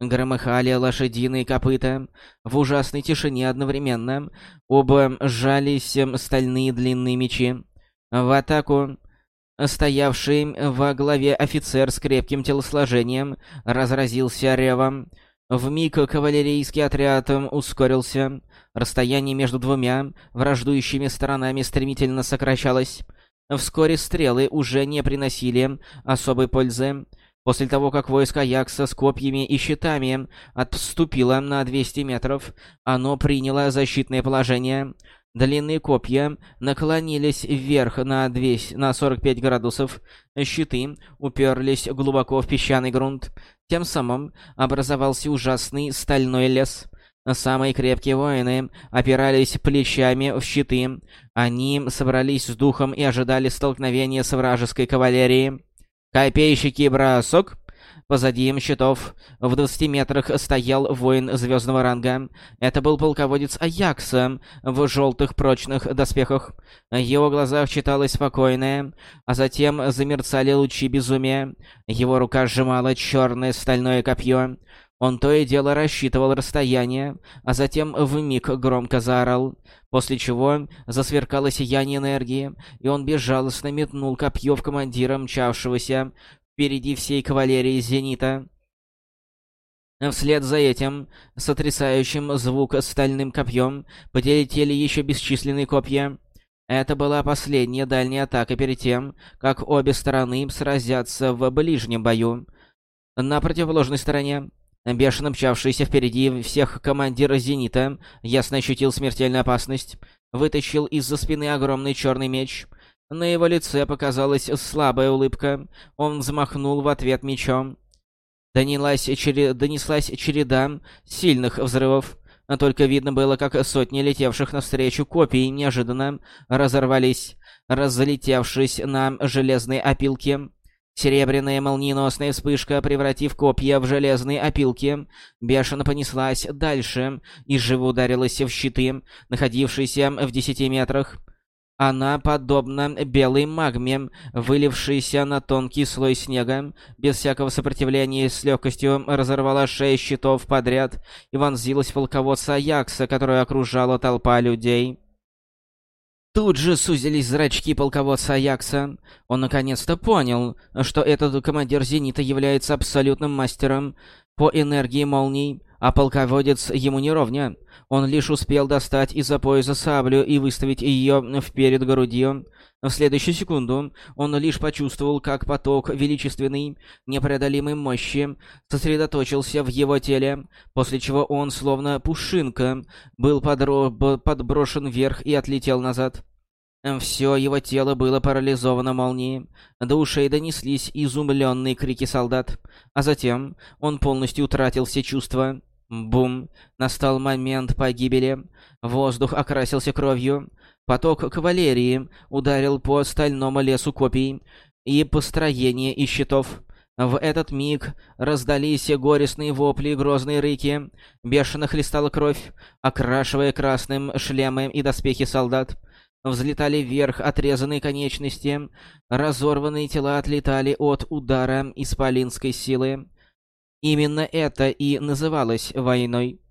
Громыхали лошадиные копыта. В ужасной тишине одновременно оба сжались стальные длинные мечи. В атаку стоявший во главе офицер с крепким телосложением разразился ревом. Вмиг кавалерийский отряд ускорился. Расстояние между двумя враждующими сторонами стремительно сокращалось. Вскоре стрелы уже не приносили особой пользы. После того, как войско Аякса с копьями и щитами отступило на 200 метров, оно приняло защитное положение. Длинные копья наклонились вверх на, 200, на 45 градусов, щиты уперлись глубоко в песчаный грунт. Тем самым образовался ужасный стальной лес. Самые крепкие воины опирались плечами в щиты. Они собрались с духом и ожидали столкновения с вражеской кавалерией. Копейщики бросок. Позади щитов в 20 метрах стоял воин звездного ранга. Это был полководец Аякса в желтых прочных доспехах. В его глазах читалось спокойное, а затем замерцали лучи безумия. Его рука сжимала черное стальное копье. Он то и дело рассчитывал расстояние, а затем вмиг громко заорал, после чего засверкало сияние энергии, и он безжалостно метнул копье в командира мчавшегося впереди всей кавалерии «Зенита». Вслед за этим, сотрясающим звук стальным копьем, полетели еще бесчисленные копья. Это была последняя дальняя атака перед тем, как обе стороны сразятся в ближнем бою. На противоположной стороне Бешено мчавшийся впереди всех командир «Зенита» ясно ощутил смертельную опасность. Вытащил из-за спины огромный черный меч. На его лице показалась слабая улыбка. Он взмахнул в ответ мечом. Донеслась, чере... Донеслась череда сильных взрывов. Только видно было, как сотни летевших навстречу копий неожиданно разорвались, разлетевшись на железные опилки. Серебряная молниеносная вспышка, превратив копья в железные опилки, бешено понеслась дальше и живо ударилась в щиты, находившиеся в десяти метрах. Она, подобно белой магме, вылившейся на тонкий слой снега, без всякого сопротивления с легкостью разорвала шесть щитов подряд и вонзилась в полководца Аякса, которую окружала толпа людей. Тут же сузились зрачки полководца Аякса. Он наконец-то понял, что этот командир «Зенита» является абсолютным мастером по энергии молний, а полководец ему не ровня. Он лишь успел достать из-за пояса саблю и выставить ее вперед грудью. В следующую секунду он лишь почувствовал, как поток величественной, непреодолимой мощи сосредоточился в его теле, после чего он, словно пушинка, был подброшен вверх и отлетел назад. Все его тело было парализовано молнией. До ушей донеслись изумленные крики солдат. А затем он полностью утратил все чувства. Бум! Настал момент погибели. Воздух окрасился кровью. Поток кавалерии ударил по стальному лесу копий и построения и щитов. В этот миг раздались горестные вопли и грозные рыки. Бешено хлестала кровь, окрашивая красным шлемы и доспехи солдат. Взлетали вверх отрезанные конечности, разорванные тела отлетали от удара исполинской силы. Именно это и называлось войной.